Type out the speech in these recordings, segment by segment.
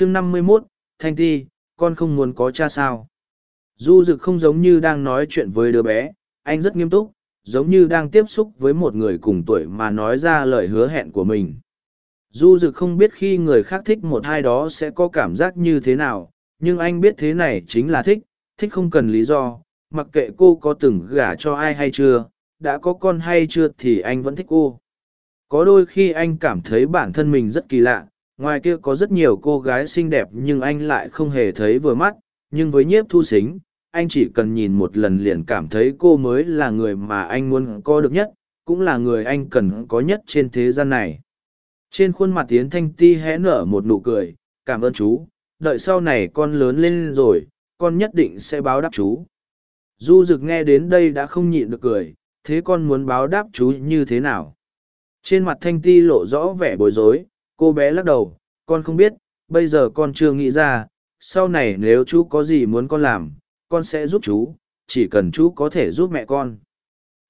chương năm mươi mốt Thanh Ti, con không muốn có cha sao? Du Dực không giống như đang nói chuyện với đứa bé, anh rất nghiêm túc, giống như đang tiếp xúc với một người cùng tuổi mà nói ra lời hứa hẹn của mình. Du Dực không biết khi người khác thích một hai đó sẽ có cảm giác như thế nào, nhưng anh biết thế này chính là thích, thích không cần lý do, mặc kệ cô có từng gả cho ai hay chưa, đã có con hay chưa thì anh vẫn thích cô. Có đôi khi anh cảm thấy bản thân mình rất kỳ lạ, ngoài kia có rất nhiều cô gái xinh đẹp nhưng anh lại không hề thấy vừa mắt, nhưng với nhiếp thu xính, anh chỉ cần nhìn một lần liền cảm thấy cô mới là người mà anh muốn có được nhất, cũng là người anh cần có nhất trên thế gian này. Trên khuôn mặt Tiến Thanh Ti hé nở một nụ cười, cảm ơn chú, đợi sau này con lớn lên rồi, con nhất định sẽ báo đáp chú. Du Dực nghe đến đây đã không nhịn được cười, thế con muốn báo đáp chú như thế nào? Trên mặt Thanh Ti lộ rõ vẻ bối rối, cô bé lắc đầu, con không biết, bây giờ con chưa nghĩ ra, sau này nếu chú có gì muốn con làm, con sẽ giúp chú, chỉ cần chú có thể giúp mẹ con.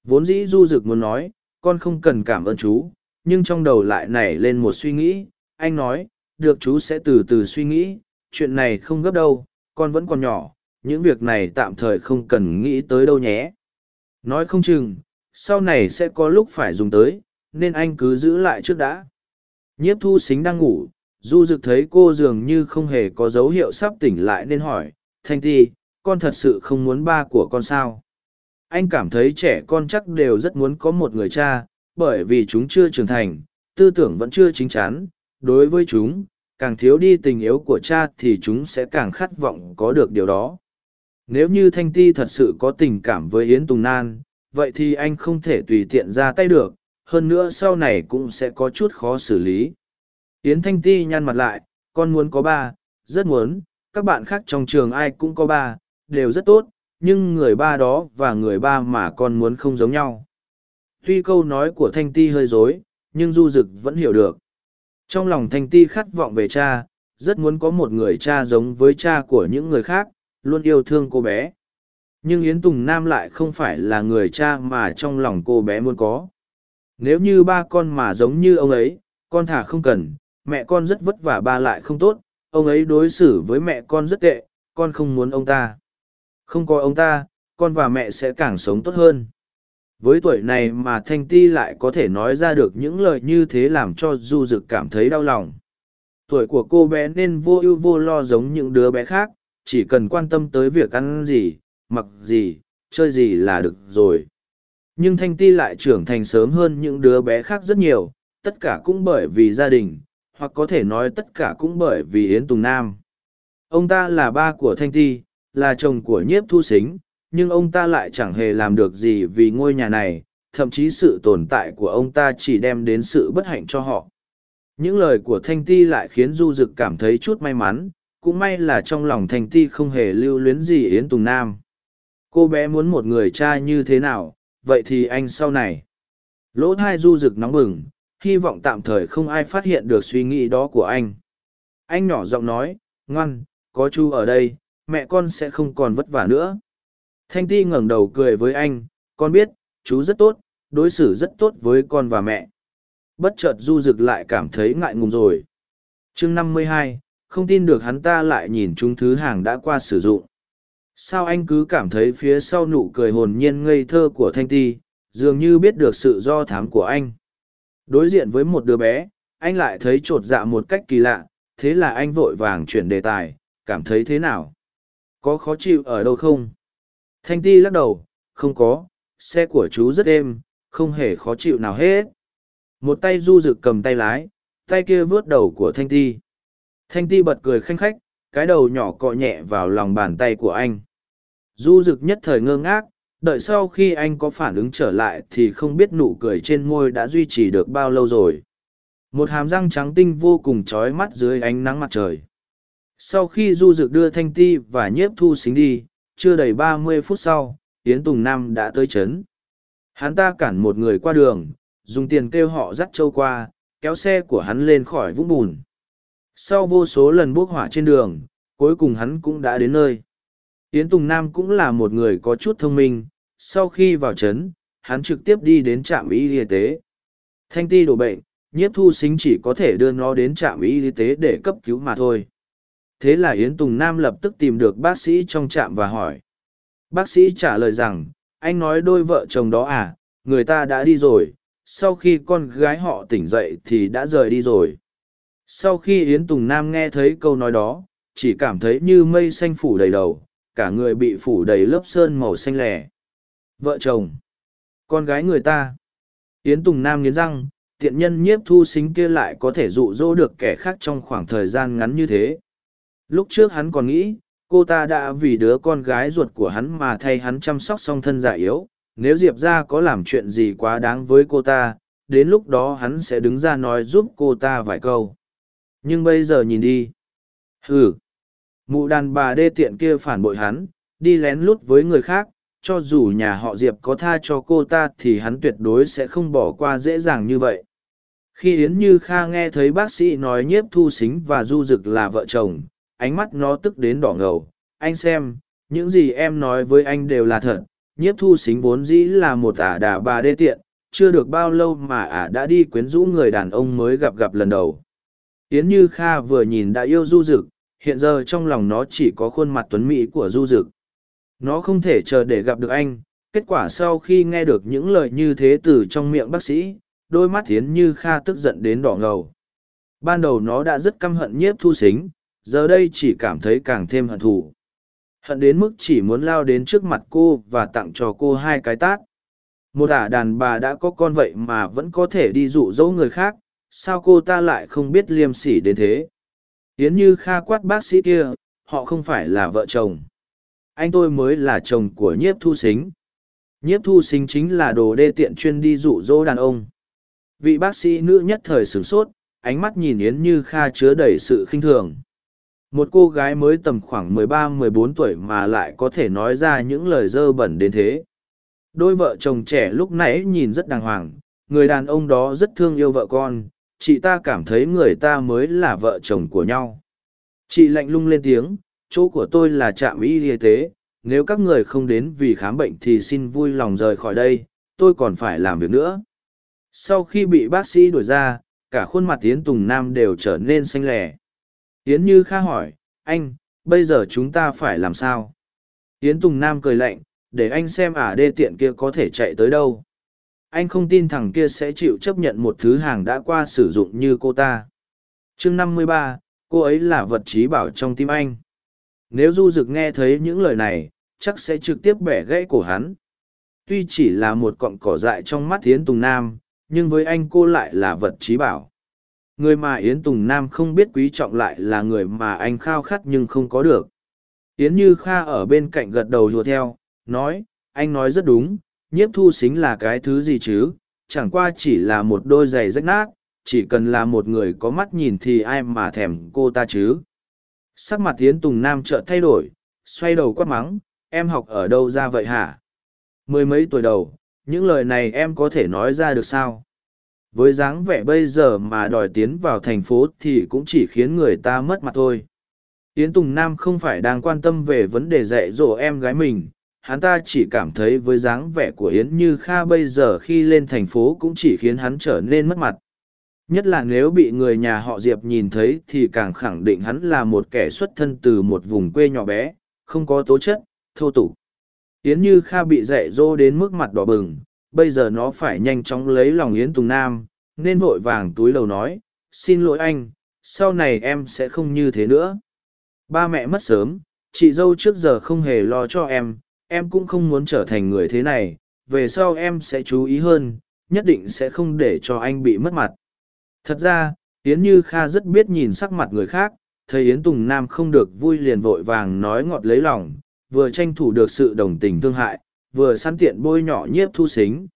Vốn dĩ Du Dực muốn nói, con không cần cảm ơn chú, nhưng trong đầu lại nảy lên một suy nghĩ, anh nói, được chú sẽ từ từ suy nghĩ, chuyện này không gấp đâu, con vẫn còn nhỏ, những việc này tạm thời không cần nghĩ tới đâu nhé. Nói không chừng, sau này sẽ có lúc phải dùng tới, nên anh cứ giữ lại trước đã. Nhiếp thu xính đang ngủ, du dực thấy cô dường như không hề có dấu hiệu sắp tỉnh lại nên hỏi, Thanh Ti, con thật sự không muốn ba của con sao? Anh cảm thấy trẻ con chắc đều rất muốn có một người cha, bởi vì chúng chưa trưởng thành, tư tưởng vẫn chưa chính chắn. Đối với chúng, càng thiếu đi tình yếu của cha thì chúng sẽ càng khát vọng có được điều đó. Nếu như Thanh Ti thật sự có tình cảm với Yến Tùng Nan, vậy thì anh không thể tùy tiện ra tay được, hơn nữa sau này cũng sẽ có chút khó xử lý. Yến Thanh Ti nhăn mặt lại, con muốn có ba, rất muốn, các bạn khác trong trường ai cũng có ba, đều rất tốt, nhưng người ba đó và người ba mà con muốn không giống nhau. Tuy câu nói của Thanh Ti hơi dối, nhưng Du Dực vẫn hiểu được. Trong lòng Thanh Ti khát vọng về cha, rất muốn có một người cha giống với cha của những người khác, luôn yêu thương cô bé. Nhưng Yến Tùng Nam lại không phải là người cha mà trong lòng cô bé muốn có. Nếu như ba con mà giống như ông ấy, con thả không cần, mẹ con rất vất vả ba lại không tốt, ông ấy đối xử với mẹ con rất tệ, con không muốn ông ta. Không có ông ta, con và mẹ sẽ càng sống tốt hơn. Với tuổi này mà Thanh Ti lại có thể nói ra được những lời như thế làm cho Du Dực cảm thấy đau lòng. Tuổi của cô bé nên vô ưu vô lo giống những đứa bé khác, chỉ cần quan tâm tới việc ăn gì, mặc gì, chơi gì là được rồi. Nhưng Thanh Ti lại trưởng thành sớm hơn những đứa bé khác rất nhiều, tất cả cũng bởi vì gia đình, hoặc có thể nói tất cả cũng bởi vì Yến Tùng Nam. Ông ta là ba của Thanh Ti, là chồng của nhiếp thu xính, nhưng ông ta lại chẳng hề làm được gì vì ngôi nhà này, thậm chí sự tồn tại của ông ta chỉ đem đến sự bất hạnh cho họ. Những lời của Thanh Ti lại khiến Du Dực cảm thấy chút may mắn, cũng may là trong lòng Thanh Ti không hề lưu luyến gì Yến Tùng Nam. Cô bé muốn một người cha như thế nào, vậy thì anh sau này. Lỗ thai Du Dực nóng bừng, hy vọng tạm thời không ai phát hiện được suy nghĩ đó của anh. Anh nhỏ giọng nói, ngoan, có chú ở đây, mẹ con sẽ không còn vất vả nữa. Thanh Ti ngẩng đầu cười với anh, con biết, chú rất tốt, đối xử rất tốt với con và mẹ. Bất chợt Du Dực lại cảm thấy ngại ngùng rồi. chương năm mươi hai, không tin được hắn ta lại nhìn chúng thứ hàng đã qua sử dụng. Sao anh cứ cảm thấy phía sau nụ cười hồn nhiên ngây thơ của Thanh Ti, dường như biết được sự do thám của anh. Đối diện với một đứa bé, anh lại thấy trột dạ một cách kỳ lạ, thế là anh vội vàng chuyển đề tài, cảm thấy thế nào? Có khó chịu ở đâu không? Thanh ti lắc đầu, không có, xe của chú rất êm, không hề khó chịu nào hết. Một tay du rực cầm tay lái, tay kia vớt đầu của Thanh ti. Thanh ti bật cười khanh khách, cái đầu nhỏ cọ nhẹ vào lòng bàn tay của anh. Du rực nhất thời ngơ ngác, đợi sau khi anh có phản ứng trở lại thì không biết nụ cười trên môi đã duy trì được bao lâu rồi. Một hàm răng trắng tinh vô cùng trói mắt dưới ánh nắng mặt trời sau khi du dực đưa thanh ti và nhiếp thu xính đi chưa đầy ba mươi phút sau yến tùng nam đã tới chấn. hắn ta cản một người qua đường dùng tiền kêu họ dắt trâu qua kéo xe của hắn lên khỏi vũng bùn sau vô số lần bốc hỏa trên đường cuối cùng hắn cũng đã đến nơi yến tùng nam cũng là một người có chút thông minh sau khi vào trấn hắn trực tiếp đi đến trạm y y tế thanh ti đổ bệnh nhiếp thu sinh chỉ có thể đưa nó đến trạm y y tế để cấp cứu mà thôi Thế là Yến Tùng Nam lập tức tìm được bác sĩ trong trạm và hỏi. Bác sĩ trả lời rằng, anh nói đôi vợ chồng đó à, người ta đã đi rồi, sau khi con gái họ tỉnh dậy thì đã rời đi rồi. Sau khi Yến Tùng Nam nghe thấy câu nói đó, chỉ cảm thấy như mây xanh phủ đầy đầu, cả người bị phủ đầy lớp sơn màu xanh lẻ. Vợ chồng, con gái người ta. Yến Tùng Nam nghiến răng, tiện nhân nhiếp thu xính kia lại có thể dụ dỗ được kẻ khác trong khoảng thời gian ngắn như thế. Lúc trước hắn còn nghĩ, cô ta đã vì đứa con gái ruột của hắn mà thay hắn chăm sóc song thân già yếu. Nếu Diệp ra có làm chuyện gì quá đáng với cô ta, đến lúc đó hắn sẽ đứng ra nói giúp cô ta vài câu. Nhưng bây giờ nhìn đi. Hừ. Mụ đàn bà đê tiện kia phản bội hắn, đi lén lút với người khác, cho dù nhà họ Diệp có tha cho cô ta thì hắn tuyệt đối sẽ không bỏ qua dễ dàng như vậy. Khi Yến Như Kha nghe thấy bác sĩ nói nhiếp thu xính và du dực là vợ chồng, ánh mắt nó tức đến đỏ ngầu. Anh xem, những gì em nói với anh đều là thật. Nhiếp thu xính vốn dĩ là một ả đà bà đê tiện, chưa được bao lâu mà ả đã đi quyến rũ người đàn ông mới gặp gặp lần đầu. Yến Như Kha vừa nhìn đã yêu du dực, hiện giờ trong lòng nó chỉ có khuôn mặt tuấn mỹ của du dực. Nó không thể chờ để gặp được anh, kết quả sau khi nghe được những lời như thế từ trong miệng bác sĩ, đôi mắt Yến Như Kha tức giận đến đỏ ngầu. Ban đầu nó đã rất căm hận nhiếp thu xính, giờ đây chỉ cảm thấy càng thêm hận thù. Hận đến mức chỉ muốn lao đến trước mặt cô và tặng cho cô hai cái tát. Một ả đàn bà đã có con vậy mà vẫn có thể đi dụ dỗ người khác, sao cô ta lại không biết liêm sỉ đến thế? Yến Như Kha quát bác sĩ kia, họ không phải là vợ chồng. Anh tôi mới là chồng của nhiếp thu xính. Nhiếp thu xính chính là đồ đê tiện chuyên đi dụ dỗ đàn ông. Vị bác sĩ nữ nhất thời sửng sốt, ánh mắt nhìn Yến Như Kha chứa đầy sự khinh thường. Một cô gái mới tầm khoảng 13-14 tuổi mà lại có thể nói ra những lời dơ bẩn đến thế. Đôi vợ chồng trẻ lúc nãy nhìn rất đàng hoàng, người đàn ông đó rất thương yêu vợ con, chị ta cảm thấy người ta mới là vợ chồng của nhau. Chị lạnh lung lên tiếng, chỗ của tôi là trạm y y tế, nếu các người không đến vì khám bệnh thì xin vui lòng rời khỏi đây, tôi còn phải làm việc nữa. Sau khi bị bác sĩ đuổi ra, cả khuôn mặt Yến Tùng Nam đều trở nên xanh lẻ. Yến Như Kha hỏi, anh, bây giờ chúng ta phải làm sao? Yến Tùng Nam cười lạnh, để anh xem ả đê tiện kia có thể chạy tới đâu. Anh không tin thằng kia sẽ chịu chấp nhận một thứ hàng đã qua sử dụng như cô ta. chương năm mươi ba, cô ấy là vật trí bảo trong tim anh. Nếu Du rực nghe thấy những lời này, chắc sẽ trực tiếp bẻ gãy cổ hắn. Tuy chỉ là một cọng cỏ dại trong mắt Yến Tùng Nam, nhưng với anh cô lại là vật trí bảo. Người mà Yến Tùng Nam không biết quý trọng lại là người mà anh khao khát nhưng không có được. Yến Như Kha ở bên cạnh gật đầu hùa theo, nói, anh nói rất đúng, nhiếp thu xính là cái thứ gì chứ, chẳng qua chỉ là một đôi giày rách nát, chỉ cần là một người có mắt nhìn thì ai mà thèm cô ta chứ. Sắc mặt Yến Tùng Nam chợt thay đổi, xoay đầu quát mắng, em học ở đâu ra vậy hả? Mười mấy tuổi đầu, những lời này em có thể nói ra được sao? với dáng vẻ bây giờ mà đòi tiến vào thành phố thì cũng chỉ khiến người ta mất mặt thôi yến tùng nam không phải đang quan tâm về vấn đề dạy dỗ em gái mình hắn ta chỉ cảm thấy với dáng vẻ của yến như kha bây giờ khi lên thành phố cũng chỉ khiến hắn trở nên mất mặt nhất là nếu bị người nhà họ diệp nhìn thấy thì càng khẳng định hắn là một kẻ xuất thân từ một vùng quê nhỏ bé không có tố chất thô tục yến như kha bị dạy dỗ đến mức mặt đỏ bừng bây giờ nó phải nhanh chóng lấy lòng Yến Tùng Nam, nên vội vàng túi lầu nói, xin lỗi anh, sau này em sẽ không như thế nữa. Ba mẹ mất sớm, chị dâu trước giờ không hề lo cho em, em cũng không muốn trở thành người thế này, về sau em sẽ chú ý hơn, nhất định sẽ không để cho anh bị mất mặt. Thật ra, Yến Như Kha rất biết nhìn sắc mặt người khác, thấy Yến Tùng Nam không được vui liền vội vàng nói ngọt lấy lòng, vừa tranh thủ được sự đồng tình thương hại, vừa săn tiện bôi nhỏ nhiếp thu xính.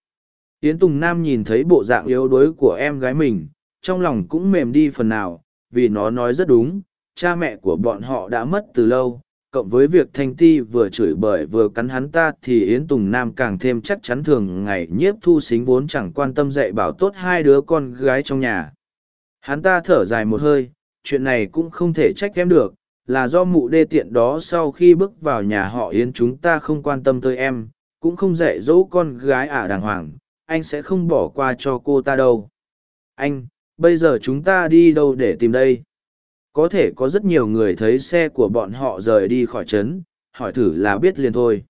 Yến Tùng Nam nhìn thấy bộ dạng yếu đuối của em gái mình, trong lòng cũng mềm đi phần nào, vì nó nói rất đúng, cha mẹ của bọn họ đã mất từ lâu, cộng với việc Thanh Ti vừa chửi bởi vừa cắn hắn ta thì Yến Tùng Nam càng thêm chắc chắn thường ngày nhiếp thu xính vốn chẳng quan tâm dạy bảo tốt hai đứa con gái trong nhà. Hắn ta thở dài một hơi, chuyện này cũng không thể trách em được, là do mụ đê tiện đó sau khi bước vào nhà họ Yến chúng ta không quan tâm tới em, cũng không dạy dỗ con gái ả đàng hoàng anh sẽ không bỏ qua cho cô ta đâu anh bây giờ chúng ta đi đâu để tìm đây có thể có rất nhiều người thấy xe của bọn họ rời đi khỏi trấn, hỏi thử là biết liền thôi.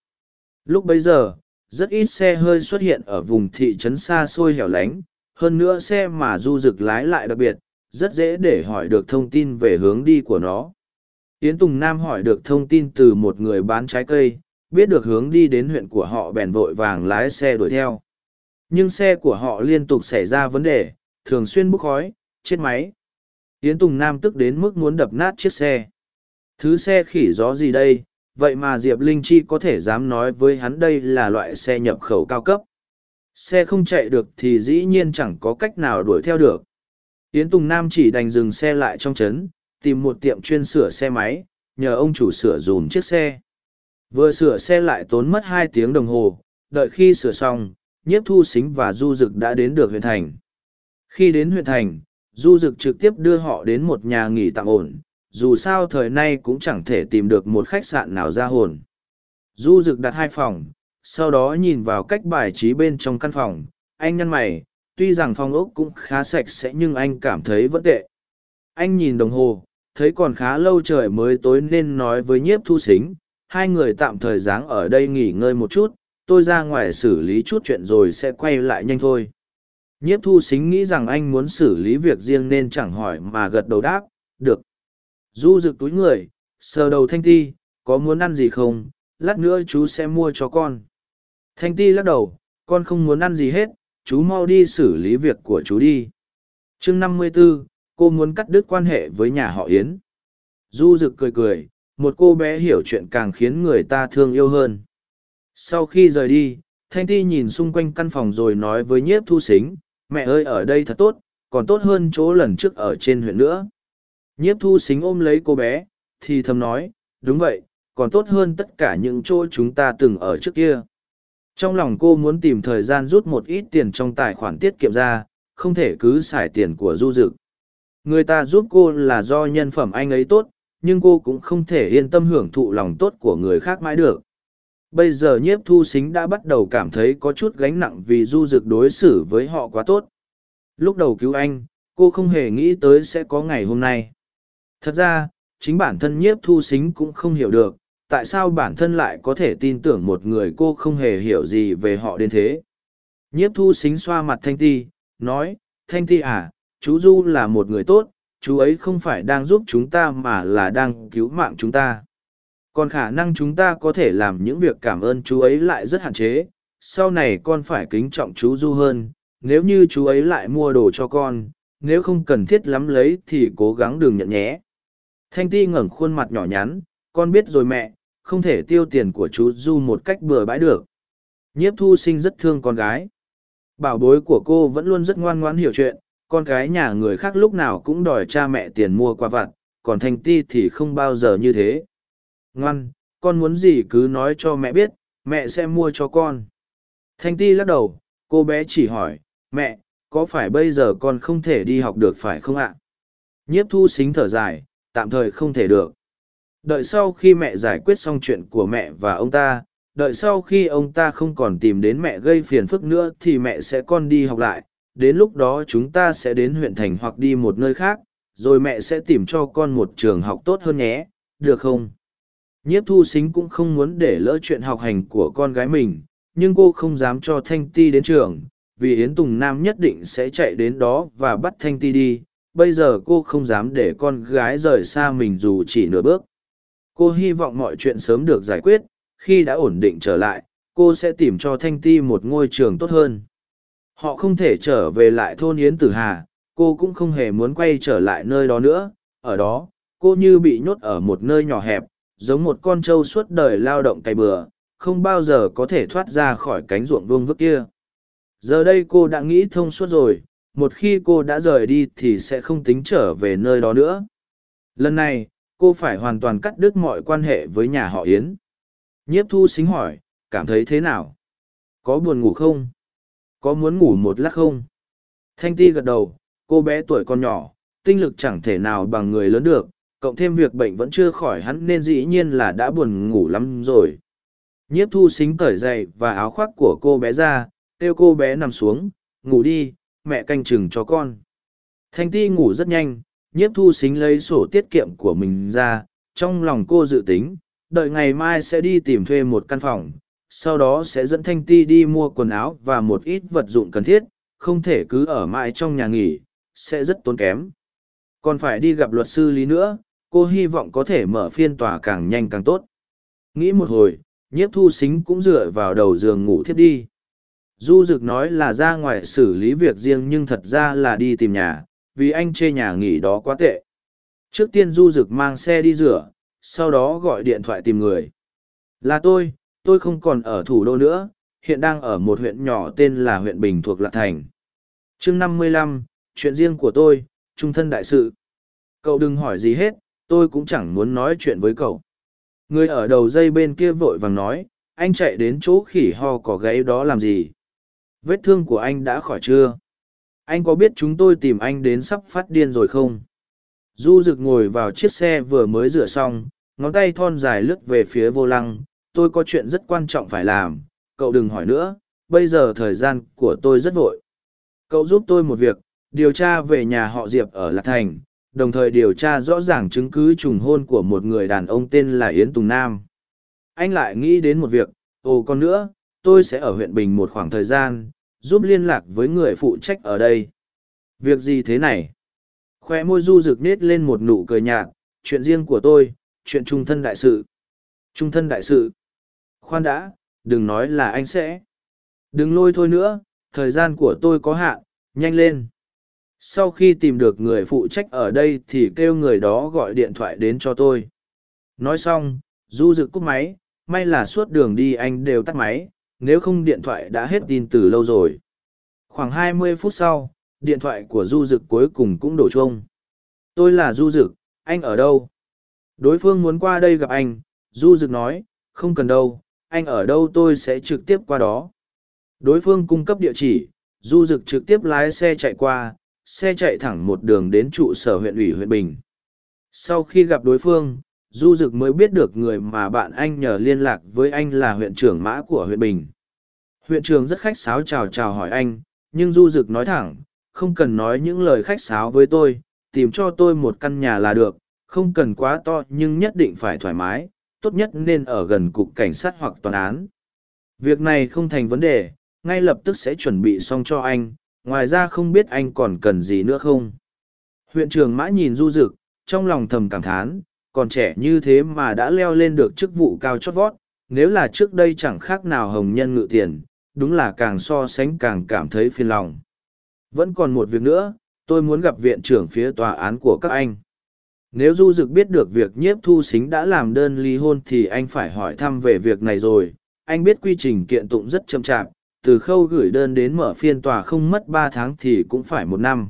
Lúc bấy giờ, rất ít xe hơi xuất hiện ở vùng thị trấn xa xôi hẻo lánh, hơn nữa xe mà du rực lái lại đặc biệt, rất dễ để hỏi được thông tin về hướng đi của nó. Yến Tùng Nam hỏi được thông tin từ một người bán trái cây, biết được hướng đi đến huyện của họ bèn vội vàng lái xe đuổi theo. Nhưng xe của họ liên tục xảy ra vấn đề, thường xuyên bốc khói, chết máy. Yến Tùng Nam tức đến mức muốn đập nát chiếc xe. Thứ xe khỉ gió gì đây, vậy mà Diệp Linh Chi có thể dám nói với hắn đây là loại xe nhập khẩu cao cấp. Xe không chạy được thì dĩ nhiên chẳng có cách nào đuổi theo được. Yến Tùng Nam chỉ đành dừng xe lại trong trấn, tìm một tiệm chuyên sửa xe máy, nhờ ông chủ sửa dùm chiếc xe. Vừa sửa xe lại tốn mất hai tiếng đồng hồ, đợi khi sửa xong, nhiếp thu xính và du dực đã đến được huyện thành. Khi đến huyện thành, du dực trực tiếp đưa họ đến một nhà nghỉ tạm ổn, dù sao thời nay cũng chẳng thể tìm được một khách sạn nào ra hồn. Du dực đặt hai phòng, sau đó nhìn vào cách bài trí bên trong căn phòng, anh nhăn mày, tuy rằng phòng ốc cũng khá sạch sẽ nhưng anh cảm thấy vẫn tệ. Anh nhìn đồng hồ, thấy còn khá lâu trời mới tối nên nói với nhiếp thu xính, hai người tạm thời dáng ở đây nghỉ ngơi một chút, tôi ra ngoài xử lý chút chuyện rồi sẽ quay lại nhanh thôi. Nhiếp thu xính nghĩ rằng anh muốn xử lý việc riêng nên chẳng hỏi mà gật đầu đáp, được. Du rực túi người, sờ đầu thanh ti, có muốn ăn gì không, lát nữa chú sẽ mua cho con. Thanh ti lắc đầu, con không muốn ăn gì hết, chú mau đi xử lý việc của chú đi. chương năm mươi 54, cô muốn cắt đứt quan hệ với nhà họ Yến. Du rực cười cười, một cô bé hiểu chuyện càng khiến người ta thương yêu hơn. Sau khi rời đi, Thanh Ti nhìn xung quanh căn phòng rồi nói với nhiếp thu xính, mẹ ơi ở đây thật tốt, còn tốt hơn chỗ lần trước ở trên huyện nữa. Nhiếp thu xính ôm lấy cô bé, thì thầm nói, đúng vậy, còn tốt hơn tất cả những chỗ chúng ta từng ở trước kia. Trong lòng cô muốn tìm thời gian rút một ít tiền trong tài khoản tiết kiệm ra, không thể cứ xài tiền của du dực. Người ta giúp cô là do nhân phẩm anh ấy tốt, nhưng cô cũng không thể yên tâm hưởng thụ lòng tốt của người khác mãi được. Bây giờ nhiếp thu xính đã bắt đầu cảm thấy có chút gánh nặng vì du dực đối xử với họ quá tốt. Lúc đầu cứu anh, cô không hề nghĩ tới sẽ có ngày hôm nay. Thật ra, chính bản thân nhiếp thu xính cũng không hiểu được, tại sao bản thân lại có thể tin tưởng một người cô không hề hiểu gì về họ đến thế. Nhiếp thu xính xoa mặt Thanh Ti, nói, Thanh Ti à, chú Du là một người tốt, chú ấy không phải đang giúp chúng ta mà là đang cứu mạng chúng ta. Còn khả năng chúng ta có thể làm những việc cảm ơn chú ấy lại rất hạn chế, sau này con phải kính trọng chú Du hơn, nếu như chú ấy lại mua đồ cho con, nếu không cần thiết lắm lấy thì cố gắng đừng nhận nhé. Thanh Ti ngẩng khuôn mặt nhỏ nhắn, con biết rồi mẹ, không thể tiêu tiền của chú Du một cách bừa bãi được. Nhiếp thu sinh rất thương con gái. Bảo bối của cô vẫn luôn rất ngoan ngoãn hiểu chuyện, con gái nhà người khác lúc nào cũng đòi cha mẹ tiền mua quà vặt, còn Thanh Ti thì không bao giờ như thế. Ngoan, con muốn gì cứ nói cho mẹ biết, mẹ sẽ mua cho con. Thanh Ti lắc đầu, cô bé chỉ hỏi, mẹ, có phải bây giờ con không thể đi học được phải không ạ? Nhiếp thu xính thở dài, tạm thời không thể được. Đợi sau khi mẹ giải quyết xong chuyện của mẹ và ông ta, đợi sau khi ông ta không còn tìm đến mẹ gây phiền phức nữa thì mẹ sẽ con đi học lại, đến lúc đó chúng ta sẽ đến huyện thành hoặc đi một nơi khác, rồi mẹ sẽ tìm cho con một trường học tốt hơn nhé, được không? Nhiếp thu xính cũng không muốn để lỡ chuyện học hành của con gái mình, nhưng cô không dám cho Thanh Ti đến trường, vì Yến Tùng Nam nhất định sẽ chạy đến đó và bắt Thanh Ti đi. Bây giờ cô không dám để con gái rời xa mình dù chỉ nửa bước. Cô hy vọng mọi chuyện sớm được giải quyết, khi đã ổn định trở lại, cô sẽ tìm cho Thanh Ti một ngôi trường tốt hơn. Họ không thể trở về lại thôn Yến Tử Hà, cô cũng không hề muốn quay trở lại nơi đó nữa. Ở đó, cô như bị nhốt ở một nơi nhỏ hẹp, giống một con trâu suốt đời lao động cày bừa, không bao giờ có thể thoát ra khỏi cánh ruộng vương vức kia. Giờ đây cô đã nghĩ thông suốt rồi, một khi cô đã rời đi thì sẽ không tính trở về nơi đó nữa. Lần này, cô phải hoàn toàn cắt đứt mọi quan hệ với nhà họ Yến. Nhiếp thu xính hỏi, cảm thấy thế nào? Có buồn ngủ không? Có muốn ngủ một lát không? Thanh ti gật đầu, cô bé tuổi còn nhỏ, tinh lực chẳng thể nào bằng người lớn được, cộng thêm việc bệnh vẫn chưa khỏi hắn nên dĩ nhiên là đã buồn ngủ lắm rồi. Nhiếp thu xính cởi giày và áo khoác của cô bé ra, kêu cô bé nằm xuống, ngủ đi, mẹ canh chừng cho con. Thanh ti ngủ rất nhanh, nhiếp thu xính lấy sổ tiết kiệm của mình ra, trong lòng cô dự tính, đợi ngày mai sẽ đi tìm thuê một căn phòng, sau đó sẽ dẫn Thanh Ti đi mua quần áo và một ít vật dụng cần thiết, không thể cứ ở mãi trong nhà nghỉ, sẽ rất tốn kém. Còn phải đi gặp luật sư lý nữa, cô hy vọng có thể mở phiên tòa càng nhanh càng tốt. Nghĩ một hồi, nhiếp thu xính cũng dựa vào đầu giường ngủ thiếp đi. Du Dực nói là ra ngoài xử lý việc riêng nhưng thật ra là đi tìm nhà, vì anh chê nhà nghỉ đó quá tệ. Trước tiên Du Dực mang xe đi rửa, sau đó gọi điện thoại tìm người. Là tôi, tôi không còn ở thủ đô nữa, hiện đang ở một huyện nhỏ tên là huyện Bình thuộc Lạc Thành. chương năm mươi lăm, chuyện riêng của tôi, trung thân đại sự. Cậu đừng hỏi gì hết, tôi cũng chẳng muốn nói chuyện với cậu. Người ở đầu dây bên kia vội vàng nói, anh chạy đến chỗ khỉ ho có gáy đó làm gì? Vết thương của anh đã khỏi chưa? Anh có biết chúng tôi tìm anh đến sắp phát điên rồi không? Du rực ngồi vào chiếc xe vừa mới rửa xong, ngón tay thon dài lướt về phía vô lăng. Tôi có chuyện rất quan trọng phải làm, cậu đừng hỏi nữa, bây giờ thời gian của tôi rất vội. Cậu giúp tôi một việc, điều tra về nhà họ Diệp ở Lạc Thành, đồng thời điều tra rõ ràng chứng cứ trùng hôn của một người đàn ông tên là Yến Tùng Nam. Anh lại nghĩ đến một việc, ồ còn nữa, tôi sẽ ở huyện Bình một khoảng thời gian, giúp liên lạc với người phụ trách ở đây. Việc gì thế này? Khoe môi du rực nết lên một nụ cười nhạt, chuyện riêng của tôi, chuyện trung thân đại sự. Trung thân đại sự. Khoan đã, đừng nói là anh sẽ. Đừng lôi thôi nữa, thời gian của tôi có hạn, nhanh lên sau khi tìm được người phụ trách ở đây thì kêu người đó gọi điện thoại đến cho tôi. Nói xong, du rực cúp máy, may là suốt đường đi anh đều tắt máy, nếu không điện thoại đã hết tin từ lâu rồi. Khoảng 20 phút sau, điện thoại của du rực cuối cùng cũng đổ chuông. Tôi là du rực anh ở đâu? Đối phương muốn qua đây gặp anh, du rực nói, không cần đâu, anh ở đâu tôi sẽ trực tiếp qua đó. Đối phương cung cấp địa chỉ, du rực trực tiếp lái xe chạy qua xe chạy thẳng một đường đến trụ sở huyện ủy huyện Bình. Sau khi gặp đối phương, Du Dực mới biết được người mà bạn anh nhờ liên lạc với anh là huyện trưởng mã của huyện Bình. Huyện trưởng rất khách sáo chào chào hỏi anh, nhưng Du Dực nói thẳng, không cần nói những lời khách sáo với tôi, tìm cho tôi một căn nhà là được, không cần quá to nhưng nhất định phải thoải mái, tốt nhất nên ở gần cục cảnh sát hoặc tòa án. Việc này không thành vấn đề, ngay lập tức sẽ chuẩn bị xong cho anh, ngoài ra không biết anh còn cần gì nữa không? Huyện trường mã nhìn du rực trong lòng thầm cảm thán, còn trẻ như thế mà đã leo lên được chức vụ cao chót vót, nếu là trước đây chẳng khác nào hồng nhân ngự tiền, đúng là càng so sánh càng cảm thấy phiền lòng. Vẫn còn một việc nữa, tôi muốn gặp viện trưởng phía tòa án của các anh. Nếu du dực biết được việc nhiếp thu xính đã làm đơn ly hôn thì anh phải hỏi thăm về việc này rồi. Anh biết quy trình kiện tụng rất chậm chạp từ khâu gửi đơn đến mở phiên tòa không mất ba tháng thì cũng phải một năm.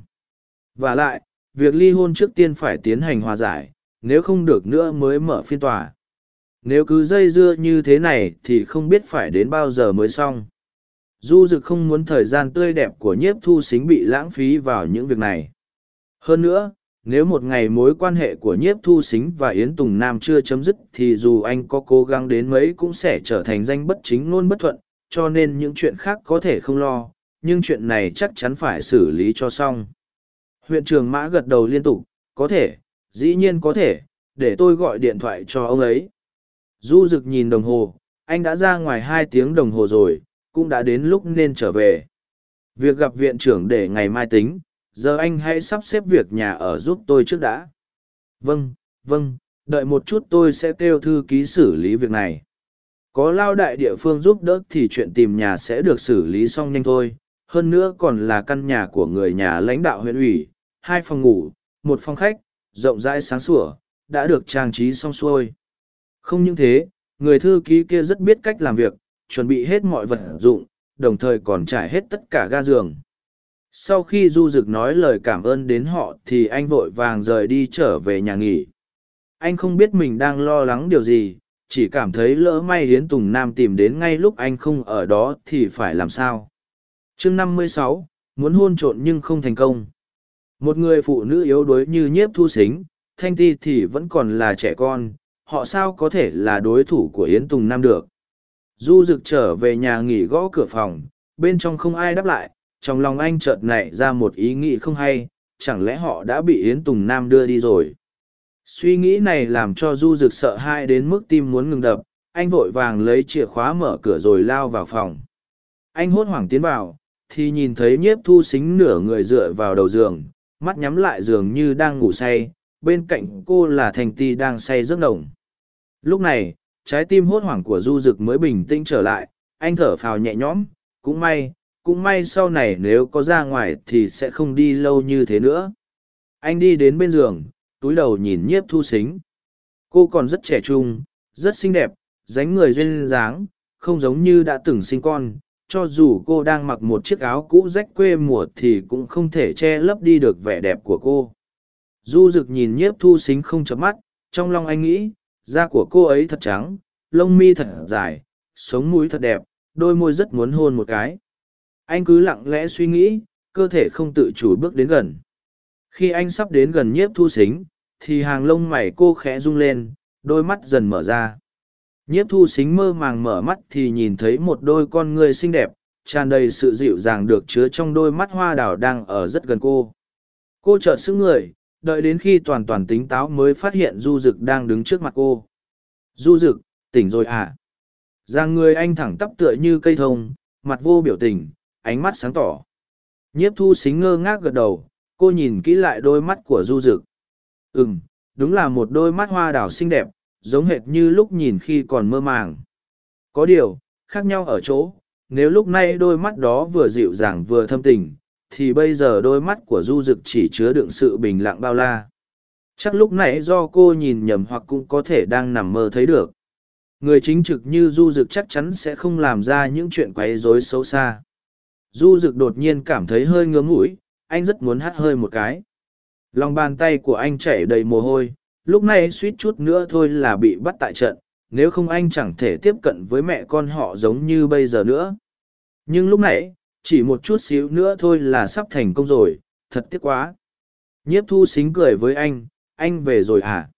Và lại, việc ly hôn trước tiên phải tiến hành hòa giải, nếu không được nữa mới mở phiên tòa. Nếu cứ dây dưa như thế này thì không biết phải đến bao giờ mới xong. Du Dực không muốn thời gian tươi đẹp của nhiếp thu xính bị lãng phí vào những việc này. Hơn nữa, nếu một ngày mối quan hệ của nhiếp thu xính và Yến Tùng Nam chưa chấm dứt thì dù anh có cố gắng đến mấy cũng sẽ trở thành danh bất chính luôn bất thuận, cho nên những chuyện khác có thể không lo, nhưng chuyện này chắc chắn phải xử lý cho xong. Huyện trường mã gật đầu liên tục, có thể, dĩ nhiên có thể, để tôi gọi điện thoại cho ông ấy. Du Dực nhìn đồng hồ, anh đã ra ngoài hai tiếng đồng hồ rồi, cũng đã đến lúc nên trở về. Việc gặp viện trưởng để ngày mai tính, giờ anh hãy sắp xếp việc nhà ở giúp tôi trước đã. Vâng, vâng, đợi một chút tôi sẽ kêu thư ký xử lý việc này có lao đại địa phương giúp đỡ thì chuyện tìm nhà sẽ được xử lý xong nhanh thôi. Hơn nữa còn là căn nhà của người nhà lãnh đạo huyện ủy, hai phòng ngủ, một phòng khách, rộng rãi sáng sủa, đã được trang trí xong xuôi. Không những thế, người thư ký kia rất biết cách làm việc, chuẩn bị hết mọi vật dụng, đồng thời còn trải hết tất cả ga giường. Sau khi du dực nói lời cảm ơn đến họ thì anh vội vàng rời đi trở về nhà nghỉ. Anh không biết mình đang lo lắng điều gì chỉ cảm thấy lỡ may hiến tùng nam tìm đến ngay lúc anh không ở đó thì phải làm sao? Chương năm mươi sáu, muốn hôn trộn nhưng không thành công. Một người phụ nữ yếu đuối như nhiếp thu xính thanh ti thì vẫn còn là trẻ con, họ sao có thể là đối thủ của yến tùng nam được? Du rực trở về nhà nghỉ gõ cửa phòng, bên trong không ai đáp lại, trong lòng anh chợt nảy ra một ý nghĩ không hay, chẳng lẽ họ đã bị Yến Tùng Nam đưa đi rồi? Suy nghĩ này làm cho Du Dực sợ hãi đến mức tim muốn ngừng đập, anh vội vàng lấy chìa khóa mở cửa rồi lao vào phòng. Anh hốt hoảng tiến vào, thì nhìn thấy nhiếp thu xính nửa người dựa vào đầu giường, mắt nhắm lại giường như đang ngủ say, bên cạnh cô là Thành Ti đang say giấc nồng. Lúc này, trái tim hốt hoảng của Du Dực mới bình tĩnh trở lại, anh thở phào nhẹ nhõm, cũng may, cũng may sau này nếu có ra ngoài thì sẽ không đi lâu như thế nữa. Anh đi đến bên giường, túi đầu nhìn nhiếp thu xính. Cô còn rất trẻ trung, rất xinh đẹp, dáng người duyên dáng, không giống như đã từng sinh con. Cho dù cô đang mặc một chiếc áo cũ rách quê mùa thì cũng không thể che lấp đi được vẻ đẹp của cô. Du rực nhìn nhiếp thu xính không chấm mắt, trong lòng anh nghĩ, da của cô ấy thật trắng, lông mi thật dài, sống mũi thật đẹp, đôi môi rất muốn hôn một cái. Anh cứ lặng lẽ suy nghĩ, cơ thể không tự chủ bước đến gần. Khi anh sắp đến gần nhiếp thu xính, thì hàng lông mày cô khẽ rung lên, đôi mắt dần mở ra. Nhiếp thu xính mơ màng mở mắt thì nhìn thấy một đôi con người xinh đẹp, tràn đầy sự dịu dàng được chứa trong đôi mắt hoa đào đang ở rất gần cô. Cô chợt sức người, đợi đến khi toàn toàn tính táo mới phát hiện du dực đang đứng trước mặt cô du dực tỉnh rồi à giang người anh thẳng tắp tựa như cây thông mặt vô biểu tình ánh mắt sáng tỏ nhiếp thu xính ngơ ngác gật đầu cô nhìn kỹ lại đôi mắt của du dực c Ừm, đúng là một đôi mắt hoa đào xinh đẹp giống hệt như lúc nhìn khi còn mơ màng. Có điều khác nhau ở chỗ nếu lúc nay đôi mắt đó vừa dịu dàng vừa thâm tình thì bây giờ đôi mắt của du dực chỉ chứa đựng sự bình lặng bao la. Chắc lúc nãy do cô nhìn nhầm hoặc cũng có thể đang nằm mơ thấy được. Người chính trực như du dực chắc chắn sẽ không làm ra những chuyện quấy rối xấu xa. Du dực đột nhiên cảm thấy hơi ngứa mũi anh rất muốn hắt hơi một cái lòng bàn tay của anh chảy đầy mồ hôi lúc này suýt chút nữa thôi là bị bắt tại trận nếu không anh chẳng thể tiếp cận với mẹ con họ giống như bây giờ nữa nhưng lúc nãy chỉ một chút xíu nữa thôi là sắp thành công rồi, thật tiếc quá. Nhiếp thu xính cười với anh, anh về rồi à?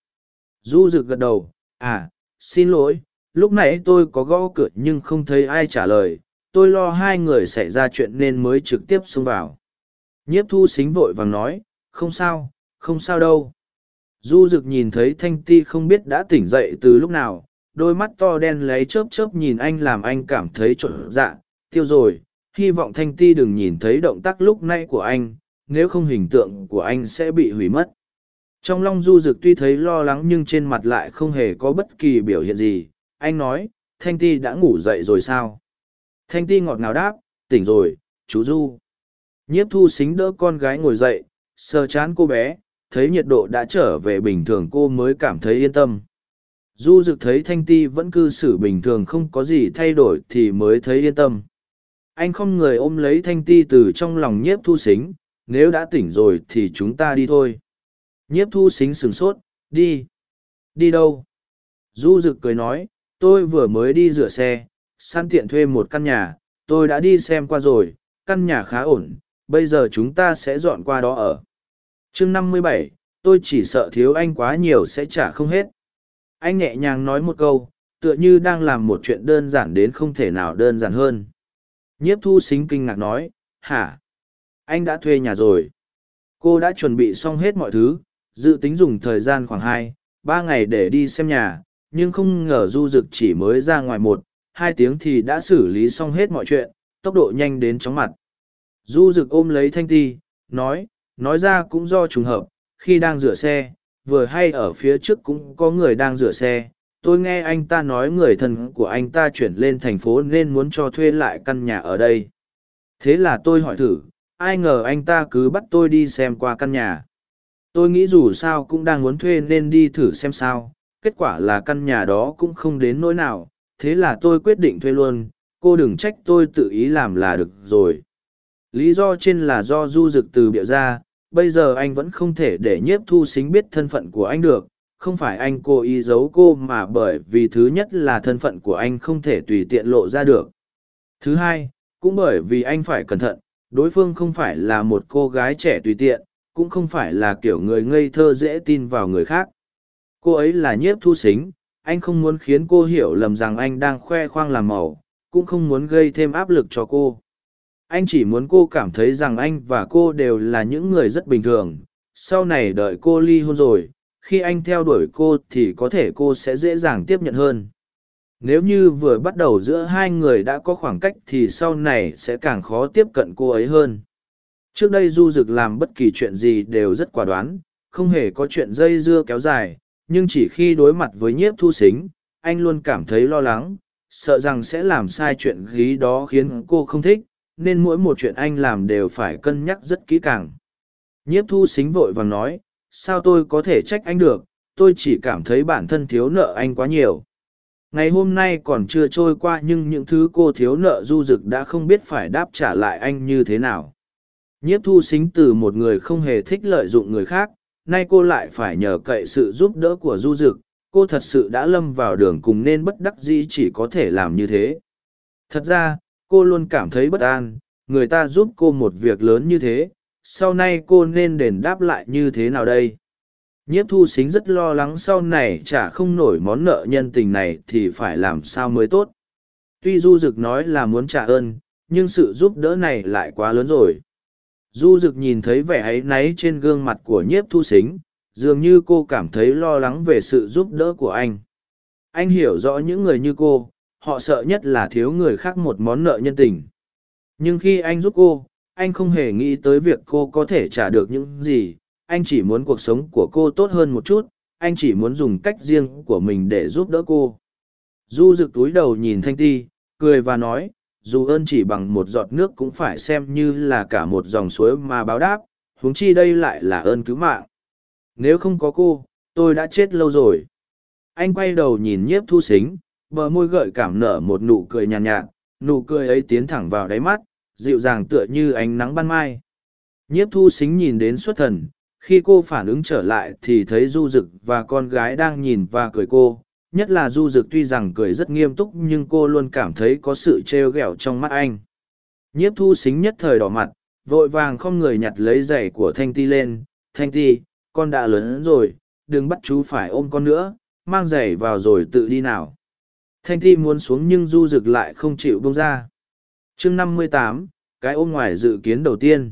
Du rực gật đầu, à, xin lỗi, lúc nãy tôi có gõ cửa nhưng không thấy ai trả lời, tôi lo hai người xảy ra chuyện nên mới trực tiếp xông vào. Nhiếp thu xính vội vàng nói, không sao, không sao đâu. Du rực nhìn thấy thanh ti không biết đã tỉnh dậy từ lúc nào, đôi mắt to đen lấy chớp chớp nhìn anh làm anh cảm thấy trộn dạ, tiêu rồi, hy vọng thanh ti đừng nhìn thấy động tác lúc nay của anh nếu không hình tượng của anh sẽ bị hủy mất. Trong lòng du rực tuy thấy lo lắng nhưng trên mặt lại không hề có bất kỳ biểu hiện gì. Anh nói thanh ti đã ngủ dậy rồi sao? Thanh ti ngọt ngào đáp tỉnh rồi chú du. Nhiếp thu xính đỡ con gái ngồi dậy sờ chán cô bé, thấy nhiệt độ đã trở về bình thường cô mới cảm thấy yên tâm. Du rực thấy thanh ti vẫn cư xử bình thường không có gì thay đổi thì mới thấy yên tâm. Anh không người ôm lấy thanh ti từ trong lòng nhiếp thu xính, nếu đã tỉnh rồi thì chúng ta đi thôi. Nhiếp thu xính sửng sốt, đi. Đi đâu? Du rực cười nói, tôi vừa mới đi rửa xe, săn tiện thuê một căn nhà, tôi đã đi xem qua rồi, căn nhà khá ổn bây giờ chúng ta sẽ dọn qua đó ở. Chương năm mươi bảy, tôi chỉ sợ thiếu anh quá nhiều sẽ trả không hết. Anh nhẹ nhàng nói một câu, tựa như đang làm một chuyện đơn giản đến không thể nào đơn giản hơn. Nhiếp thu xính kinh ngạc nói, hả? Anh đã thuê nhà rồi. Cô đã chuẩn bị xong hết mọi thứ, dự tính dùng thời gian khoảng hai, ba ngày để đi xem nhà, nhưng không ngờ du dực chỉ mới ra ngoài một, hai tiếng thì đã xử lý xong hết mọi chuyện, tốc độ nhanh đến chóng mặt du dực ôm lấy thanh ti, nói nói ra cũng do trùng hợp, khi đang rửa xe, vừa hay ở phía trước cũng có người đang rửa xe. Tôi nghe anh ta nói người thân của anh ta chuyển lên thành phố nên muốn cho thuê lại căn nhà ở đây. Thế là tôi hỏi thử, ai ngờ anh ta cứ bắt tôi đi xem qua căn nhà. Tôi nghĩ dù sao cũng đang muốn thuê nên đi thử xem sao, kết quả là căn nhà đó cũng không đến nỗi nào. Thế là tôi quyết định thuê luôn, cô đừng trách tôi tự ý làm là được rồi lý do trên là do du rực từ bịa ra, bây giờ anh vẫn không thể để nhiếp thu xính biết thân phận của anh được, không phải anh cố ý giấu cô mà bởi vì thứ nhất là thân phận của anh không thể tùy tiện lộ ra được. Thứ hai, cũng bởi vì anh phải cẩn thận, đối phương không phải là một cô gái trẻ tùy tiện, cũng không phải là kiểu người ngây thơ dễ tin vào người khác. Cô ấy là nhiếp thu xính, anh không muốn khiến cô hiểu lầm rằng anh đang khoe khoang làm màu, cũng không muốn gây thêm áp lực cho cô anh chỉ muốn cô cảm thấy rằng anh và cô đều là những người rất bình thường. Sau này đợi cô ly hôn rồi, khi anh theo đuổi cô thì có thể cô sẽ dễ dàng tiếp nhận hơn. Nếu như vừa bắt đầu giữa hai người đã có khoảng cách thì sau này sẽ càng khó tiếp cận cô ấy hơn. Trước đây du rực làm bất kỳ chuyện gì đều rất quả đoán, không hề có chuyện dây dưa kéo dài, nhưng chỉ khi đối mặt với nhiếp thu xính, anh luôn cảm thấy lo lắng, sợ rằng sẽ làm sai chuyện ghi đó khiến cô không thích nên mỗi một chuyện anh làm đều phải cân nhắc rất kỹ càng. Nhiếp thu xính vội vàng nói sao tôi có thể trách anh được tôi chỉ cảm thấy bản thân thiếu nợ anh quá nhiều. Ngày hôm nay còn chưa trôi qua nhưng những thứ cô thiếu nợ du Dực đã không biết phải đáp trả lại anh như thế nào. Nhiếp thu xính từ một người không hề thích lợi dụng người khác nay cô lại phải nhờ cậy sự giúp đỡ của du Dực, cô thật sự đã lâm vào đường cùng nên bất đắc dĩ chỉ có thể làm như thế. Thật ra cô luôn cảm thấy bất an, người ta giúp cô một việc lớn như thế, sau này cô nên đền đáp lại như thế nào đây? Nhiếp thu xính rất lo lắng sau này chả không nổi món nợ nhân tình này thì phải làm sao mới tốt. Tuy du Dực nói là muốn trả ơn, nhưng sự giúp đỡ này lại quá lớn rồi. Du Dực nhìn thấy vẻ áy náy trên gương mặt của nhiếp thu xính, dường như cô cảm thấy lo lắng về sự giúp đỡ của anh. Anh hiểu rõ những người như cô họ sợ nhất là thiếu người khác một món nợ nhân tình. Nhưng khi anh giúp cô, anh không hề nghĩ tới việc cô có thể trả được những gì. Anh chỉ muốn cuộc sống của cô tốt hơn một chút. Anh chỉ muốn dùng cách riêng của mình để giúp đỡ cô. Du rực túi đầu nhìn thanh ti, cười và nói, dù ơn chỉ bằng một giọt nước cũng phải xem như là cả một dòng suối mà báo đáp. Huống chi đây lại là ơn cứu mạng. Nếu không có cô, tôi đã chết lâu rồi. Anh quay đầu nhìn nhiếp thu xính bờ môi gợi cảm nở một nụ cười nhàn nhạt, nhạt nụ cười ấy tiến thẳng vào đáy mắt dịu dàng tựa như ánh nắng ban mai. Nhiếp thu xính nhìn đến xuất thần khi cô phản ứng trở lại thì thấy du Dực và con gái đang nhìn và cười cô. Nhất là du Dực tuy rằng cười rất nghiêm túc nhưng cô luôn cảm thấy có sự trêu ghẹo trong mắt anh. Nhiếp thu xính nhất thời đỏ mặt vội vàng không người nhặt lấy giày của thanh ti lên. Thanh ti con đã lớn rồi đừng bắt chú phải ôm con nữa mang giày vào rồi tự đi nào thanh Thi muốn xuống nhưng du rực lại không chịu bông ra. Chương năm mươi tám, cái ôm ngoài dự kiến đầu tiên.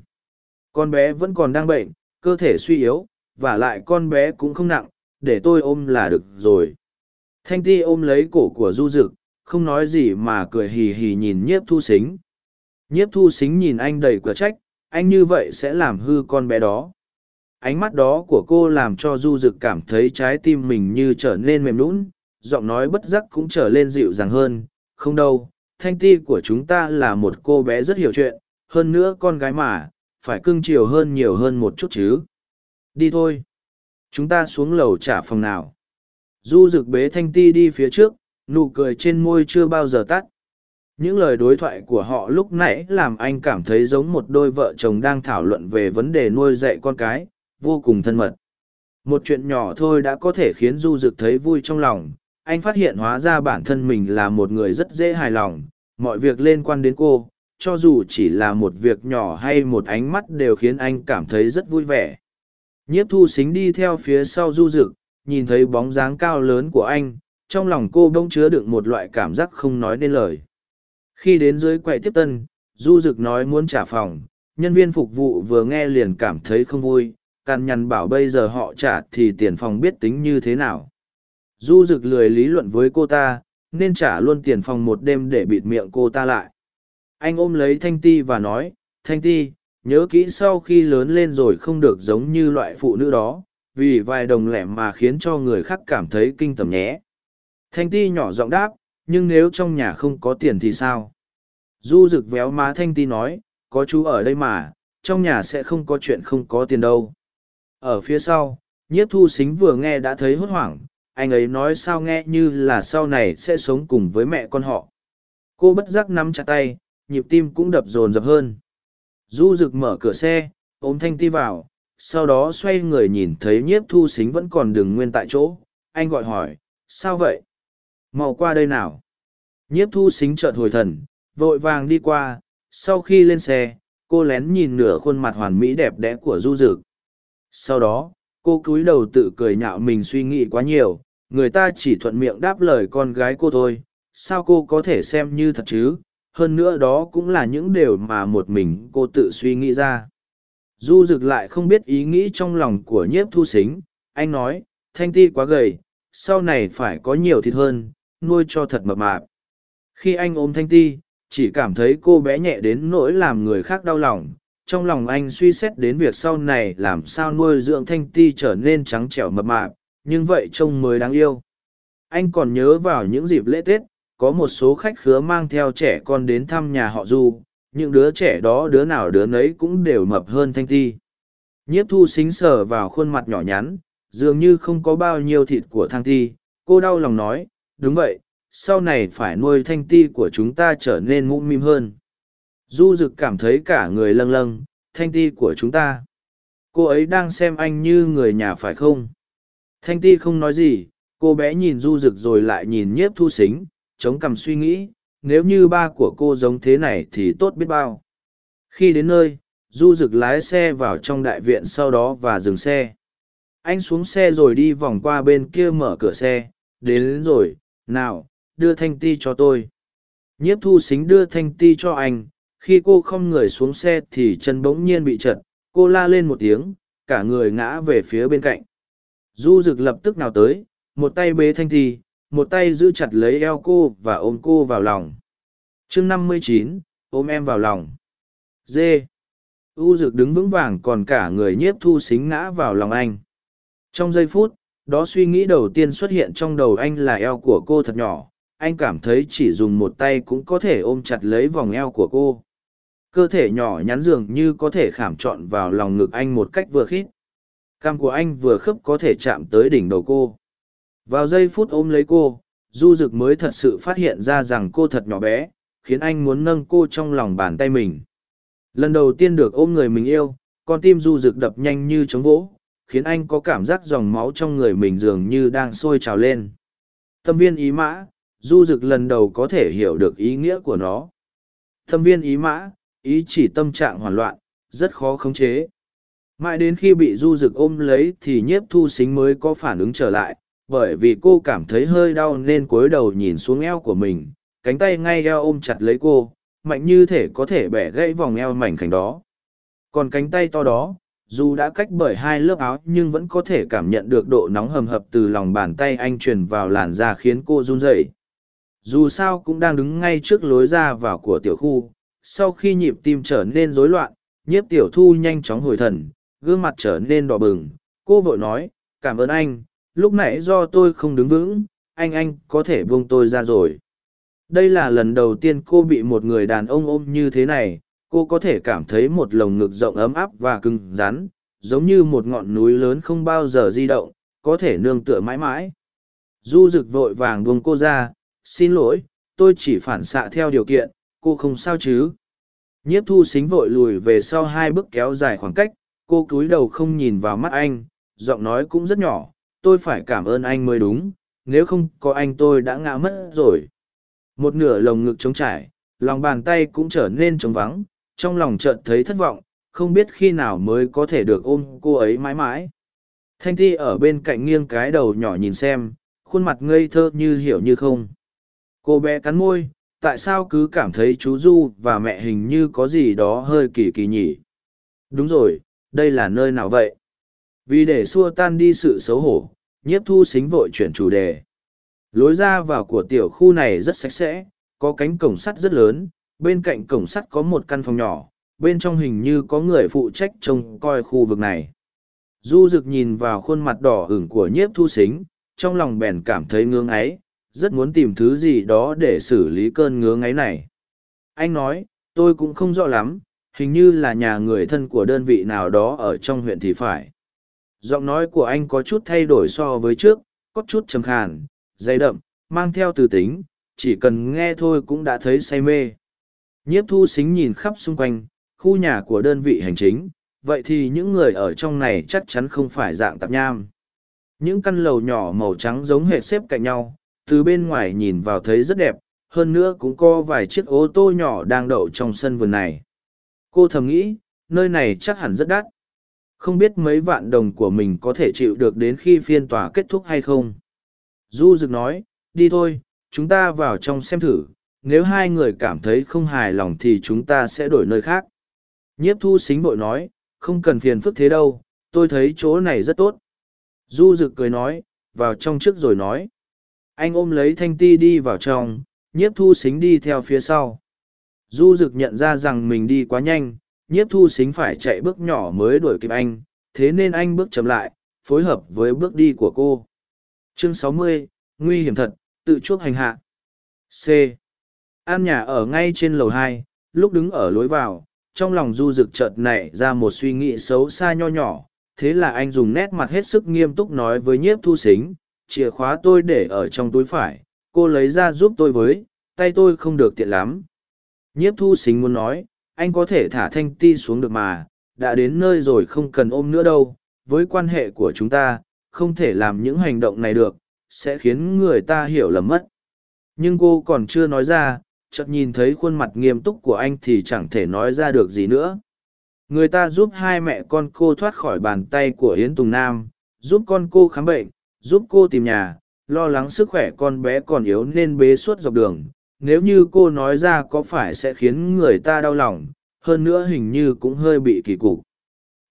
Con bé vẫn còn đang bệnh, cơ thể suy yếu, và lại con bé cũng không nặng, để tôi ôm là được rồi. Thanh ti ôm lấy cổ của du rực không nói gì mà cười hì hì nhìn nhiếp thu xính nhiếp thu xính nhìn anh đầy cửa trách, anh như vậy sẽ làm hư con bé đó. Ánh mắt đó của cô làm cho du rực cảm thấy trái tim mình như trở nên mềm lún giọng nói bất giác cũng trở lên dịu dàng hơn, không đâu, thanh ti của chúng ta là một cô bé rất hiểu chuyện, hơn nữa con gái mà, phải cưng chiều hơn nhiều hơn một chút chứ. Đi thôi. Chúng ta xuống lầu trả phòng nào. Du rực bế thanh ti đi phía trước, nụ cười trên môi chưa bao giờ tắt. Những lời đối thoại của họ lúc nãy làm anh cảm thấy giống một đôi vợ chồng đang thảo luận về vấn đề nuôi dạy con cái, vô cùng thân mật. Một chuyện nhỏ thôi đã có thể khiến du dực thấy vui trong lòng anh phát hiện hóa ra bản thân mình là một người rất dễ hài lòng, mọi việc liên quan đến cô, cho dù chỉ là một việc nhỏ hay một ánh mắt đều khiến anh cảm thấy rất vui vẻ. Nhiếp thu xính đi theo phía sau du rực nhìn thấy bóng dáng cao lớn của anh, trong lòng cô bỗng chứa đựng một loại cảm giác không nói nên lời. Khi đến dưới quầy tiếp tân, du rực nói muốn trả phòng, nhân viên phục vụ vừa nghe liền cảm thấy không vui, càn nhằn bảo bây giờ họ trả thì tiền phòng biết tính như thế nào du rực lười lý luận với cô ta, nên trả luôn tiền phòng một đêm để bịt miệng cô ta lại. Anh ôm lấy thanh ti và nói, thanh ti, nhớ kỹ sau khi lớn lên rồi không được giống như loại phụ nữ đó, vì vài đồng lẻ mà khiến cho người khác cảm thấy kinh tởm nhé. Thanh ti nhỏ giọng đáp, nhưng nếu trong nhà không có tiền thì sao? Du rực véo má thanh ti nói, có chú ở đây mà, trong nhà sẽ không có chuyện không có tiền đâu. Ở phía sau, nhiếp thu xính vừa nghe đã thấy hốt hoảng anh ấy nói sao nghe như là sau này sẽ sống cùng với mẹ con họ. Cô bất giác nắm chặt tay, nhịp tim cũng đập rồn rập hơn. Du rực mở cửa xe, ôm thanh ti vào, sau đó xoay người nhìn thấy nhiếp thu xính vẫn còn đường nguyên tại chỗ. Anh gọi hỏi, sao vậy? Mau qua đây nào. Nhiếp thu xính chợt hồi thần, vội vàng đi qua. Sau khi lên xe, cô lén nhìn nửa khuôn mặt hoàn mỹ đẹp đẽ của du rực sau đó, cô cúi đầu tự cười nhạo mình suy nghĩ quá nhiều người ta chỉ thuận miệng đáp lời con gái cô thôi, sao cô có thể xem như thật chứ? Hơn nữa đó cũng là những điều mà một mình cô tự suy nghĩ ra. Du rực lại không biết ý nghĩ trong lòng của nhiếp thu xính. Anh nói, thanh ti quá gầy, sau này phải có nhiều thịt hơn, nuôi cho thật mập mạp. Khi anh ôm thanh ti, chỉ cảm thấy cô bé nhẹ đến nỗi làm người khác đau lòng. Trong lòng anh suy xét đến việc sau này làm sao nuôi dưỡng thanh ti trở nên trắng trẻo mập mạp nhưng vậy trông mới đáng yêu. Anh còn nhớ vào những dịp lễ tết, có một số khách khứa mang theo trẻ con đến thăm nhà họ du, những đứa trẻ đó đứa nào đứa nấy cũng đều mập hơn thanh ti. Nhiếp thu xính sờ vào khuôn mặt nhỏ nhắn, dường như không có bao nhiêu thịt của thang ti. Cô đau lòng nói, đúng vậy, sau này phải nuôi thanh ti của chúng ta trở nên mũm mĩm hơn. Du rực cảm thấy cả người lâng lâng, thanh ti của chúng ta. Cô ấy đang xem anh như người nhà phải không? Thanh ti không nói gì cô bé nhìn du rực rồi lại nhìn nhiếp thu xính chống cằm suy nghĩ nếu như ba của cô giống thế này thì tốt biết bao. Khi đến nơi du rực lái xe vào trong đại viện sau đó và dừng xe. Anh xuống xe rồi đi vòng qua bên kia mở cửa xe đến, đến rồi nào đưa thanh ti cho tôi. Nhiếp thu xính đưa thanh ti cho anh khi cô không người xuống xe thì chân bỗng nhiên bị trật cô la lên một tiếng cả người ngã về phía bên cạnh du Dực lập tức nào tới một tay bế thanh thi, một tay giữ chặt lấy eo cô và ôm cô vào lòng. Chương năm mươi chín ôm em vào lòng. Dê u Dực đứng vững vàng còn cả người nhiếp thu xính ngã vào lòng anh. Trong giây phút đó suy nghĩ đầu tiên xuất hiện trong đầu anh là eo của cô thật nhỏ. Anh cảm thấy chỉ dùng một tay cũng có thể ôm chặt lấy vòng eo của cô. Cơ thể nhỏ nhắn dường như có thể khảm trọn vào lòng ngực anh một cách vừa khít cam của anh vừa khớp có thể chạm tới đỉnh đầu cô. Vào giây phút ôm lấy cô, du Dực mới thật sự phát hiện ra rằng cô thật nhỏ bé, khiến anh muốn nâng cô trong lòng bàn tay mình. Lần đầu tiên được ôm người mình yêu, con tim du Dực đập nhanh như trống vỗ, khiến anh có cảm giác dòng máu trong người mình dường như đang sôi trào lên. Tâm viên ý mã, du Dực lần đầu có thể hiểu được ý nghĩa của nó. Tâm viên ý mã, ý chỉ tâm trạng hoảng loạn, rất khó khống chế mãi đến khi bị du rực ôm lấy thì nhiếp thu xính mới có phản ứng trở lại, bởi vì cô cảm thấy hơi đau nên cúi đầu nhìn xuống eo của mình, cánh tay ngay eo ôm chặt lấy cô, mạnh như thể có thể bẻ gãy vòng eo mảnh khảnh đó. Còn cánh tay to đó, dù đã cách bởi hai lớp áo nhưng vẫn có thể cảm nhận được độ nóng hầm hập từ lòng bàn tay anh truyền vào làn da khiến cô run rẩy. Dù sao cũng đang đứng ngay trước lối ra vào của tiểu khu, sau khi nhịp tim trở nên rối loạn, nhiếp tiểu thu nhanh chóng hồi thần gương mặt trở nên đỏ bừng. Cô vội nói, cảm ơn anh, lúc nãy do tôi không đứng vững, anh anh có thể buông tôi ra rồi. Đây là lần đầu tiên cô bị một người đàn ông ôm như thế này. Cô có thể cảm thấy một lồng ngực rộng ấm áp và cứng rắn, giống như một ngọn núi lớn không bao giờ di động, có thể nương tựa mãi mãi. Du rực vội vàng buông cô ra, xin lỗi, tôi chỉ phản xạ theo điều kiện, cô không sao chứ? Nhiếp thu xính vội lùi về sau hai bước kéo dài khoảng cách cô cúi đầu không nhìn vào mắt anh, giọng nói cũng rất nhỏ, tôi phải cảm ơn anh mới đúng, nếu không có anh tôi đã ngã mất rồi. Một nửa lồng ngực trống trải, lòng bàn tay cũng trở nên trống vắng, trong lòng chợt thấy thất vọng, không biết khi nào mới có thể được ôm cô ấy mãi mãi. Thanh thi ở bên cạnh nghiêng cái đầu nhỏ nhìn xem, khuôn mặt ngây thơ như hiểu như không. Cô bé cắn môi, tại sao cứ cảm thấy chú du và mẹ hình như có gì đó hơi kỳ kỳ nhỉ? Đúng rồi đây là nơi nào vậy? Vì để xua tan đi sự xấu hổ nhiếp thu xính vội chuyển chủ đề. Lối ra vào của tiểu khu này rất sạch sẽ có cánh cổng sắt rất lớn bên cạnh cổng sắt có một căn phòng nhỏ bên trong hình như có người phụ trách trông coi khu vực này. Du rực nhìn vào khuôn mặt đỏ ửng của nhiếp thu xính trong lòng bèn cảm thấy ngưỡng ấy rất muốn tìm thứ gì đó để xử lý cơn ngứa ngáy này. Anh nói, tôi cũng không rõ lắm, hình như là nhà người thân của đơn vị nào đó ở trong huyện thì phải. Giọng nói của anh có chút thay đổi so với trước, có chút trầm khàn, dày đậm, mang theo từ tính, chỉ cần nghe thôi cũng đã thấy say mê. Nhiếp thu xính nhìn khắp xung quanh, khu nhà của đơn vị hành chính, vậy thì những người ở trong này chắc chắn không phải dạng tạp nham. Những căn lầu nhỏ màu trắng giống hệ xếp cạnh nhau, từ bên ngoài nhìn vào thấy rất đẹp, hơn nữa cũng có vài chiếc ô tô nhỏ đang đậu trong sân vườn này. Cô thầm nghĩ, nơi này chắc hẳn rất đắt. Không biết mấy vạn đồng của mình có thể chịu được đến khi phiên tòa kết thúc hay không. Du Dực nói, đi thôi, chúng ta vào trong xem thử, nếu hai người cảm thấy không hài lòng thì chúng ta sẽ đổi nơi khác. Nhiếp thu xính bội nói, không cần phiền phức thế đâu, tôi thấy chỗ này rất tốt. Du rực cười nói, vào trong trước rồi nói. Anh ôm lấy thanh ti đi vào trong, nhiếp thu xính đi theo phía sau. Du Dực nhận ra rằng mình đi quá nhanh, nhiếp thu xính phải chạy bước nhỏ mới đuổi kịp anh, thế nên anh bước chậm lại, phối hợp với bước đi của cô. Chương 60, Nguy hiểm thật, tự chuốc hành hạ. C. An nhà ở ngay trên lầu hai, lúc đứng ở lối vào, trong lòng du rực chợt nảy ra một suy nghĩ xấu xa nho nhỏ, thế là anh dùng nét mặt hết sức nghiêm túc nói với nhiếp thu xính, chìa khóa tôi để ở trong túi phải, cô lấy ra giúp tôi với, tay tôi không được tiện lắm. Nhiếp thu xính muốn nói, anh có thể thả thanh ti xuống được mà, đã đến nơi rồi không cần ôm nữa đâu, với quan hệ của chúng ta, không thể làm những hành động này được, sẽ khiến người ta hiểu lầm mất. Nhưng cô còn chưa nói ra, chợt nhìn thấy khuôn mặt nghiêm túc của anh thì chẳng thể nói ra được gì nữa. Người ta giúp hai mẹ con cô thoát khỏi bàn tay của Yến Tùng Nam, giúp con cô khám bệnh, giúp cô tìm nhà, lo lắng sức khỏe con bé còn yếu nên bế suốt dọc đường. Nếu như cô nói ra có phải sẽ khiến người ta đau lòng, hơn nữa hình như cũng hơi bị kỳ cục.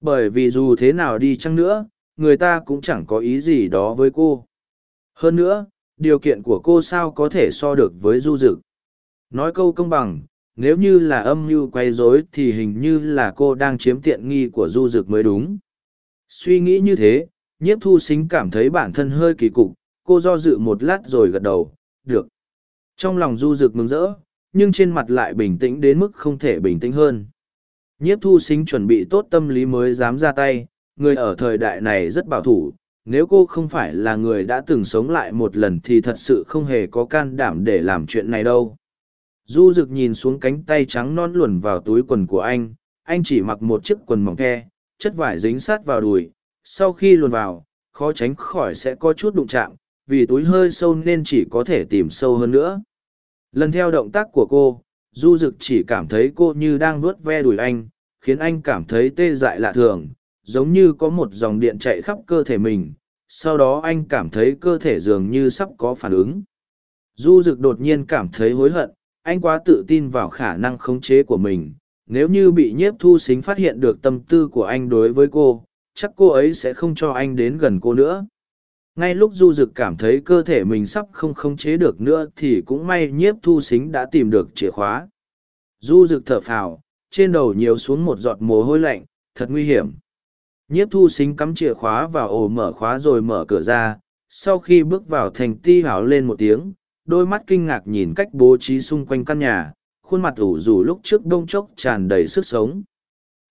Bởi vì dù thế nào đi chăng nữa, người ta cũng chẳng có ý gì đó với cô. Hơn nữa, điều kiện của cô sao có thể so được với du dực. Nói câu công bằng, nếu như là âm mưu quay rối thì hình như là cô đang chiếm tiện nghi của du dực mới đúng. Suy nghĩ như thế, nhiếp thu xính cảm thấy bản thân hơi kỳ cục, cô do dự một lát rồi gật đầu, được. Trong lòng du dực mừng rỡ, nhưng trên mặt lại bình tĩnh đến mức không thể bình tĩnh hơn. Nhiếp thu xính chuẩn bị tốt tâm lý mới dám ra tay, người ở thời đại này rất bảo thủ, nếu cô không phải là người đã từng sống lại một lần thì thật sự không hề có can đảm để làm chuyện này đâu. Du rực nhìn xuống cánh tay trắng non luồn vào túi quần của anh, anh chỉ mặc một chiếc quần mỏng ke, chất vải dính sát vào đùi, sau khi luồn vào, khó tránh khỏi sẽ có chút đụng chạm, vì túi hơi sâu nên chỉ có thể tìm sâu hơn nữa. Lần theo động tác của cô, Du Dực chỉ cảm thấy cô như đang vuốt ve đùi anh, khiến anh cảm thấy tê dại lạ thường, giống như có một dòng điện chạy khắp cơ thể mình. Sau đó anh cảm thấy cơ thể dường như sắp có phản ứng. Du Dực đột nhiên cảm thấy hối hận, anh quá tự tin vào khả năng khống chế của mình. Nếu như bị nhiếp thu xính phát hiện được tâm tư của anh đối với cô, chắc cô ấy sẽ không cho anh đến gần cô nữa ngay lúc du dực cảm thấy cơ thể mình sắp không khống chế được nữa thì cũng may nhiếp thu xính đã tìm được chìa khóa. Du dực thở phào, trên đầu nhiều xuống một giọt mồ hôi lạnh, thật nguy hiểm. Nhiếp thu xính cắm chìa khóa vào ổ mở khóa rồi mở cửa ra, sau khi bước vào thành ti hào lên một tiếng, đôi mắt kinh ngạc nhìn cách bố trí xung quanh căn nhà, khuôn mặt ủ rủ lúc trước đông chốc tràn đầy sức sống.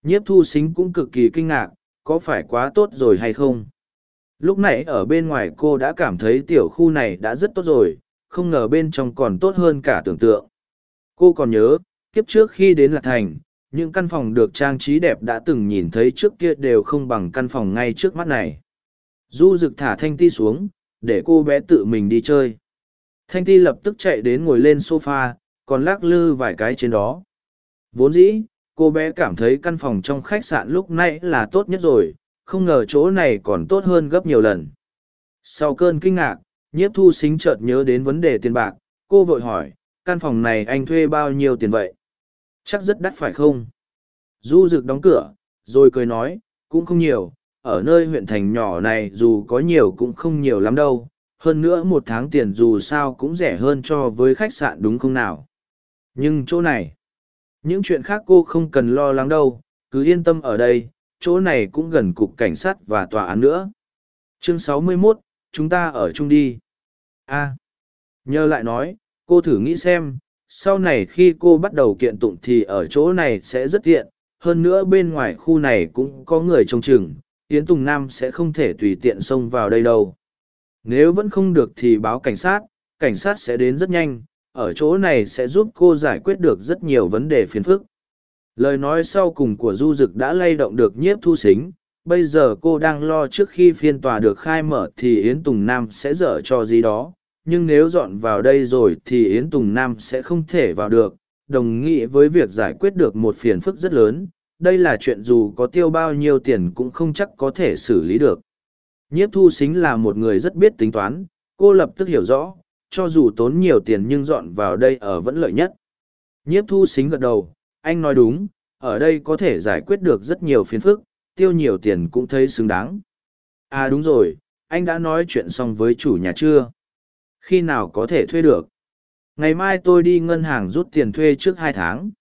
Nhiếp thu xính cũng cực kỳ kinh ngạc, có phải quá tốt rồi hay không? Lúc nãy ở bên ngoài cô đã cảm thấy tiểu khu này đã rất tốt rồi không ngờ bên trong còn tốt hơn cả tưởng tượng. Cô còn nhớ kiếp trước khi đến lạc thành những căn phòng được trang trí đẹp đã từng nhìn thấy trước kia đều không bằng căn phòng ngay trước mắt này. Du rực thả thanh ti xuống để cô bé tự mình đi chơi. Thanh ti lập tức chạy đến ngồi lên sofa, còn lắc lư vài cái trên đó. Vốn dĩ cô bé cảm thấy căn phòng trong khách sạn lúc nãy là tốt nhất rồi không ngờ chỗ này còn tốt hơn gấp nhiều lần. Sau cơn kinh ngạc, nhiếp thu xính chợt nhớ đến vấn đề tiền bạc, cô vội hỏi, căn phòng này anh thuê bao nhiêu tiền vậy? Chắc rất đắt phải không? Du rực đóng cửa, rồi cười nói, cũng không nhiều, ở nơi huyện thành nhỏ này dù có nhiều cũng không nhiều lắm đâu, hơn nữa một tháng tiền dù sao cũng rẻ hơn cho với khách sạn đúng không nào? Nhưng chỗ này, những chuyện khác cô không cần lo lắng đâu, cứ yên tâm ở đây, chỗ này cũng gần cục cảnh sát và tòa án nữa. Chương 61, chúng ta ở chung đi. A. nhớ lại nói, cô thử nghĩ xem, sau này khi cô bắt đầu kiện tụng thì ở chỗ này sẽ rất tiện, hơn nữa bên ngoài khu này cũng có người trông chừng, Yến Tùng Nam sẽ không thể tùy tiện xông vào đây đâu. Nếu vẫn không được thì báo cảnh sát, cảnh sát sẽ đến rất nhanh, ở chỗ này sẽ giúp cô giải quyết được rất nhiều vấn đề phiền phức. Lời nói sau cùng của Du Dực đã lay động được nhiếp thu xính, bây giờ cô đang lo trước khi phiên tòa được khai mở thì Yến Tùng Nam sẽ dở cho gì đó, nhưng nếu dọn vào đây rồi thì Yến Tùng Nam sẽ không thể vào được, đồng nghĩa với việc giải quyết được một phiền phức rất lớn, đây là chuyện dù có tiêu bao nhiêu tiền cũng không chắc có thể xử lý được. Nhiếp thu xính là một người rất biết tính toán, cô lập tức hiểu rõ, cho dù tốn nhiều tiền nhưng dọn vào đây ở vẫn lợi nhất. Nhiếp thu xính gật đầu, anh nói đúng, ở đây có thể giải quyết được rất nhiều phiền phức, tiêu nhiều tiền cũng thấy xứng đáng. À đúng rồi, anh đã nói chuyện xong với chủ nhà chưa? Khi nào có thể thuê được? Ngày mai tôi đi ngân hàng rút tiền thuê trước hai tháng.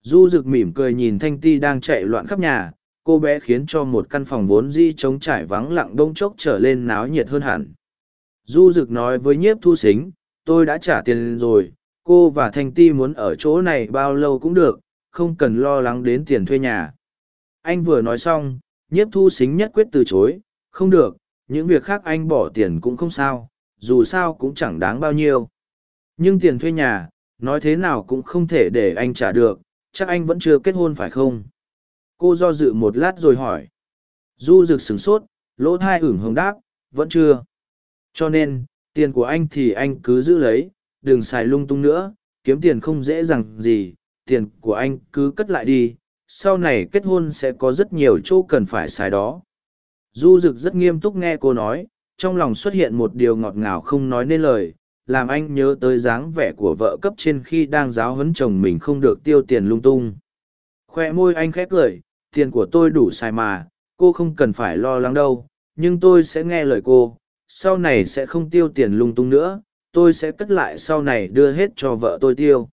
Du rực mỉm cười nhìn Thanh Ti đang chạy loạn khắp nhà, cô bé khiến cho một căn phòng vốn di trống trải vắng lặng đông chốc trở lên náo nhiệt hơn hẳn. Du rực nói với nhiếp thu xính, tôi đã trả tiền rồi, cô và Thanh Ti muốn ở chỗ này bao lâu cũng được, không cần lo lắng đến tiền thuê nhà. Anh vừa nói xong, nhiếp thu xính nhất quyết từ chối, không được, những việc khác anh bỏ tiền cũng không sao, dù sao cũng chẳng đáng bao nhiêu. Nhưng tiền thuê nhà, nói thế nào cũng không thể để anh trả được, chắc anh vẫn chưa kết hôn phải không? Cô do dự một lát rồi hỏi. Du rực sửng sốt, lỗ thai ửng hồng đáp, vẫn chưa. Cho nên, tiền của anh thì anh cứ giữ lấy, đừng xài lung tung nữa, kiếm tiền không dễ dàng gì, tiền của anh cứ cất lại đi, sau này kết hôn sẽ có rất nhiều chỗ cần phải xài đó. Du Dực rất nghiêm túc nghe cô nói, trong lòng xuất hiện một điều ngọt ngào không nói nên lời, làm anh nhớ tới dáng vẻ của vợ cấp trên khi đang giáo huấn chồng mình không được tiêu tiền lung tung. Khoe môi anh khét cười, tiền của tôi đủ xài mà, cô không cần phải lo lắng đâu, nhưng tôi sẽ nghe lời cô, sau này sẽ không tiêu tiền lung tung nữa, tôi sẽ cất lại sau này đưa hết cho vợ tôi tiêu.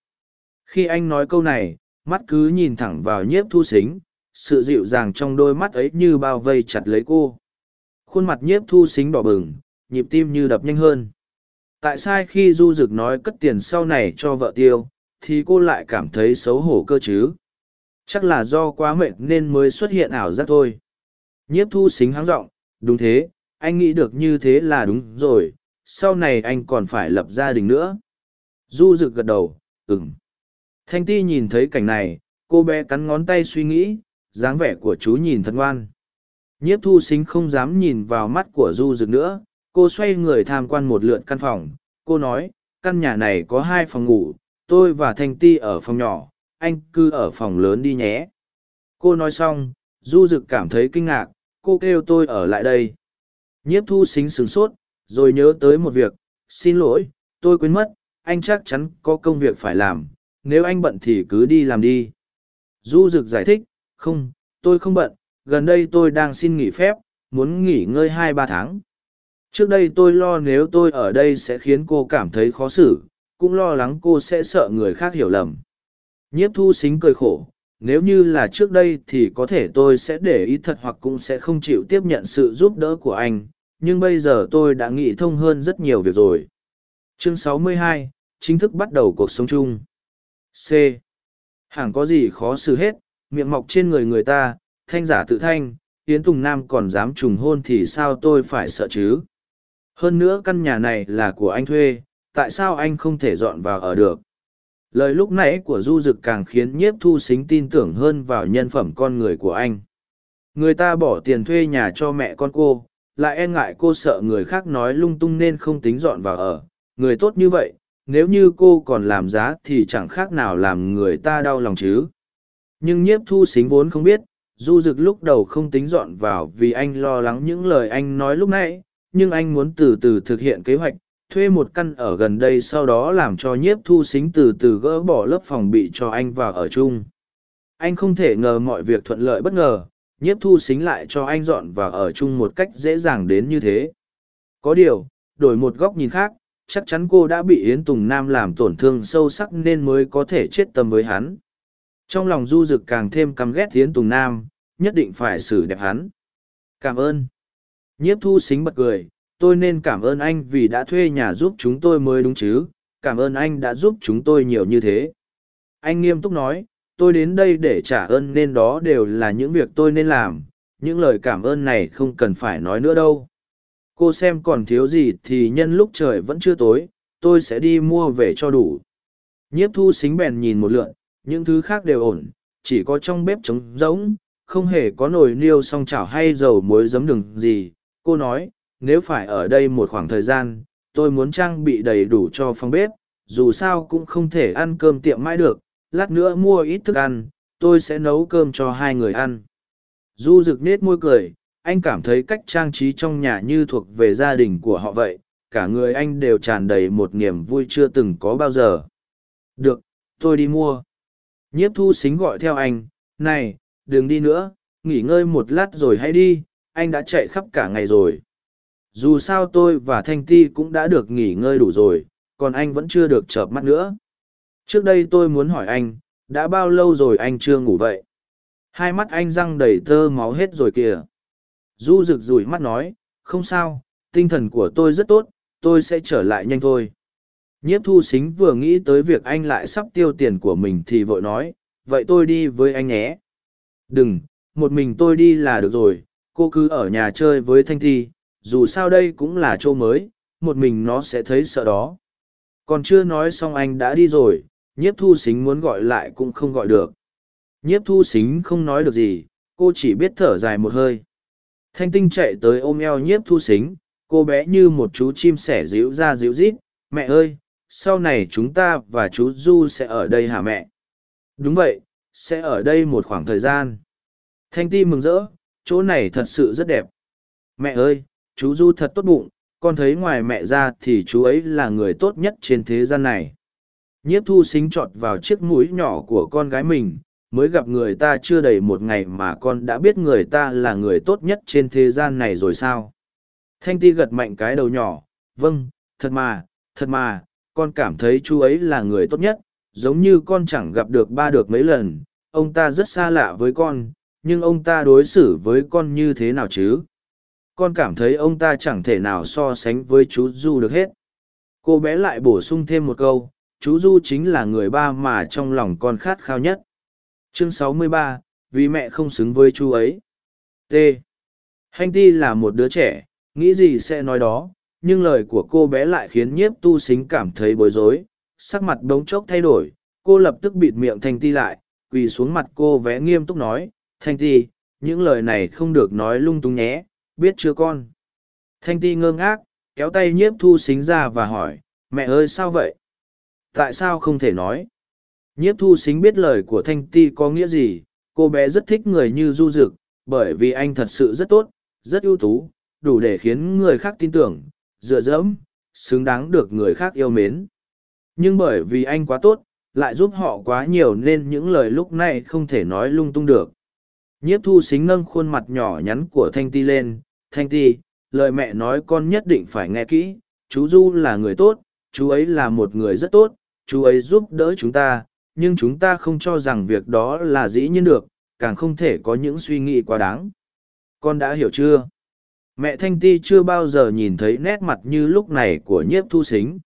Khi anh nói câu này, mắt cứ nhìn thẳng vào nhiếp thu xính, sự dịu dàng trong đôi mắt ấy như bao vây chặt lấy cô. Khuôn mặt nhiếp thu xính đỏ bừng, nhịp tim như đập nhanh hơn. Tại sao khi Du Dực nói cất tiền sau này cho vợ tiêu, thì cô lại cảm thấy xấu hổ cơ chứ? Chắc là do quá mệt nên mới xuất hiện ảo giác thôi. Nhiếp thu xính háng giọng đúng thế, anh nghĩ được như thế là đúng rồi, sau này anh còn phải lập gia đình nữa. Du Dực gật đầu, ừm. Thanh Ti nhìn thấy cảnh này, cô bé cắn ngón tay suy nghĩ, dáng vẻ của chú nhìn thật ngoan. Nhiếp thu xính không dám nhìn vào mắt của Du Dực nữa, cô xoay người tham quan một lượt căn phòng. Cô nói, căn nhà này có hai phòng ngủ, tôi và Thanh Ti ở phòng nhỏ, anh cứ ở phòng lớn đi nhé. Cô nói xong, Du Dực cảm thấy kinh ngạc, cô kêu tôi ở lại đây. Nhiếp thu xính sửng sốt, rồi nhớ tới một việc, xin lỗi, tôi quên mất, anh chắc chắn có công việc phải làm, nếu anh bận thì cứ đi làm đi. Du Dực giải thích, không, tôi không bận, gần đây tôi đang xin nghỉ phép, muốn nghỉ ngơi hai ba tháng. Trước đây tôi lo nếu tôi ở đây sẽ khiến cô cảm thấy khó xử, cũng lo lắng cô sẽ sợ người khác hiểu lầm. Nhiếp thu xính cười khổ, nếu như là trước đây thì có thể tôi sẽ để ý thật hoặc cũng sẽ không chịu tiếp nhận sự giúp đỡ của anh, nhưng bây giờ tôi đã nghĩ thông hơn rất nhiều việc rồi. Chương 62, chính thức bắt đầu cuộc sống chung. C. hàng có gì khó xử hết, miệng mọc trên người người ta, thanh giả tự thanh, Yến Tùng Nam còn dám trùng hôn thì sao tôi phải sợ chứ? Hơn nữa căn nhà này là của anh thuê, tại sao anh không thể dọn vào ở được? Lời lúc nãy của Du Dực càng khiến nhiếp thu xính tin tưởng hơn vào nhân phẩm con người của anh. Người ta bỏ tiền thuê nhà cho mẹ con cô, lại e ngại cô sợ người khác nói lung tung nên không tính dọn vào ở. Người tốt như vậy, nếu như cô còn làm giá thì chẳng khác nào làm người ta đau lòng chứ. Nhưng nhiếp thu xính vốn không biết, du dực lúc đầu không tính dọn vào vì anh lo lắng những lời anh nói lúc nãy, nhưng anh muốn từ từ thực hiện kế hoạch, thuê một căn ở gần đây sau đó làm cho nhiếp thu xính từ từ gỡ bỏ lớp phòng bị cho anh vào ở chung. Anh không thể ngờ mọi việc thuận lợi bất ngờ, nhiếp thu xính lại cho anh dọn vào ở chung một cách dễ dàng đến như thế. Có điều, đổi một góc nhìn khác, chắc chắn cô đã bị Yến Tùng Nam làm tổn thương sâu sắc nên mới có thể chết tâm với hắn. Trong lòng du dực càng thêm căm ghét Yến Tùng Nam, nhất định phải xử đẹp hắn. Cảm ơn. Nhiếp thu xính bật cười, tôi nên cảm ơn anh vì đã thuê nhà giúp chúng tôi mới đúng chứ, cảm ơn anh đã giúp chúng tôi nhiều như thế. Anh nghiêm túc nói, tôi đến đây để trả ơn nên đó đều là những việc tôi nên làm, những lời cảm ơn này không cần phải nói nữa đâu cô xem còn thiếu gì thì nhân lúc trời vẫn chưa tối, tôi sẽ đi mua về cho đủ. Nhiếp thu xính bèn nhìn một lượn, những thứ khác đều ổn, chỉ có trong bếp trống rỗng, không hề có nồi niêu song chảo hay dầu muối giấm đường gì. Cô nói, nếu phải ở đây một khoảng thời gian, tôi muốn trang bị đầy đủ cho phòng bếp, dù sao cũng không thể ăn cơm tiệm mãi được, lát nữa mua ít thức ăn, tôi sẽ nấu cơm cho hai người ăn. Du rực nết môi cười anh cảm thấy cách trang trí trong nhà như thuộc về gia đình của họ vậy, cả người anh đều tràn đầy một niềm vui chưa từng có bao giờ. Được, tôi đi mua. Nhiếp thu xính gọi theo anh, này, đừng đi nữa, nghỉ ngơi một lát rồi hãy đi, anh đã chạy khắp cả ngày rồi. Dù sao tôi và thanh ti cũng đã được nghỉ ngơi đủ rồi, còn anh vẫn chưa được chợp mắt nữa. Trước đây tôi muốn hỏi anh, đã bao lâu rồi anh chưa ngủ vậy? Hai mắt anh răng đầy tơ máu hết rồi kìa du rực rủi mắt nói, không sao, tinh thần của tôi rất tốt, tôi sẽ trở lại nhanh thôi. Nhiếp thu xính vừa nghĩ tới việc anh lại sắp tiêu tiền của mình thì vội nói, vậy tôi đi với anh nhé. Đừng, một mình tôi đi là được rồi, cô cứ ở nhà chơi với thanh thi, dù sao đây cũng là chỗ mới, một mình nó sẽ thấy sợ đó. Còn chưa nói xong anh đã đi rồi, nhiếp thu xính muốn gọi lại cũng không gọi được. Nhiếp thu xính không nói được gì, cô chỉ biết thở dài một hơi thanh tinh chạy tới ôm eo nhiếp thu xính, cô bé như một chú chim sẻ ríu ra ríu rít, mẹ ơi, sau này chúng ta và chú du sẽ ở đây hả mẹ? Đúng vậy, sẽ ở đây một khoảng thời gian. Thanh ti mừng rỡ, chỗ này thật sự rất đẹp. Mẹ ơi, chú du thật tốt bụng, con thấy ngoài mẹ ra thì chú ấy là người tốt nhất trên thế gian này. Nhiếp thu xính trọt vào chiếc mũi nhỏ của con gái mình mới gặp người ta chưa đầy một ngày mà con đã biết người ta là người tốt nhất trên thế gian này rồi sao? Thanh ti gật mạnh cái đầu nhỏ vâng thật mà thật mà, con cảm thấy chú ấy là người tốt nhất, giống như con chẳng gặp được ba được mấy lần, ông ta rất xa lạ với con, nhưng ông ta đối xử với con như thế nào chứ? Con cảm thấy ông ta chẳng thể nào so sánh với chú du được hết. Cô bé lại bổ sung thêm một câu, chú du chính là người ba mà trong lòng con khát khao nhất chương 63, vì mẹ không xứng với chú ấy. T. Hanh ti là một đứa trẻ nghĩ gì sẽ nói đó nhưng lời của cô bé lại khiến nhiếp tu xính cảm thấy bối rối. Sắc mặt bỗng chốc thay đổi cô lập tức bịt miệng thanh ti lại quỳ xuống mặt cô vẽ nghiêm túc nói thanh ti những lời này không được nói lung tung nhé biết chưa con? Thanh ti ngơ ngác kéo tay nhiếp thu xính ra và hỏi mẹ ơi sao vậy? Tại sao không thể nói? Nhiếp thu xính biết lời của thanh ti có nghĩa gì cô bé rất thích người như du Dực, bởi vì anh thật sự rất tốt rất ưu tú đủ để khiến người khác tin tưởng dựa dẫm xứng đáng được người khác yêu mến. Nhưng bởi vì anh quá tốt lại giúp họ quá nhiều nên những lời lúc này không thể nói lung tung được. Nhiếp thu xính nâng khuôn mặt nhỏ nhắn của thanh ti lên thanh ti lời mẹ nói con nhất định phải nghe kỹ chú du là người tốt chú ấy là một người rất tốt chú ấy giúp đỡ chúng ta nhưng chúng ta không cho rằng việc đó là dĩ nhiên được, càng không thể có những suy nghĩ quá đáng. Con đã hiểu chưa? Mẹ thanh ti chưa bao giờ nhìn thấy nét mặt như lúc này của nhiếp thu xính.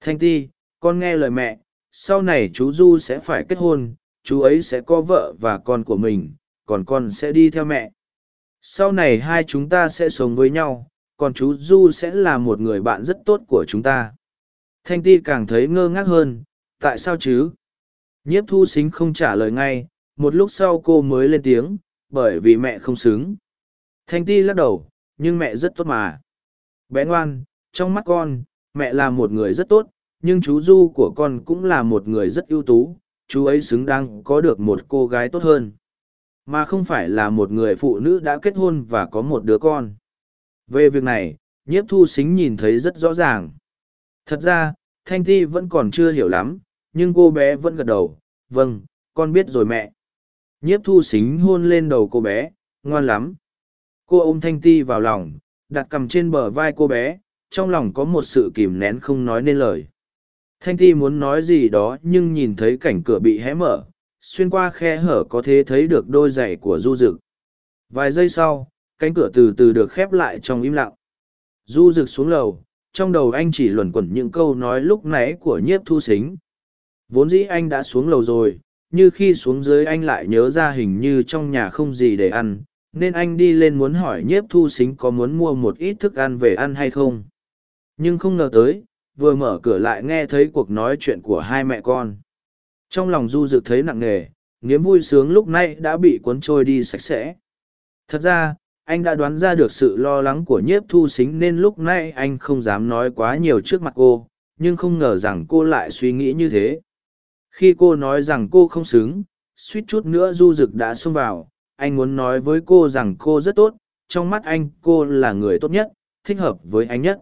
Thanh ti, con nghe lời mẹ, sau này chú du sẽ phải kết hôn, chú ấy sẽ có vợ và con của mình, còn con sẽ đi theo mẹ. Sau này hai chúng ta sẽ sống với nhau, còn chú du sẽ là một người bạn rất tốt của chúng ta. Thanh ti càng thấy ngơ ngác hơn, tại sao chứ? Nhiếp thu xính không trả lời ngay, một lúc sau cô mới lên tiếng, bởi vì mẹ không xứng. Thanh ti lắc đầu, nhưng mẹ rất tốt mà. Bé ngoan, trong mắt con, mẹ là một người rất tốt, nhưng chú du của con cũng là một người rất ưu tú, chú ấy xứng đáng có được một cô gái tốt hơn. Mà không phải là một người phụ nữ đã kết hôn và có một đứa con. Về việc này, nhiếp thu xính nhìn thấy rất rõ ràng. Thật ra, thanh ti vẫn còn chưa hiểu lắm nhưng cô bé vẫn gật đầu vâng con biết rồi mẹ. Nhiếp thu xính hôn lên đầu cô bé, ngoan lắm. Cô ôm thanh ti vào lòng, đặt cằm trên bờ vai cô bé, trong lòng có một sự kìm nén không nói nên lời. Thanh ti muốn nói gì đó nhưng nhìn thấy cảnh cửa bị hé mở, xuyên qua khe hở có thể thấy được đôi giày của du rực vài giây sau, cánh cửa từ từ được khép lại trong im lặng. Du rực xuống lầu, trong đầu anh chỉ luẩn quẩn những câu nói lúc nãy của nhiếp thu xính vốn dĩ anh đã xuống lầu rồi, như khi xuống dưới anh lại nhớ ra hình như trong nhà không gì để ăn, nên anh đi lên muốn hỏi nhiếp thu xính có muốn mua một ít thức ăn về ăn hay không. Nhưng không ngờ tới, vừa mở cửa lại nghe thấy cuộc nói chuyện của hai mẹ con. Trong lòng du Dực thấy nặng nề, niềm vui sướng lúc nay đã bị cuốn trôi đi sạch sẽ. Thật ra, anh đã đoán ra được sự lo lắng của nhiếp thu xính nên lúc này anh không dám nói quá nhiều trước mặt cô, nhưng không ngờ rằng cô lại suy nghĩ như thế khi cô nói rằng cô không xứng suýt chút nữa du rực đã xông vào anh muốn nói với cô rằng cô rất tốt trong mắt anh cô là người tốt nhất thích hợp với anh nhất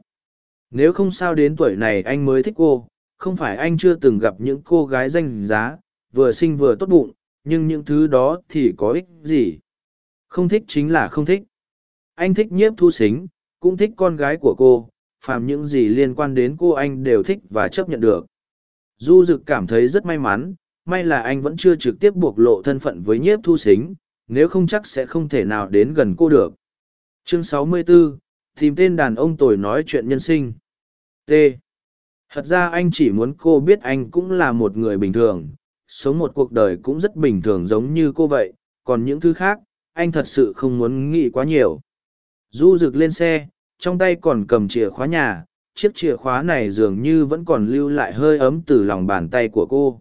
Nếu không sao đến tuổi này anh mới thích cô, không phải anh chưa từng gặp những cô gái danh giá, vừa xinh vừa tốt bụng, nhưng những thứ đó thì có ích gì? Không thích chính là không thích. Anh thích nhiếp thu xính, cũng thích con gái của cô, phàm những gì liên quan đến cô anh đều thích và chấp nhận được. Du Dực cảm thấy rất may mắn, may là anh vẫn chưa trực tiếp buộc lộ thân phận với nhiếp thu xính, nếu không chắc sẽ không thể nào đến gần cô được. Chương 64, tìm tên đàn ông tồi nói chuyện nhân sinh. T. Thật ra anh chỉ muốn cô biết anh cũng là một người bình thường, sống một cuộc đời cũng rất bình thường giống như cô vậy, còn những thứ khác, anh thật sự không muốn nghĩ quá nhiều. Du rực lên xe, trong tay còn cầm chìa khóa nhà, chiếc chìa khóa này dường như vẫn còn lưu lại hơi ấm từ lòng bàn tay của cô.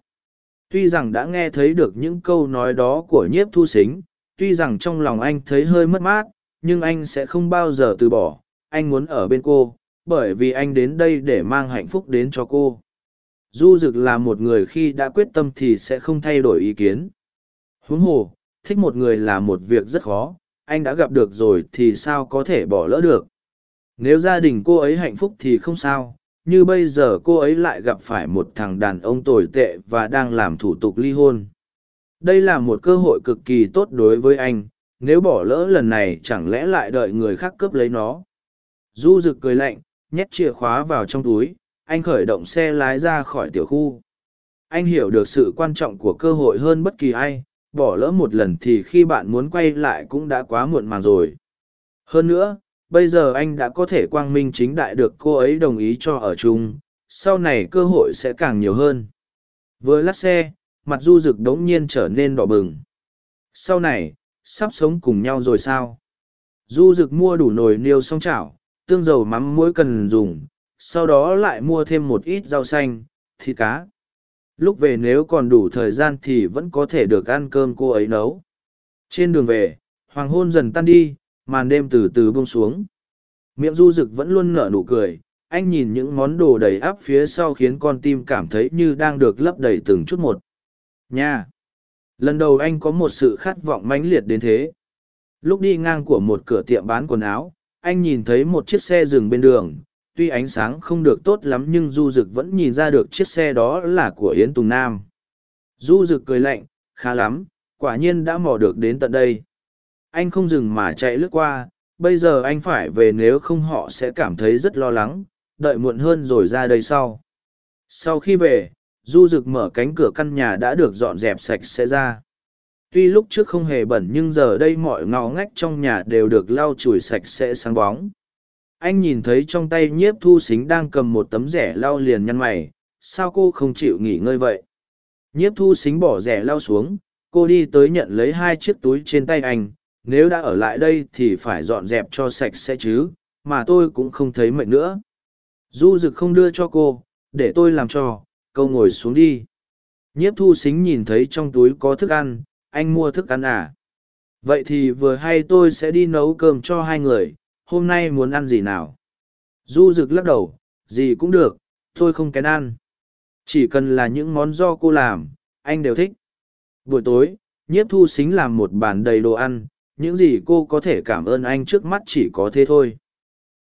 Tuy rằng đã nghe thấy được những câu nói đó của nhiếp thu xính, tuy rằng trong lòng anh thấy hơi mất mát, nhưng anh sẽ không bao giờ từ bỏ, anh muốn ở bên cô, bởi vì anh đến đây để mang hạnh phúc đến cho cô. Du Dực là một người khi đã quyết tâm thì sẽ không thay đổi ý kiến. Huống hồ, thích một người là một việc rất khó, anh đã gặp được rồi thì sao có thể bỏ lỡ được. Nếu gia đình cô ấy hạnh phúc thì không sao, như bây giờ cô ấy lại gặp phải một thằng đàn ông tồi tệ và đang làm thủ tục ly hôn. Đây là một cơ hội cực kỳ tốt đối với anh, nếu bỏ lỡ lần này chẳng lẽ lại đợi người khác cướp lấy nó. Du rực cười lạnh, nhét chìa khóa vào trong túi, anh khởi động xe lái ra khỏi tiểu khu. Anh hiểu được sự quan trọng của cơ hội hơn bất kỳ ai, bỏ lỡ một lần thì khi bạn muốn quay lại cũng đã quá muộn màng rồi. Hơn nữa, bây giờ anh đã có thể quang minh chính đại được cô ấy đồng ý cho ở chung, sau này cơ hội sẽ càng nhiều hơn. Vừa lát xe, mặt du rực đống nhiên trở nên đỏ bừng. Sau này, sắp sống cùng nhau rồi sao? Du rực mua đủ nồi niêu xong chảo, tương dầu mắm muối cần dùng, sau đó lại mua thêm một ít rau xanh, thịt cá. Lúc về nếu còn đủ thời gian thì vẫn có thể được ăn cơm cô ấy nấu. Trên đường về, hoàng hôn dần tan đi, màn đêm từ từ buông xuống. Miệng du rực vẫn luôn nở nụ cười, anh nhìn những món đồ đầy áp phía sau khiến con tim cảm thấy như đang được lấp đầy từng chút một. Nha! Lần đầu anh có một sự khát vọng mãnh liệt đến thế. Lúc đi ngang của một cửa tiệm bán quần áo, anh nhìn thấy một chiếc xe dừng bên đường. Tuy ánh sáng không được tốt lắm nhưng Du Dực vẫn nhìn ra được chiếc xe đó là của Yến Tùng Nam. Du Dực cười lạnh, khá lắm, quả nhiên đã mò được đến tận đây. Anh không dừng mà chạy lướt qua, bây giờ anh phải về nếu không họ sẽ cảm thấy rất lo lắng, đợi muộn hơn rồi ra đây sau. Sau khi về, Du Dực mở cánh cửa căn nhà đã được dọn dẹp sạch sẽ ra. Tuy lúc trước không hề bẩn nhưng giờ đây mọi ngõ ngách trong nhà đều được lau chùi sạch sẽ sáng bóng. Anh nhìn thấy trong tay nhiếp thu xính đang cầm một tấm rẻ lau liền nhăn mày, sao cô không chịu nghỉ ngơi vậy? Nhiếp thu xính bỏ rẻ lau xuống, cô đi tới nhận lấy hai chiếc túi trên tay anh, nếu đã ở lại đây thì phải dọn dẹp cho sạch sẽ chứ, mà tôi cũng không thấy mệt nữa. Du dực không đưa cho cô, để tôi làm cho, câu ngồi xuống đi. Nhiếp thu xính nhìn thấy trong túi có thức ăn, anh mua thức ăn à? Vậy thì vừa hay tôi sẽ đi nấu cơm cho hai người, hôm nay muốn ăn gì nào? Du rực lắc đầu, gì cũng được, tôi không kén ăn. Chỉ cần là những món do cô làm, anh đều thích. Buổi tối, nhiếp thu xính làm một bàn đầy đồ ăn, những gì cô có thể cảm ơn anh trước mắt chỉ có thế thôi.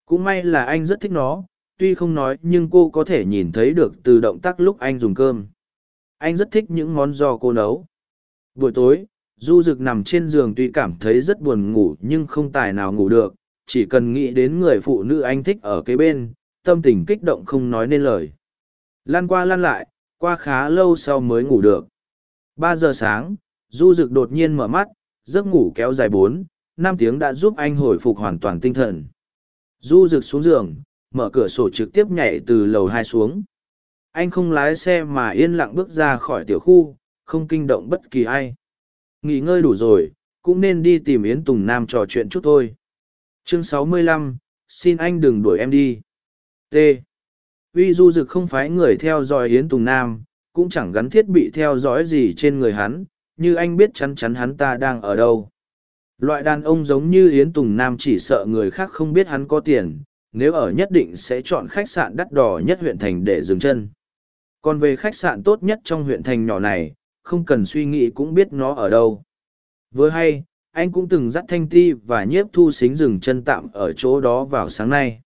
Cũng may là anh rất thích nó, tuy không nói nhưng cô có thể nhìn thấy được từ động tác lúc anh dùng cơm. Anh rất thích những món do cô nấu. Buổi tối, Du Dực nằm trên giường tuy cảm thấy rất buồn ngủ nhưng không tài nào ngủ được, chỉ cần nghĩ đến người phụ nữ anh thích ở kế bên, tâm tình kích động không nói nên lời. Lan qua lan lại, qua khá lâu sau mới ngủ được. Ba giờ sáng, Du Dực đột nhiên mở mắt, giấc ngủ kéo dài bốn, năm tiếng đã giúp anh hồi phục hoàn toàn tinh thần. Du Dực xuống giường, mở cửa sổ trực tiếp nhảy từ lầu hai xuống. Anh không lái xe mà yên lặng bước ra khỏi tiểu khu, không kinh động bất kỳ ai. Nghỉ ngơi đủ rồi, cũng nên đi tìm Yến Tùng Nam trò chuyện chút thôi. Chương 65, xin anh đừng đuổi em đi. T. Uy du dực không phái người theo dõi Yến Tùng Nam, cũng chẳng gắn thiết bị theo dõi gì trên người hắn, như anh biết chắn chắn hắn ta đang ở đâu. Loại đàn ông giống như Yến Tùng Nam chỉ sợ người khác không biết hắn có tiền, nếu ở nhất định sẽ chọn khách sạn đắt đỏ nhất huyện thành để dừng chân. Còn về khách sạn tốt nhất trong huyện thành nhỏ này, không cần suy nghĩ cũng biết nó ở đâu. Vừa hay, anh cũng từng dắt Thanh Ti và nhiếp thu xính dừng chân tạm ở chỗ đó vào sáng nay.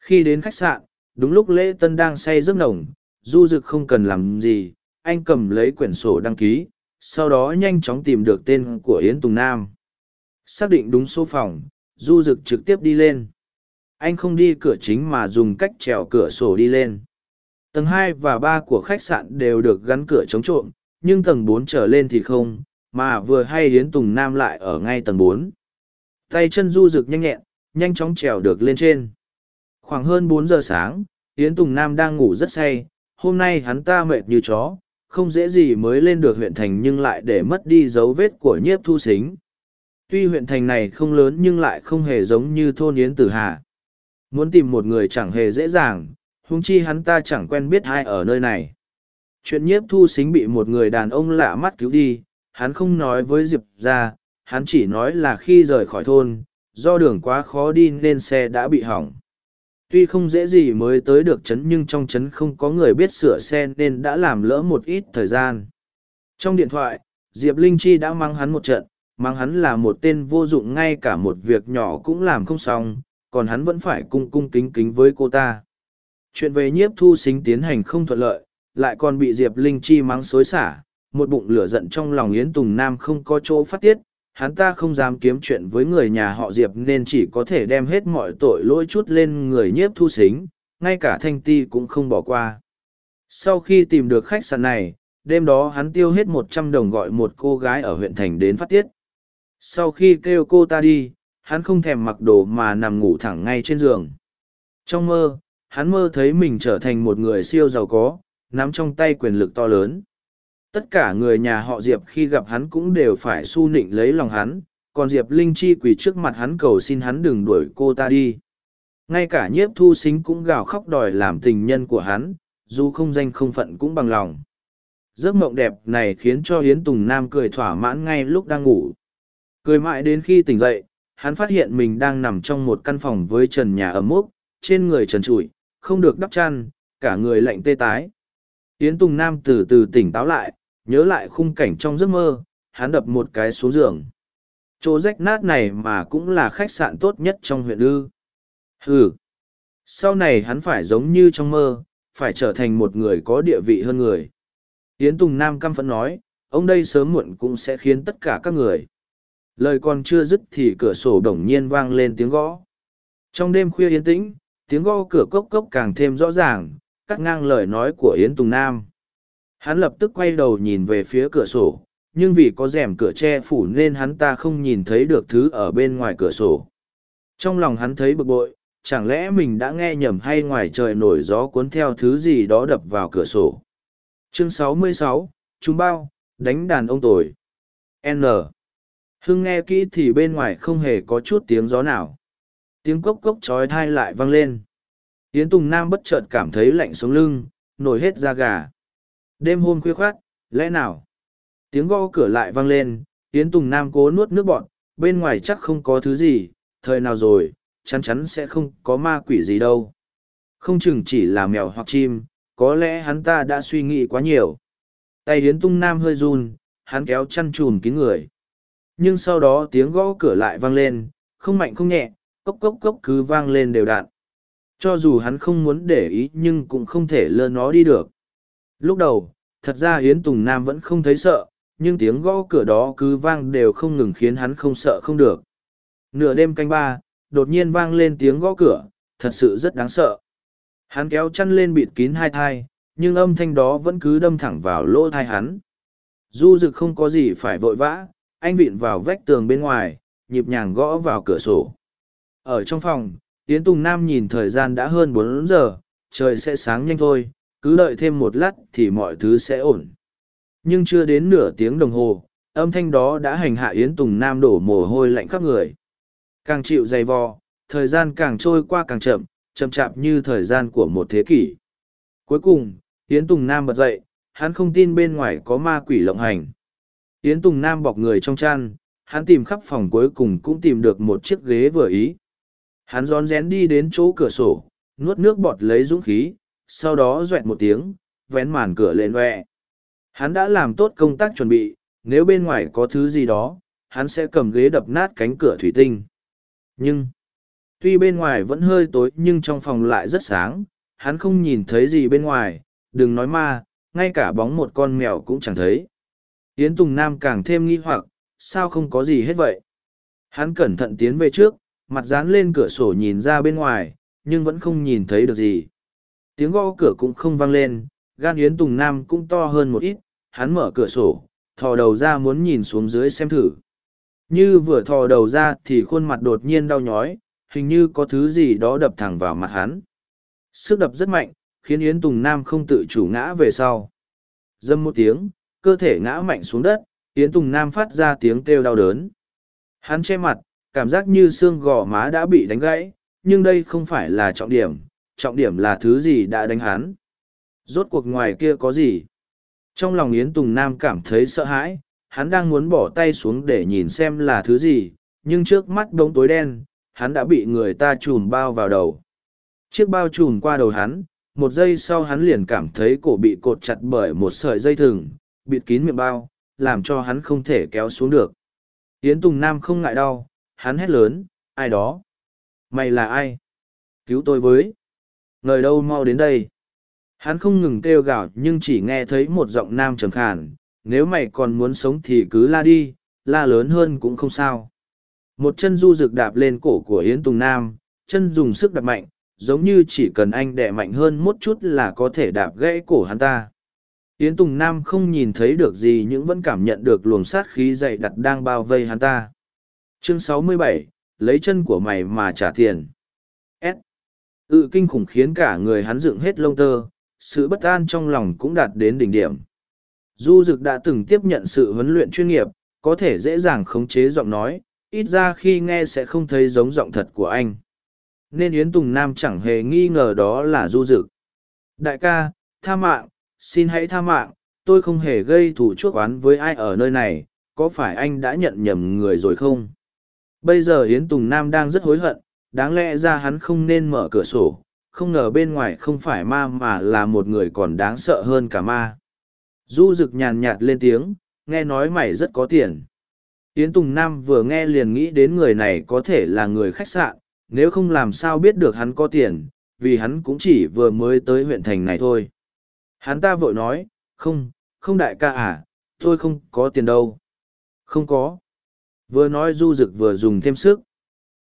Khi đến khách sạn, đúng lúc lễ tân đang say giấc nồng du dực không cần làm gì anh cầm lấy quyển sổ đăng ký sau đó nhanh chóng tìm được tên của yến tùng nam. Xác định đúng số phòng, du Dực trực tiếp đi lên. Anh không đi cửa chính mà dùng cách trèo cửa sổ đi lên. Tầng hai và ba của khách sạn đều được gắn cửa chống trộm, nhưng tầng bốn trở lên thì không, mà vừa hay Yến tùng nam lại ở ngay tầng bốn. Tay chân du Dực nhanh nhẹn, nhanh chóng trèo được lên trên. Khoảng hơn bốn giờ sáng, Yến tùng nam đang ngủ rất say, hôm nay hắn ta mệt như chó không dễ gì mới lên được huyện thành nhưng lại để mất đi dấu vết của nhiếp thu xính. Tuy huyện thành này không lớn nhưng lại không hề giống như thôn yến tử hà. Muốn tìm một người chẳng hề dễ dàng, huống chi hắn ta chẳng quen biết ai ở nơi này. Chuyện nhiếp thu xính bị một người đàn ông lạ mắt cứu đi, hắn không nói với diệp ra, hắn chỉ nói là khi rời khỏi thôn, do đường quá khó đi nên xe đã bị hỏng tuy không dễ gì mới tới được trấn nhưng trong trấn không có người biết sửa xe nên đã làm lỡ một ít thời gian. Trong điện thoại, diệp linh chi đã mang hắn một trận, mang hắn là một tên vô dụng ngay cả một việc nhỏ cũng làm không xong, còn hắn vẫn phải cung cung kính kính với cô ta. Chuyện về nhiếp thu xính tiến hành không thuận lợi, lại còn bị diệp linh chi mắng xối xả, một bụng lửa giận trong lòng yến tùng nam không có chỗ phát tiết hắn ta không dám kiếm chuyện với người nhà họ diệp nên chỉ có thể đem hết mọi tội lỗi chút lên người nhiếp thu xính, ngay cả thanh ti cũng không bỏ qua. Sau khi tìm được khách sạn này, đêm đó hắn tiêu hết một trăm đồng gọi một cô gái ở huyện thành đến phát tiết. Sau khi kêu cô ta đi, hắn không thèm mặc đồ mà nằm ngủ thẳng ngay trên giường. Trong mơ, hắn mơ thấy mình trở thành một người siêu giàu có, nắm trong tay quyền lực to lớn tất cả người nhà họ diệp khi gặp hắn cũng đều phải s u nịnh lấy lòng hắn, còn diệp linh chi quỳ trước mặt hắn cầu xin hắn đừng đuổi cô ta đi. Ngay cả nhiếp thu xính cũng gào khóc đòi làm tình nhân của hắn, dù không danh không phận cũng bằng lòng. Giấc mộng đẹp này khiến cho hiến tùng nam cười thỏa mãn ngay lúc đang ngủ. Cười mãi đến khi tỉnh dậy, hắn phát hiện mình đang nằm trong một căn phòng với trần nhà ấm múc trên người trần trụi, không được đắp chăn, cả người lạnh tê tái yến tùng nam từ từ tỉnh táo lại nhớ lại khung cảnh trong giấc mơ hắn đập một cái xuống giường. Chỗ rách nát này mà cũng là khách sạn tốt nhất trong huyện ư. Hừ, sau này hắn phải giống như trong mơ phải trở thành một người có địa vị hơn người. Yến tùng nam căm phẫn nói ông đây sớm muộn cũng sẽ khiến tất cả các người. Lời còn chưa dứt thì cửa sổ đ nhiên vang lên tiếng gõ. Trong đêm khuya yên tĩnh tiếng gõ cửa cốc cốc càng thêm rõ ràng cắt ngang lời nói của yến tùng nam. Hắn lập tức quay đầu nhìn về phía cửa sổ nhưng vì có rèm cửa che phủ nên hắn ta không nhìn thấy được thứ ở bên ngoài cửa sổ. Trong lòng hắn thấy bực bội chẳng lẽ mình đã nghe nhầm hay ngoài trời nổi gió cuốn theo thứ gì đó đập vào cửa sổ? Chương 66, chúng bao đánh đàn ông tồi. N. Hưng nghe kỹ thì bên ngoài không hề có chút tiếng gió nào. Tiếng cốc cốc trói thai lại vang lên yến tùng nam bất chợt cảm thấy lạnh sống lưng nổi hết da gà Đêm hôm khuya khoát, lẽ nào? Tiếng gõ cửa lại vang lên, Yến Tùng Nam cố nuốt nước bọn, bên ngoài chắc không có thứ gì, thời nào rồi, chắn chắn sẽ không có ma quỷ gì đâu. Không chừng chỉ là mèo hoặc chim, có lẽ hắn ta đã suy nghĩ quá nhiều. Tay Yến Tung Nam hơi run, hắn kéo chăn trùn kín người. Nhưng sau đó tiếng gõ cửa lại vang lên, không mạnh không nhẹ, cốc cốc cốc cứ vang lên đều đặn. Cho dù hắn không muốn để ý nhưng cũng không thể lơ nó đi được. Lúc đầu, thật ra Yến Tùng Nam vẫn không thấy sợ, nhưng tiếng gõ cửa đó cứ vang đều không ngừng khiến hắn không sợ không được. Nửa đêm canh ba, đột nhiên vang lên tiếng gõ cửa, thật sự rất đáng sợ. Hắn kéo chăn lên bịt kín hai thai, nhưng âm thanh đó vẫn cứ đâm thẳng vào lỗ thai hắn. Du dực không có gì phải vội vã, anh vịn vào vách tường bên ngoài, nhịp nhàng gõ vào cửa sổ. Ở trong phòng, Yến Tùng Nam nhìn thời gian đã hơn bốn giờ, trời sẽ sáng nhanh thôi, cứ đợi thêm một lát thì mọi thứ sẽ ổn. Nhưng chưa đến nửa tiếng đồng hồ âm thanh đó đã hành hạ yến tùng nam đổ mồ hôi lạnh khắp người. Càng chịu dày vò thời gian càng trôi qua càng chậm chậm chạp như thời gian của một thế kỷ. Cuối cùng yến tùng nam bật dậy hắn không tin bên ngoài có ma quỷ lộng hành. Yến tùng nam bọc người trong chăn hắn tìm khắp phòng cuối cùng cũng tìm được một chiếc ghế vừa ý hắn rón rén đi đến chỗ cửa sổ nuốt nước bọt lấy dũng khí sau đó doẹt một tiếng, vén màn cửa lên hoe. Hắn đã làm tốt công tác chuẩn bị, nếu bên ngoài có thứ gì đó, hắn sẽ cầm ghế đập nát cánh cửa thủy tinh. Nhưng, tuy bên ngoài vẫn hơi tối nhưng trong phòng lại rất sáng, hắn không nhìn thấy gì bên ngoài, đừng nói ma, ngay cả bóng một con mèo cũng chẳng thấy. Yến Tùng Nam càng thêm nghi hoặc, sao không có gì hết vậy? Hắn cẩn thận tiến về trước, mặt dán lên cửa sổ nhìn ra bên ngoài, nhưng vẫn không nhìn thấy được gì. Tiếng gõ cửa cũng không vang lên, gan Yến Tùng Nam cũng to hơn một ít, hắn mở cửa sổ, thò đầu ra muốn nhìn xuống dưới xem thử. Như vừa thò đầu ra thì khuôn mặt đột nhiên đau nhói, hình như có thứ gì đó đập thẳng vào mặt hắn. Sức đập rất mạnh, khiến Yến Tùng Nam không tự chủ ngã về sau. Dâm một tiếng, cơ thể ngã mạnh xuống đất, Yến Tùng Nam phát ra tiếng kêu đau đớn. Hắn che mặt, cảm giác như xương gò má đã bị đánh gãy, nhưng đây không phải là trọng điểm, trọng điểm là thứ gì đã đánh hắn. Rốt cuộc ngoài kia có gì? Trong lòng Yến Tùng Nam cảm thấy sợ hãi, hắn đang muốn bỏ tay xuống để nhìn xem là thứ gì, nhưng trước mắt bóng tối đen, hắn đã bị người ta chùm bao vào đầu. Chiếc bao chùm qua đầu hắn, một giây sau hắn liền cảm thấy cổ bị cột chặt bởi một sợi dây thừng, bịt kín miệng bao, làm cho hắn không thể kéo xuống được. Yến Tùng Nam không ngại đau, hắn hét lớn, ai đó? Mày là ai? Cứu tôi với. Người đâu mau đến đây. Hắn không ngừng kêu gào nhưng chỉ nghe thấy một giọng nam trầm khàn, nếu mày còn muốn sống thì cứ la đi, la lớn hơn cũng không sao. Một chân du rực đạp lên cổ của Yến Tùng Nam, chân dùng sức đạp mạnh, giống như chỉ cần anh đẻ mạnh hơn một chút là có thể đạp gãy cổ hắn ta. Yến Tùng Nam không nhìn thấy được gì nhưng vẫn cảm nhận được luồng sát khí dày đặc đang bao vây hắn ta. Chương 67, lấy chân của mày mà trả tiền. S. Ự kinh khủng khiến cả người hắn dựng hết lông tơ, sự bất an trong lòng cũng đạt đến đỉnh điểm. Du Dực đã từng tiếp nhận sự huấn luyện chuyên nghiệp, có thể dễ dàng khống chế giọng nói, ít ra khi nghe sẽ không thấy giống giọng thật của anh. Nên Yến Tùng Nam chẳng hề nghi ngờ đó là Du Dực. Đại ca, tha mạng, xin hãy tha mạng, tôi không hề gây thủ chuốc oán với ai ở nơi này, có phải anh đã nhận nhầm người rồi không? Bây giờ Yến Tùng Nam đang rất hối hận, đáng lẽ ra hắn không nên mở cửa sổ, không ngờ bên ngoài không phải ma mà là một người còn đáng sợ hơn cả ma. Du rực nhàn nhạt lên tiếng, nghe nói mày rất có tiền. Yến Tùng Nam vừa nghe liền nghĩ đến người này có thể là người khách sạn, nếu không làm sao biết được hắn có tiền, vì hắn cũng chỉ vừa mới tới huyện thành này thôi. Hắn ta vội nói, không, không đại ca à, tôi không có tiền đâu. Không có. Vừa nói du rực vừa dùng thêm sức.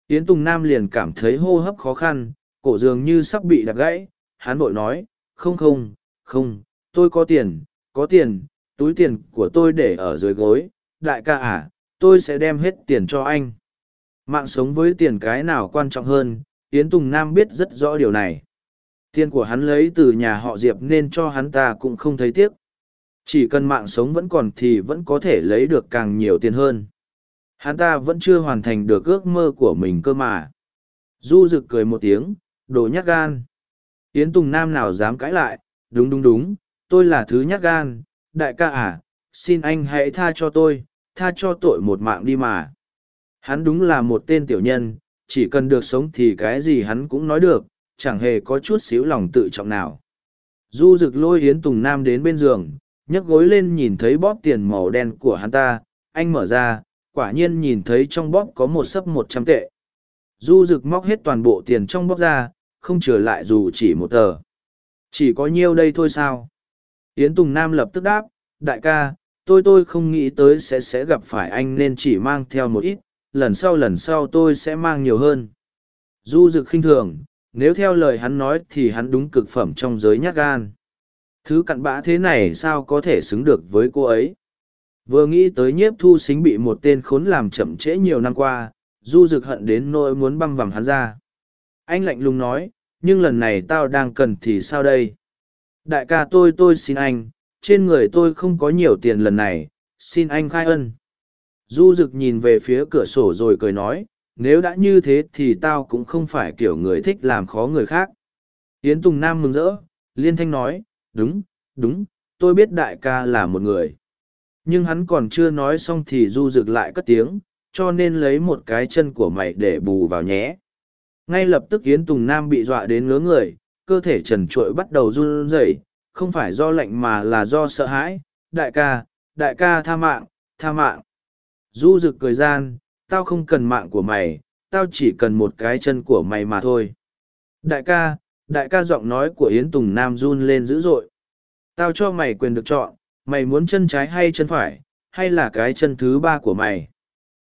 Yến Tùng Nam liền cảm thấy hô hấp khó khăn, cổ dường như sắp bị đặt gãy. Hắn vội nói, không không, không, tôi có tiền, có tiền, túi tiền của tôi để ở dưới gối. Đại ca à, tôi sẽ đem hết tiền cho anh. Mạng sống với tiền cái nào quan trọng hơn, Yến Tùng Nam biết rất rõ điều này. Tiền của hắn lấy từ nhà họ Diệp nên cho hắn ta cũng không thấy tiếc. Chỉ cần mạng sống vẫn còn thì vẫn có thể lấy được càng nhiều tiền hơn. Hắn ta vẫn chưa hoàn thành được ước mơ của mình cơ mà. Du rực cười một tiếng, đồ nhát gan. Yến Tùng Nam nào dám cãi lại, đúng đúng đúng, tôi là thứ nhát gan, đại ca à, xin anh hãy tha cho tôi, tha cho tội một mạng đi mà. Hắn đúng là một tên tiểu nhân, chỉ cần được sống thì cái gì hắn cũng nói được, chẳng hề có chút xíu lòng tự trọng nào. Du rực lôi Yến Tùng Nam đến bên giường, nhấc gối lên nhìn thấy bóp tiền màu đen của hắn ta, anh mở ra, quả nhiên nhìn thấy trong bóp có một sấp một trăm tệ. Du rực móc hết toàn bộ tiền trong bóp ra, không trở lại dù chỉ một tờ. Chỉ có nhiêu đây thôi sao? Yến Tùng Nam lập tức đáp, đại ca, tôi tôi không nghĩ tới sẽ sẽ gặp phải anh nên chỉ mang theo một ít, lần sau lần sau tôi sẽ mang nhiều hơn. Du rực khinh thường, nếu theo lời hắn nói thì hắn đúng cực phẩm trong giới nhát gan. Thứ cặn bã thế này sao có thể xứng được với cô ấy? Vừa nghĩ tới nhiếp thu xính bị một tên khốn làm chậm trễ nhiều năm qua, du rực hận đến nỗi muốn băm vằm hắn ra. Anh lạnh lùng nói, nhưng lần này tao đang cần thì sao đây? Đại ca tôi tôi xin anh, trên người tôi không có nhiều tiền lần này, xin anh khai ân. Du rực nhìn về phía cửa sổ rồi cười nói, nếu đã như thế thì tao cũng không phải kiểu người thích làm khó người khác. Yến Tùng Nam mừng rỡ, liên thanh nói, đúng, đúng, tôi biết đại ca là một người. Nhưng hắn còn chưa nói xong thì du rực lại cất tiếng, cho nên lấy một cái chân của mày để bù vào nhé. Ngay lập tức Yến Tùng Nam bị dọa đến ngứa người, cơ thể trần trụi bắt đầu run rẩy, không phải do lạnh mà là do sợ hãi. Đại ca, đại ca tha mạng, tha mạng. Du rực cười gian, tao không cần mạng của mày, tao chỉ cần một cái chân của mày mà thôi. Đại ca, Đại ca giọng nói của Yến Tùng Nam run lên dữ dội. Tao cho mày quyền được chọn, mày muốn chân trái hay chân phải, hay là cái chân thứ ba của mày.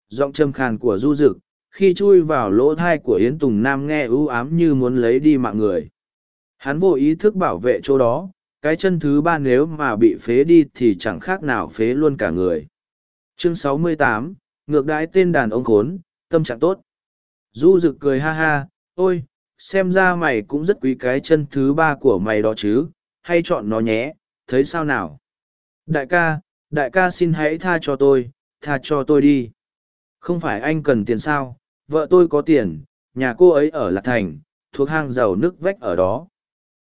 Giọng châm khàn của du dực, khi chui vào lỗ thai của Yến Tùng Nam nghe ưu ám như muốn lấy đi mạng người. Hắn vô ý thức bảo vệ chỗ đó, cái chân thứ ba nếu mà bị phế đi thì chẳng khác nào phế luôn cả người. Chương 68, ngược đãi tên đàn ông khốn, tâm trạng tốt. Du rực cười ha ha, ôi, xem ra mày cũng rất quý cái chân thứ ba của mày đó chứ, hay chọn nó nhé, thấy sao nào? Đại ca, đại ca xin hãy tha cho tôi, tha cho tôi đi. Không phải anh cần tiền sao, vợ tôi có tiền, nhà cô ấy ở Lạc Thành, thuộc hang giàu nước vách ở đó.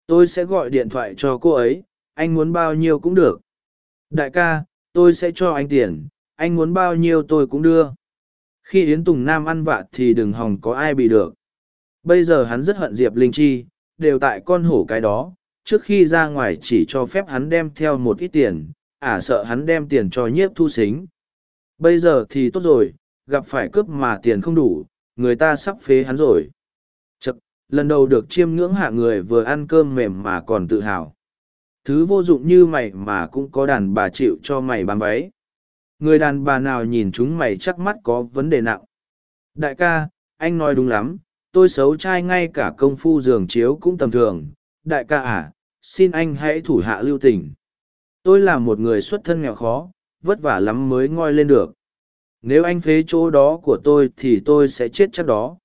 Tôi sẽ gọi điện thoại cho cô ấy, anh muốn bao nhiêu cũng được. Đại ca, tôi sẽ cho anh tiền, anh muốn bao nhiêu tôi cũng đưa. Khi Yến Tùng Nam ăn vạ thì đừng hòng có ai bị được. Bây giờ hắn rất hận Diệp Linh Chi, đều tại con hổ cái đó, trước khi ra ngoài chỉ cho phép hắn đem theo một ít tiền, ả à, sợ hắn đem tiền cho nhiếp thu xính. Bây giờ thì tốt rồi, gặp phải cướp mà tiền không đủ, người ta sắp phế hắn rồi. Chật, lần đầu được chiêm ngưỡng hạ người vừa ăn cơm mềm mà còn tự hào. Thứ vô dụng như mày mà cũng có đàn bà chịu cho mày bám váy. Người đàn bà nào nhìn chúng mày chắc mắt có vấn đề nặng. Đại ca, anh nói đúng lắm, tôi xấu trai ngay cả công phu giường chiếu cũng tầm thường. Đại ca à, xin anh hãy thủ hạ lưu tình. Tôi là một người xuất thân nghèo khó, vất vả lắm mới ngoi lên được. Nếu anh phế chỗ đó của tôi thì tôi sẽ chết chắc đó.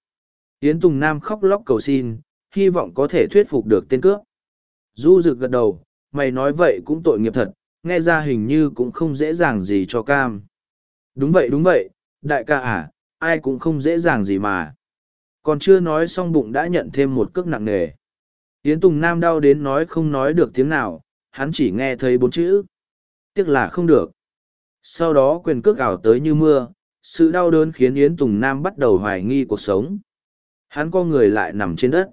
Yến Tùng Nam khóc lóc cầu xin, hy vọng có thể thuyết phục được tên cướp. Du rực gật đầu, mày nói vậy cũng tội nghiệp thật, nghe ra hình như cũng không dễ dàng gì cho cam. Đúng vậy đúng vậy, đại ca à, ai cũng không dễ dàng gì mà. Còn chưa nói xong bụng đã nhận thêm một cước nặng nề. Yến Tùng Nam đau đến nói không nói được tiếng nào, hắn chỉ nghe thấy bốn chữ. Tiếc là không được. Sau đó quyền cước ảo tới như mưa, sự đau đớn khiến Yến Tùng Nam bắt đầu hoài nghi cuộc sống. Hắn co người lại nằm trên đất.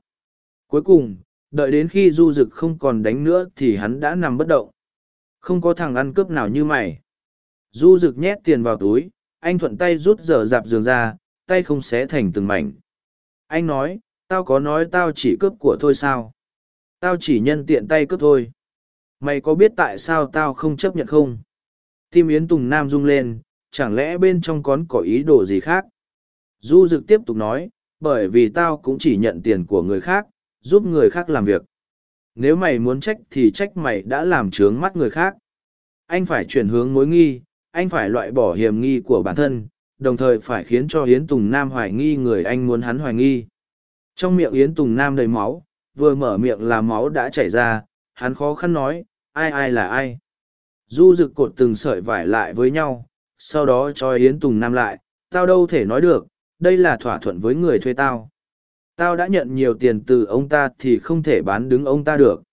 Cuối cùng, đợi đến khi du dực không còn đánh nữa thì hắn đã nằm bất động. Không có thằng ăn cướp nào như mày. Du dực nhét tiền vào túi, anh thuận tay rút dở dạp giường ra, tay không xé thành từng mảnh. Anh nói, tao có nói tao chỉ cướp của thôi sao? Tao chỉ nhân tiện tay cướp thôi. Mày có biết tại sao tao không chấp nhận không? Tim Yến Tùng Nam rung lên, chẳng lẽ bên trong con có ý đồ gì khác? Du Dực tiếp tục nói, bởi vì tao cũng chỉ nhận tiền của người khác, giúp người khác làm việc nếu mày muốn trách thì trách mày đã làm trướng mắt người khác anh phải chuyển hướng mối nghi anh phải loại bỏ hiểm nghi của bản thân đồng thời phải khiến cho yến tùng nam hoài nghi người anh muốn hắn hoài nghi trong miệng yến tùng nam đầy máu vừa mở miệng là máu đã chảy ra hắn khó khăn nói ai ai là ai du rực cột từng sợi vải lại với nhau sau đó cho yến tùng nam lại tao đâu thể nói được đây là thỏa thuận với người thuê tao Tao đã nhận nhiều tiền từ ông ta thì không thể bán đứng ông ta được.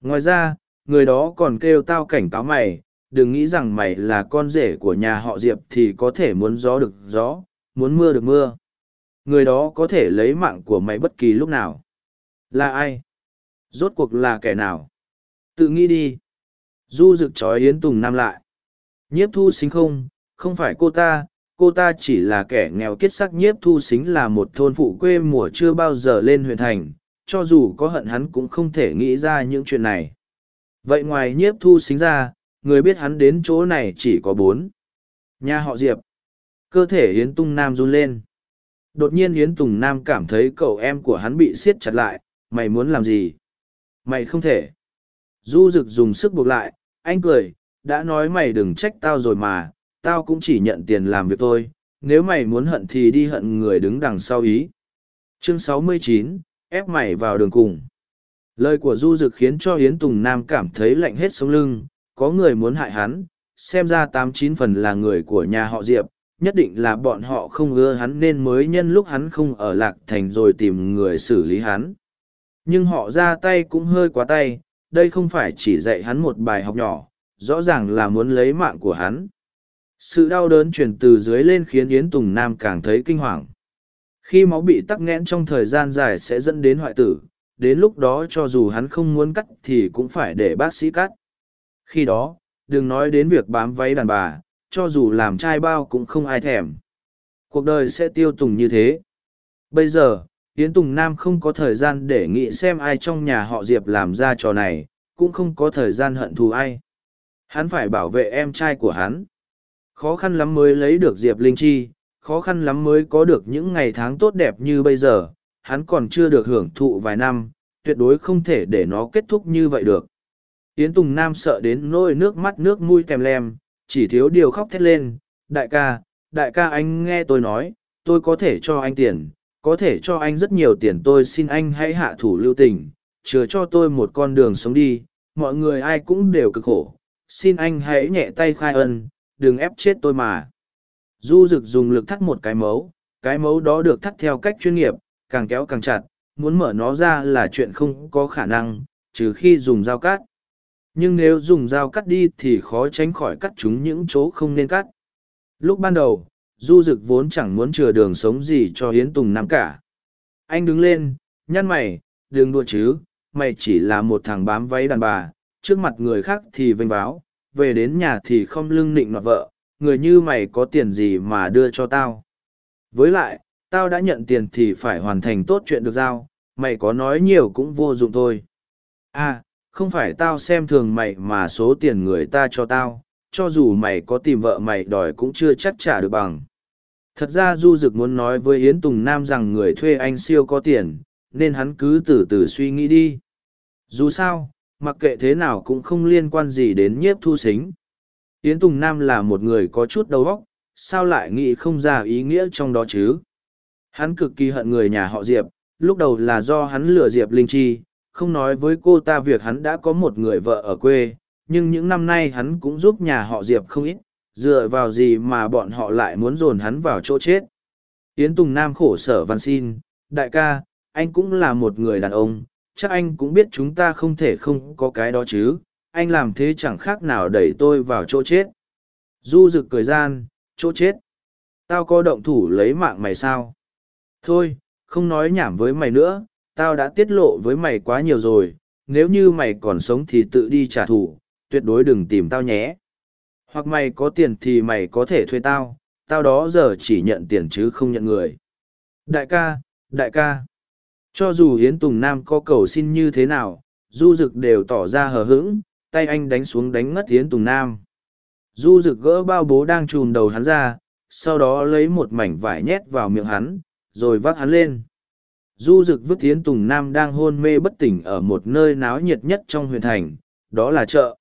Ngoài ra, người đó còn kêu tao cảnh cáo mày, đừng nghĩ rằng mày là con rể của nhà họ Diệp thì có thể muốn gió được gió, muốn mưa được mưa. Người đó có thể lấy mạng của mày bất kỳ lúc nào. Là ai? Rốt cuộc là kẻ nào? Tự nghĩ đi. Du rực trói Yến Tùng Nam lại. Nhiếp thu xính không, không phải cô ta, cô ta chỉ là kẻ nghèo kiết sắc. Nhiếp thu xính là một thôn phụ quê mùa chưa bao giờ lên huyện thành cho dù có hận hắn cũng không thể nghĩ ra những chuyện này. Vậy ngoài nhiếp thu xính ra người biết hắn đến chỗ này chỉ có bốn. Nhà họ diệp. Cơ thể yến tung nam run lên. Đột nhiên yến tùng nam cảm thấy cậu em của hắn bị siết chặt lại mày muốn làm gì? Mày không thể du rực dùng sức buộc lại anh cười đã nói mày đừng trách tao rồi mà tao cũng chỉ nhận tiền làm việc thôi, nếu mày muốn hận thì đi hận người đứng đằng sau ý. Chương 69, ép mày vào đường cùng. Lời của Du Dực khiến cho Hiến Tùng Nam cảm thấy lạnh hết sống lưng, có người muốn hại hắn, xem ra tám chín phần là người của nhà họ Diệp, nhất định là bọn họ không ưa hắn nên mới nhân lúc hắn không ở Lạc Thành rồi tìm người xử lý hắn. Nhưng họ ra tay cũng hơi quá tay, đây không phải chỉ dạy hắn một bài học nhỏ, rõ ràng là muốn lấy mạng của hắn. Sự đau đớn truyền từ dưới lên khiến yến tùng nam càng thấy kinh hoàng. Khi máu bị tắc nghẽn trong thời gian dài sẽ dẫn đến hoại tử đến lúc đó cho dù hắn không muốn cắt thì cũng phải để bác sĩ cắt. Khi đó đừng nói đến việc bám váy đàn bà cho dù làm trai bao cũng không ai thèm. Cuộc đời sẽ tiêu tùng như thế. Bây giờ Yến Tùng Nam không có thời gian để nghĩ xem ai trong nhà họ Diệp làm ra trò này, cũng không có thời gian hận thù ai. Hắn phải bảo vệ em trai của hắn. Khó khăn lắm mới lấy được Diệp Linh Chi, khó khăn lắm mới có được những ngày tháng tốt đẹp như bây giờ, hắn còn chưa được hưởng thụ vài năm, tuyệt đối không thể để nó kết thúc như vậy được. Yến Tùng Nam sợ đến nỗi nước mắt nước mũi tèm lem, chỉ thiếu điều khóc thét lên, đại ca, đại ca anh nghe tôi nói, tôi có thể cho anh tiền, có thể cho anh rất nhiều tiền tôi xin anh hãy hạ thủ lưu tình, chừa cho tôi một con đường sống đi, mọi người ai cũng đều cực khổ, xin anh hãy nhẹ tay khai ân, đừng ép chết tôi mà. Du rực dùng lực thắt một cái mấu, cái mấu đó được thắt theo cách chuyên nghiệp, càng kéo càng chặt, muốn mở nó ra là chuyện không có khả năng, trừ khi dùng dao cắt. Nhưng nếu dùng dao cắt đi thì khó tránh khỏi cắt chúng những chỗ không nên cắt. Lúc ban đầu, du Dực vốn chẳng muốn chừa đường sống gì cho hiến tùng nam cả. Anh đứng lên, nhăn mày, đừng đua chứ, mày chỉ là một thằng bám váy đàn bà, trước mặt người khác thì vênh báo về đến nhà thì không lưng nịnh nọt vợ, người như mày có tiền gì mà đưa cho tao? Với lại, tao đã nhận tiền thì phải hoàn thành tốt chuyện được giao, mày có nói nhiều cũng vô dụng thôi. À không phải tao xem thường mày mà số tiền người ta cho tao, cho dù mày có tìm vợ mày đòi cũng chưa chắc trả được bằng. Thật ra Du Dực muốn nói với Yến Tùng Nam rằng người thuê anh siêu có tiền, nên hắn cứ từ từ suy nghĩ đi. Dù sao, mặc kệ thế nào cũng không liên quan gì đến nhiếp thu xính. Yến Tùng Nam là một người có chút đầu óc, sao lại nghĩ không ra ý nghĩa trong đó chứ? Hắn cực kỳ hận người nhà họ Diệp, lúc đầu là do hắn lừa Diệp Linh Chi, không nói với cô ta việc hắn đã có một người vợ ở quê, nhưng những năm nay hắn cũng giúp nhà họ Diệp không ít, dựa vào gì mà bọn họ lại muốn dồn hắn vào chỗ chết. Yến Tùng Nam khổ sở văn xin, đại ca, anh cũng là một người đàn ông, chắc anh cũng biết chúng ta không thể không có cái đó chứ, anh làm thế chẳng khác nào đẩy tôi vào chỗ chết. Du rực cười gian, chỗ chết. Tao có động thủ lấy mạng mày sao? Thôi, không nói nhảm với mày nữa, tao đã tiết lộ với mày quá nhiều rồi, nếu như mày còn sống thì tự đi trả thù, tuyệt đối đừng tìm tao nhé. Hoặc mày có tiền thì mày có thể thuê tao, tao đó giờ chỉ nhận tiền chứ không nhận người. Đại ca, đại ca. Cho dù Yến Tùng Nam có cầu xin như thế nào, Du Dực đều tỏ ra hờ hững, tay anh đánh xuống đánh ngất Yến Tùng Nam. Du Dực gỡ bao bố đang trùm đầu hắn ra, sau đó lấy một mảnh vải nhét vào miệng hắn, rồi vác hắn lên. Du Dực vứt Yến Tùng Nam đang hôn mê bất tỉnh ở một nơi náo nhiệt nhất trong huyện thành, đó là chợ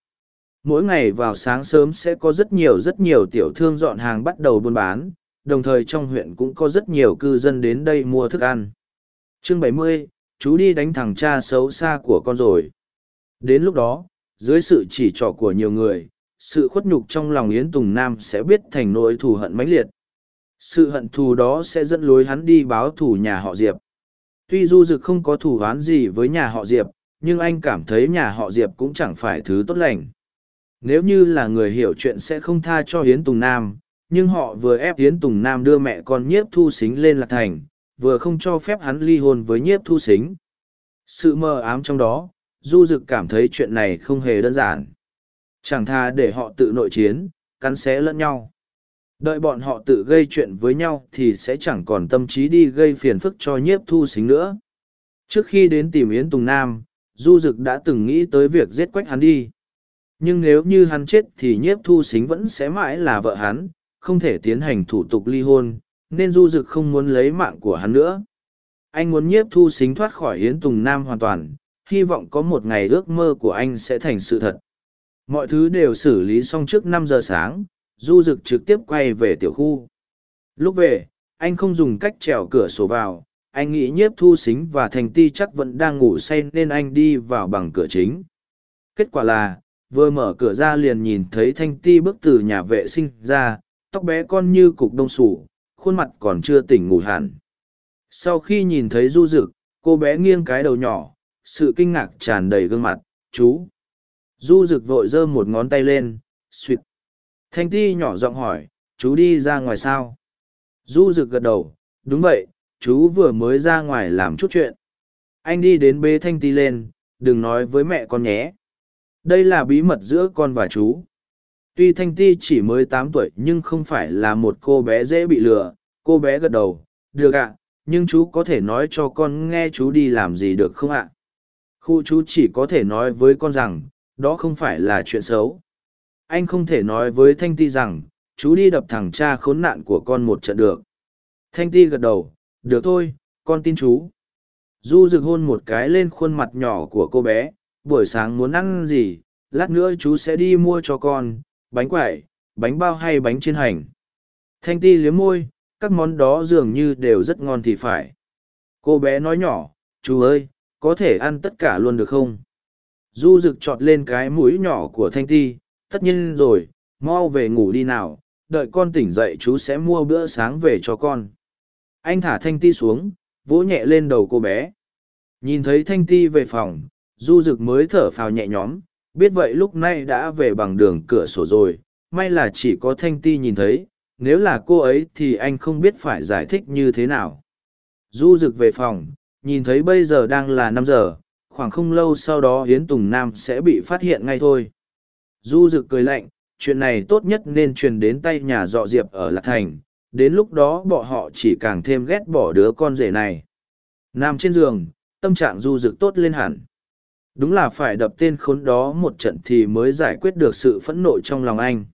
mỗi ngày vào sáng sớm sẽ có rất nhiều rất nhiều tiểu thương dọn hàng bắt đầu buôn bán đồng thời trong huyện cũng có rất nhiều cư dân đến đây mua thức ăn. Chương 70, chú đi đánh thằng cha xấu xa của con rồi. Đến lúc đó dưới sự chỉ trỏ của nhiều người sự khuất nhục trong lòng yến tùng nam sẽ biết thành nỗi thù hận mãnh liệt. Sự hận thù đó sẽ dẫn lối hắn đi báo thù nhà họ diệp. Tuy du dực không có thù oán gì với nhà họ diệp nhưng anh cảm thấy nhà họ diệp cũng chẳng phải thứ tốt lành nếu như là người hiểu chuyện sẽ không tha cho Hiến Tùng Nam, nhưng họ vừa ép Hiến Tùng Nam đưa mẹ con nhiếp thu xính lên lạc thành, vừa không cho phép hắn ly hôn với nhiếp thu xính. Sự mơ ám trong đó, Du Dực cảm thấy chuyện này không hề đơn giản. Chẳng tha để họ tự nội chiến, cắn xé lẫn nhau. Đợi bọn họ tự gây chuyện với nhau thì sẽ chẳng còn tâm trí đi gây phiền phức cho nhiếp thu xính nữa. Trước khi đến tìm Yến Tùng Nam, Du Dực đã từng nghĩ tới việc giết quách hắn đi nhưng nếu như hắn chết thì nhiếp thu xính vẫn sẽ mãi là vợ hắn, không thể tiến hành thủ tục ly hôn, nên du dực không muốn lấy mạng của hắn nữa. Anh muốn nhiếp thu xính thoát khỏi hiến tùng nam hoàn toàn, hy vọng có một ngày ước mơ của anh sẽ thành sự thật. Mọi thứ đều xử lý xong trước năm giờ sáng, du dực trực tiếp quay về tiểu khu. Lúc về, anh không dùng cách trèo cửa sổ vào, anh nghĩ nhiếp thu xính và thành ti chắc vẫn đang ngủ say nên anh đi vào bằng cửa chính. Kết quả là vừa mở cửa ra liền nhìn thấy thanh ti bước từ nhà vệ sinh ra, tóc bé con như cục đông sủ, khuôn mặt còn chưa tỉnh ngủ hẳn. Sau khi nhìn thấy du rực cô bé nghiêng cái đầu nhỏ, sự kinh ngạc tràn đầy gương mặt, chú. Du rực vội giơ một ngón tay lên suỵt thanh ti nhỏ giọng hỏi, chú đi ra ngoài sao? Du rực gật đầu, đúng vậy, chú vừa mới ra ngoài làm chút chuyện. Anh đi đến bế thanh ti lên, đừng nói với mẹ con nhé đây là bí mật giữa con và chú. Tuy thanh ti chỉ mới tám tuổi nhưng không phải là một cô bé dễ bị lừa. Cô bé gật đầu, được ạ, nhưng chú có thể nói cho con nghe chú đi làm gì được không ạ? Khu chú chỉ có thể nói với con rằng, đó không phải là chuyện xấu. Anh không thể nói với thanh ti rằng, chú đi đập thằng cha khốn nạn của con một trận được. Thanh ti gật đầu, được thôi, con tin chú. Du rực hôn một cái lên khuôn mặt nhỏ của cô bé buổi sáng muốn ăn gì, lát nữa chú sẽ đi mua cho con, bánh quẩy, bánh bao hay bánh chiên hành. Thanh ti liếm môi, các món đó dường như đều rất ngon thì phải. Cô bé nói nhỏ, chú ơi, có thể ăn tất cả luôn được không? Du rực trọt lên cái mũi nhỏ của thanh ti, tất nhiên rồi, mau về ngủ đi nào, đợi con tỉnh dậy chú sẽ mua bữa sáng về cho con. Anh thả thanh ti xuống, vỗ nhẹ lên đầu cô bé. Nhìn thấy thanh ti về phòng du rực mới thở phào nhẹ nhõm, biết vậy lúc nay đã về bằng đường cửa sổ rồi, may là chỉ có thanh ti nhìn thấy, nếu là cô ấy thì anh không biết phải giải thích như thế nào. Du rực về phòng, nhìn thấy bây giờ đang là năm giờ, khoảng không lâu sau đó hiến tùng nam sẽ bị phát hiện ngay thôi. Du rực cười lạnh, chuyện này tốt nhất nên truyền đến tay nhà dọ diệp ở lạc thành, đến lúc đó bọn họ chỉ càng thêm ghét bỏ đứa con rể này. Nằm trên giường, tâm trạng du rực tốt lên hẳn đúng là phải đập tên khốn đó một trận thì mới giải quyết được sự phẫn nộ trong lòng anh.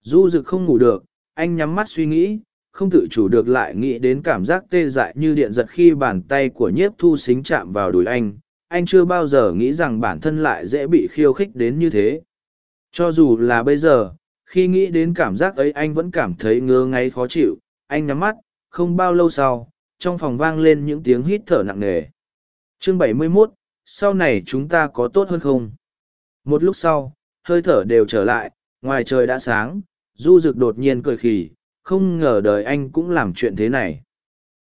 Du rực không ngủ được anh nhắm mắt suy nghĩ không tự chủ được lại nghĩ đến cảm giác tê dại như điện giật khi bàn tay của nhiếp thu xính chạm vào đùi anh. Anh chưa bao giờ nghĩ rằng bản thân lại dễ bị khiêu khích đến như thế. Cho dù là bây giờ khi nghĩ đến cảm giác ấy anh vẫn cảm thấy ngứa ngáy khó chịu. Anh nhắm mắt không bao lâu sau trong phòng vang lên những tiếng hít thở nặng nề. Chương 71, sau này chúng ta có tốt hơn không? Một lúc sau, hơi thở đều trở lại, ngoài trời đã sáng, du rực đột nhiên cười khì, không ngờ đời anh cũng làm chuyện thế này.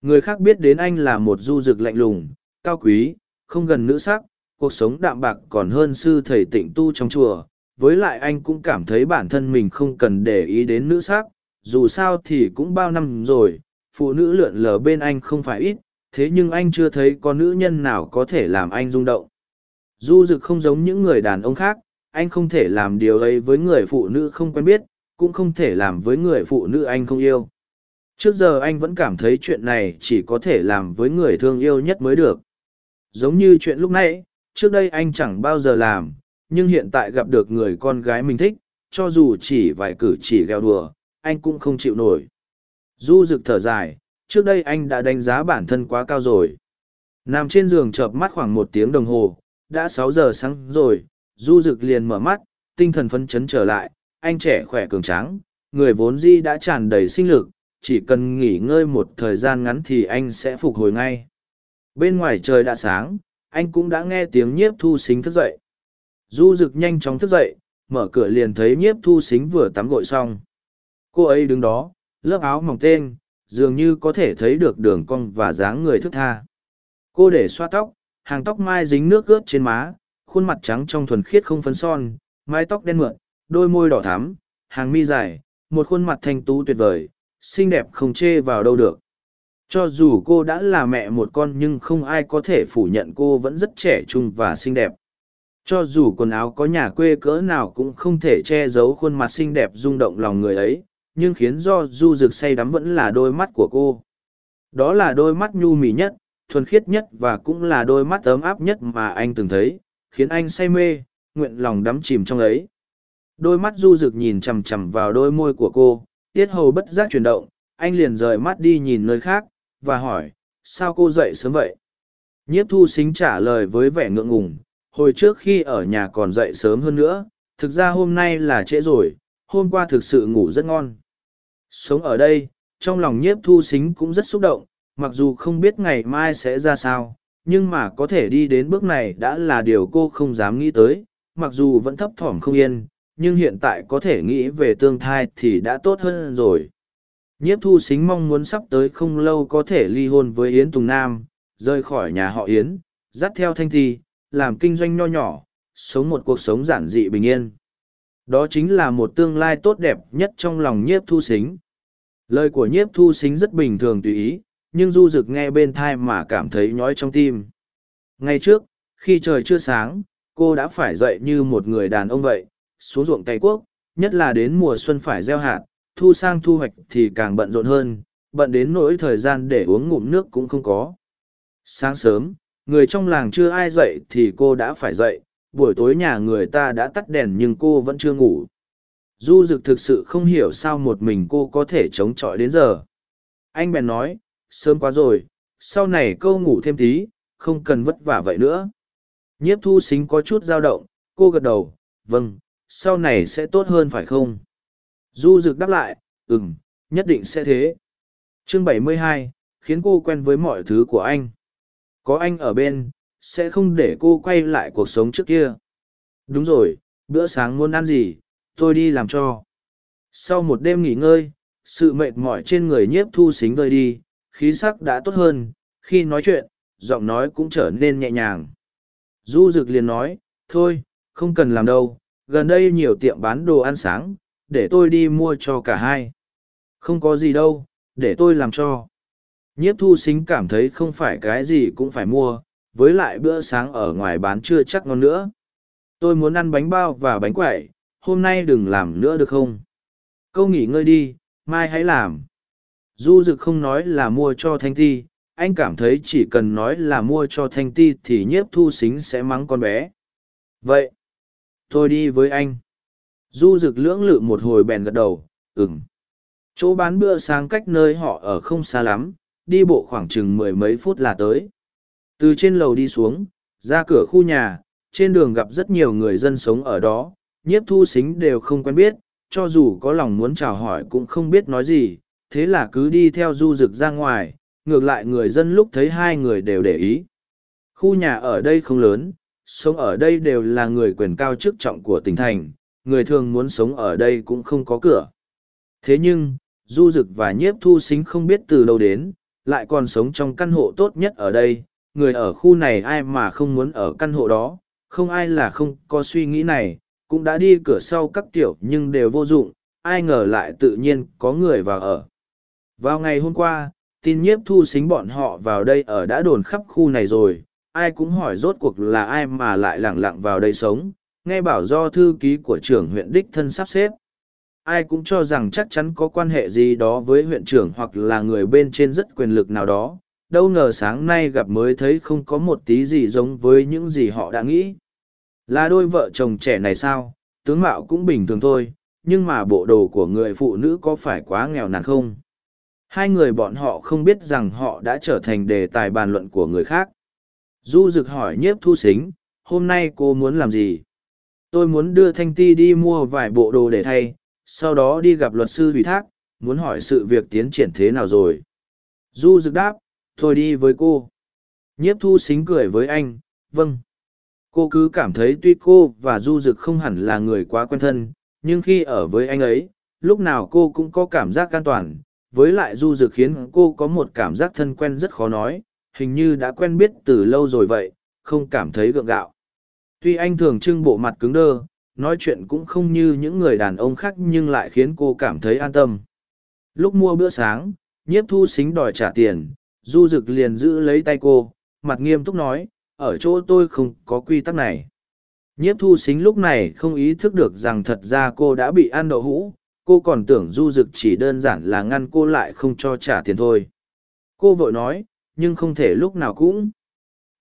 Người khác biết đến anh là một du rực lạnh lùng, cao quý, không gần nữ sắc, cuộc sống đạm bạc còn hơn sư thầy tịnh tu trong chùa. Với lại anh cũng cảm thấy bản thân mình không cần để ý đến nữ sắc, dù sao thì cũng bao năm rồi, phụ nữ lượn lờ bên anh không phải ít thế nhưng anh chưa thấy có nữ nhân nào có thể làm anh rung động. Du Dực không giống những người đàn ông khác, anh không thể làm điều ấy với người phụ nữ không quen biết, cũng không thể làm với người phụ nữ anh không yêu. Trước giờ anh vẫn cảm thấy chuyện này chỉ có thể làm với người thương yêu nhất mới được. Giống như chuyện lúc nãy, trước đây anh chẳng bao giờ làm, nhưng hiện tại gặp được người con gái mình thích, cho dù chỉ vài cử chỉ gheo đùa, anh cũng không chịu nổi. Du rực thở dài trước đây anh đã đánh giá bản thân quá cao rồi. Nằm trên giường chợp mắt khoảng một tiếng đồng hồ, đã sáu giờ sáng rồi, du Dực liền mở mắt, tinh thần phấn chấn trở lại, anh trẻ khỏe cường tráng, người vốn di đã tràn đầy sinh lực, chỉ cần nghỉ ngơi một thời gian ngắn thì anh sẽ phục hồi ngay. Bên ngoài trời đã sáng, anh cũng đã nghe tiếng nhiếp thu xính thức dậy. Du Dực nhanh chóng thức dậy, mở cửa liền thấy nhiếp thu xính vừa tắm gội xong. Cô ấy đứng đó, lớp áo mỏng tên dường như có thể thấy được đường cong và dáng người thức tha. Cô để xoa tóc, hàng tóc mai dính nước ướt trên má, khuôn mặt trắng trong thuần khiết không phấn son, mái tóc đen mượn đôi môi đỏ thắm, hàng mi dài, một khuôn mặt thanh tú tuyệt vời, xinh đẹp không chê vào đâu được. Cho dù cô đã là mẹ một con nhưng không ai có thể phủ nhận cô vẫn rất trẻ trung và xinh đẹp. Cho dù quần áo có nhà quê cỡ nào cũng không thể che giấu khuôn mặt xinh đẹp rung động lòng người ấy nhưng khiến do du rực say đắm vẫn là đôi mắt của cô. Đó là đôi mắt nhu mì nhất, thuần khiết nhất và cũng là đôi mắt ấm áp nhất mà anh từng thấy, khiến anh say mê, nguyện lòng đắm chìm trong ấy. Đôi mắt du rực nhìn chằm chằm vào đôi môi của cô, tiết hầu bất giác chuyển động, anh liền rời mắt đi nhìn nơi khác, và hỏi, sao cô dậy sớm vậy? Nhiếp thu xính trả lời với vẻ ngượng ngùng, hồi trước khi ở nhà còn dậy sớm hơn nữa, thực ra hôm nay là trễ rồi, hôm qua thực sự ngủ rất ngon sống ở đây, trong lòng nhiếp thu xính cũng rất xúc động, mặc dù không biết ngày mai sẽ ra sao, nhưng mà có thể đi đến bước này đã là điều cô không dám nghĩ tới, mặc dù vẫn thấp thỏm không yên, nhưng hiện tại có thể nghĩ về tương thai thì đã tốt hơn rồi. Nhiếp thu xính mong muốn sắp tới không lâu có thể ly hôn với yến tùng nam, rời khỏi nhà họ yến, dắt theo thanh thi, làm kinh doanh nho nhỏ, sống một cuộc sống giản dị bình yên đó chính là một tương lai tốt đẹp nhất trong lòng nhiếp thu xính lời của nhiếp thu xính rất bình thường tùy ý nhưng du rực nghe bên thai mà cảm thấy nhói trong tim ngay trước khi trời chưa sáng cô đã phải dậy như một người đàn ông vậy xuống ruộng cày quốc nhất là đến mùa xuân phải gieo hạt thu sang thu hoạch thì càng bận rộn hơn bận đến nỗi thời gian để uống ngụm nước cũng không có. Sáng sớm, người trong làng chưa ai dậy thì cô đã phải dậy, buổi tối nhà người ta đã tắt đèn nhưng cô vẫn chưa ngủ. Du Dực thực sự không hiểu sao một mình cô có thể chống chọi đến giờ. Anh bèn nói, sớm quá rồi, sau này câu ngủ thêm tí, không cần vất vả vậy nữa. Nhiếp thu xính có chút dao động, cô gật đầu, vâng, sau này sẽ tốt hơn phải không? Du Dực đáp lại, ừm, nhất định sẽ thế. Chương 72, khiến cô quen với mọi thứ của anh. Có anh ở bên, sẽ không để cô quay lại cuộc sống trước kia. Đúng rồi, bữa sáng muốn ăn gì, tôi đi làm cho. Sau một đêm nghỉ ngơi, sự mệt mỏi trên người nhiếp thu xính vơi đi, khí sắc đã tốt hơn, khi nói chuyện, giọng nói cũng trở nên nhẹ nhàng. Du Dực liền nói, thôi, không cần làm đâu, gần đây nhiều tiệm bán đồ ăn sáng, để tôi đi mua cho cả hai. Không có gì đâu, để tôi làm cho. Nhiếp thu xính cảm thấy không phải cái gì cũng phải mua, với lại bữa sáng ở ngoài bán chưa chắc ngon nữa. Tôi muốn ăn bánh bao và bánh quẩy, hôm nay đừng làm nữa được không? Câu nghỉ ngơi đi, mai hãy làm. Du Dực không nói là mua cho Thanh Ti, anh cảm thấy chỉ cần nói là mua cho Thanh Ti thì nhiếp thu xính sẽ mắng con bé. Vậy, tôi đi với anh. Du Dực lưỡng lự một hồi bèn gật đầu, ừm. Chỗ bán bữa sáng cách nơi họ ở không xa lắm, đi bộ khoảng chừng mười mấy phút là tới. Từ trên lầu đi xuống, ra cửa khu nhà, trên đường gặp rất nhiều người dân sống ở đó, nhiếp thu xính đều không quen biết, cho dù có lòng muốn chào hỏi cũng không biết nói gì, thế là cứ đi theo du rực ra ngoài, ngược lại người dân lúc thấy hai người đều để ý. Khu nhà ở đây không lớn, sống ở đây đều là người quyền cao chức trọng của tỉnh thành, người thường muốn sống ở đây cũng không có cửa. Thế nhưng, du rực và nhiếp thu xính không biết từ đâu đến, lại còn sống trong căn hộ tốt nhất ở đây, người ở khu này ai mà không muốn ở căn hộ đó, không ai là không có suy nghĩ này, cũng đã đi cửa sau các tiểu nhưng đều vô dụng, ai ngờ lại tự nhiên có người vào ở. Vào ngày hôm qua, tin nhiếp thu xính bọn họ vào đây ở đã đồn khắp khu này rồi, ai cũng hỏi rốt cuộc là ai mà lại lẳng lặng vào đây sống, nghe bảo do thư ký của trưởng huyện đích thân sắp xếp. Ai cũng cho rằng chắc chắn có quan hệ gì đó với huyện trưởng hoặc là người bên trên rất quyền lực nào đó, đâu ngờ sáng nay gặp mới thấy không có một tí gì giống với những gì họ đã nghĩ. Là đôi vợ chồng trẻ này sao, tướng mạo cũng bình thường thôi, nhưng mà bộ đồ của người phụ nữ có phải quá nghèo nàn không? Hai người bọn họ không biết rằng họ đã trở thành đề tài bàn luận của người khác. Du Dực hỏi nhiếp thu xính, hôm nay cô muốn làm gì? Tôi muốn đưa Thanh Ti đi mua vài bộ đồ để thay, sau đó đi gặp luật sư ủy thác, muốn hỏi sự việc tiến triển thế nào rồi. Du Dực đáp, tôi đi với cô. Nhiếp thu xính cười với anh, vâng. Cô cứ cảm thấy tuy cô và du d không hẳn là người quá quen thân nhưng khi ở với anh ấy lúc nào cô cũng có cảm giác an toàn. Với lại du d khiến cô có một cảm giác thân quen rất khó nói hình như đã quen biết từ lâu rồi vậy không cảm thấy gượng gạo. Tuy anh thường trưng bộ mặt cứng đơ nói chuyện cũng không như những người đàn ông khác nhưng lại khiến cô cảm thấy an tâm. Lúc mua bữa sáng nhiếp thu xính đòi trả tiền du Dực liền giữ lấy tay cô, mặt nghiêm túc nói, ở chỗ tôi không có quy tắc này. Nhiếp thu xính lúc này không ý thức được rằng thật ra cô đã bị ăn đậu hũ, cô còn tưởng du Dực chỉ đơn giản là ngăn cô lại không cho trả tiền thôi. Cô vội nói, nhưng không thể lúc nào cũng.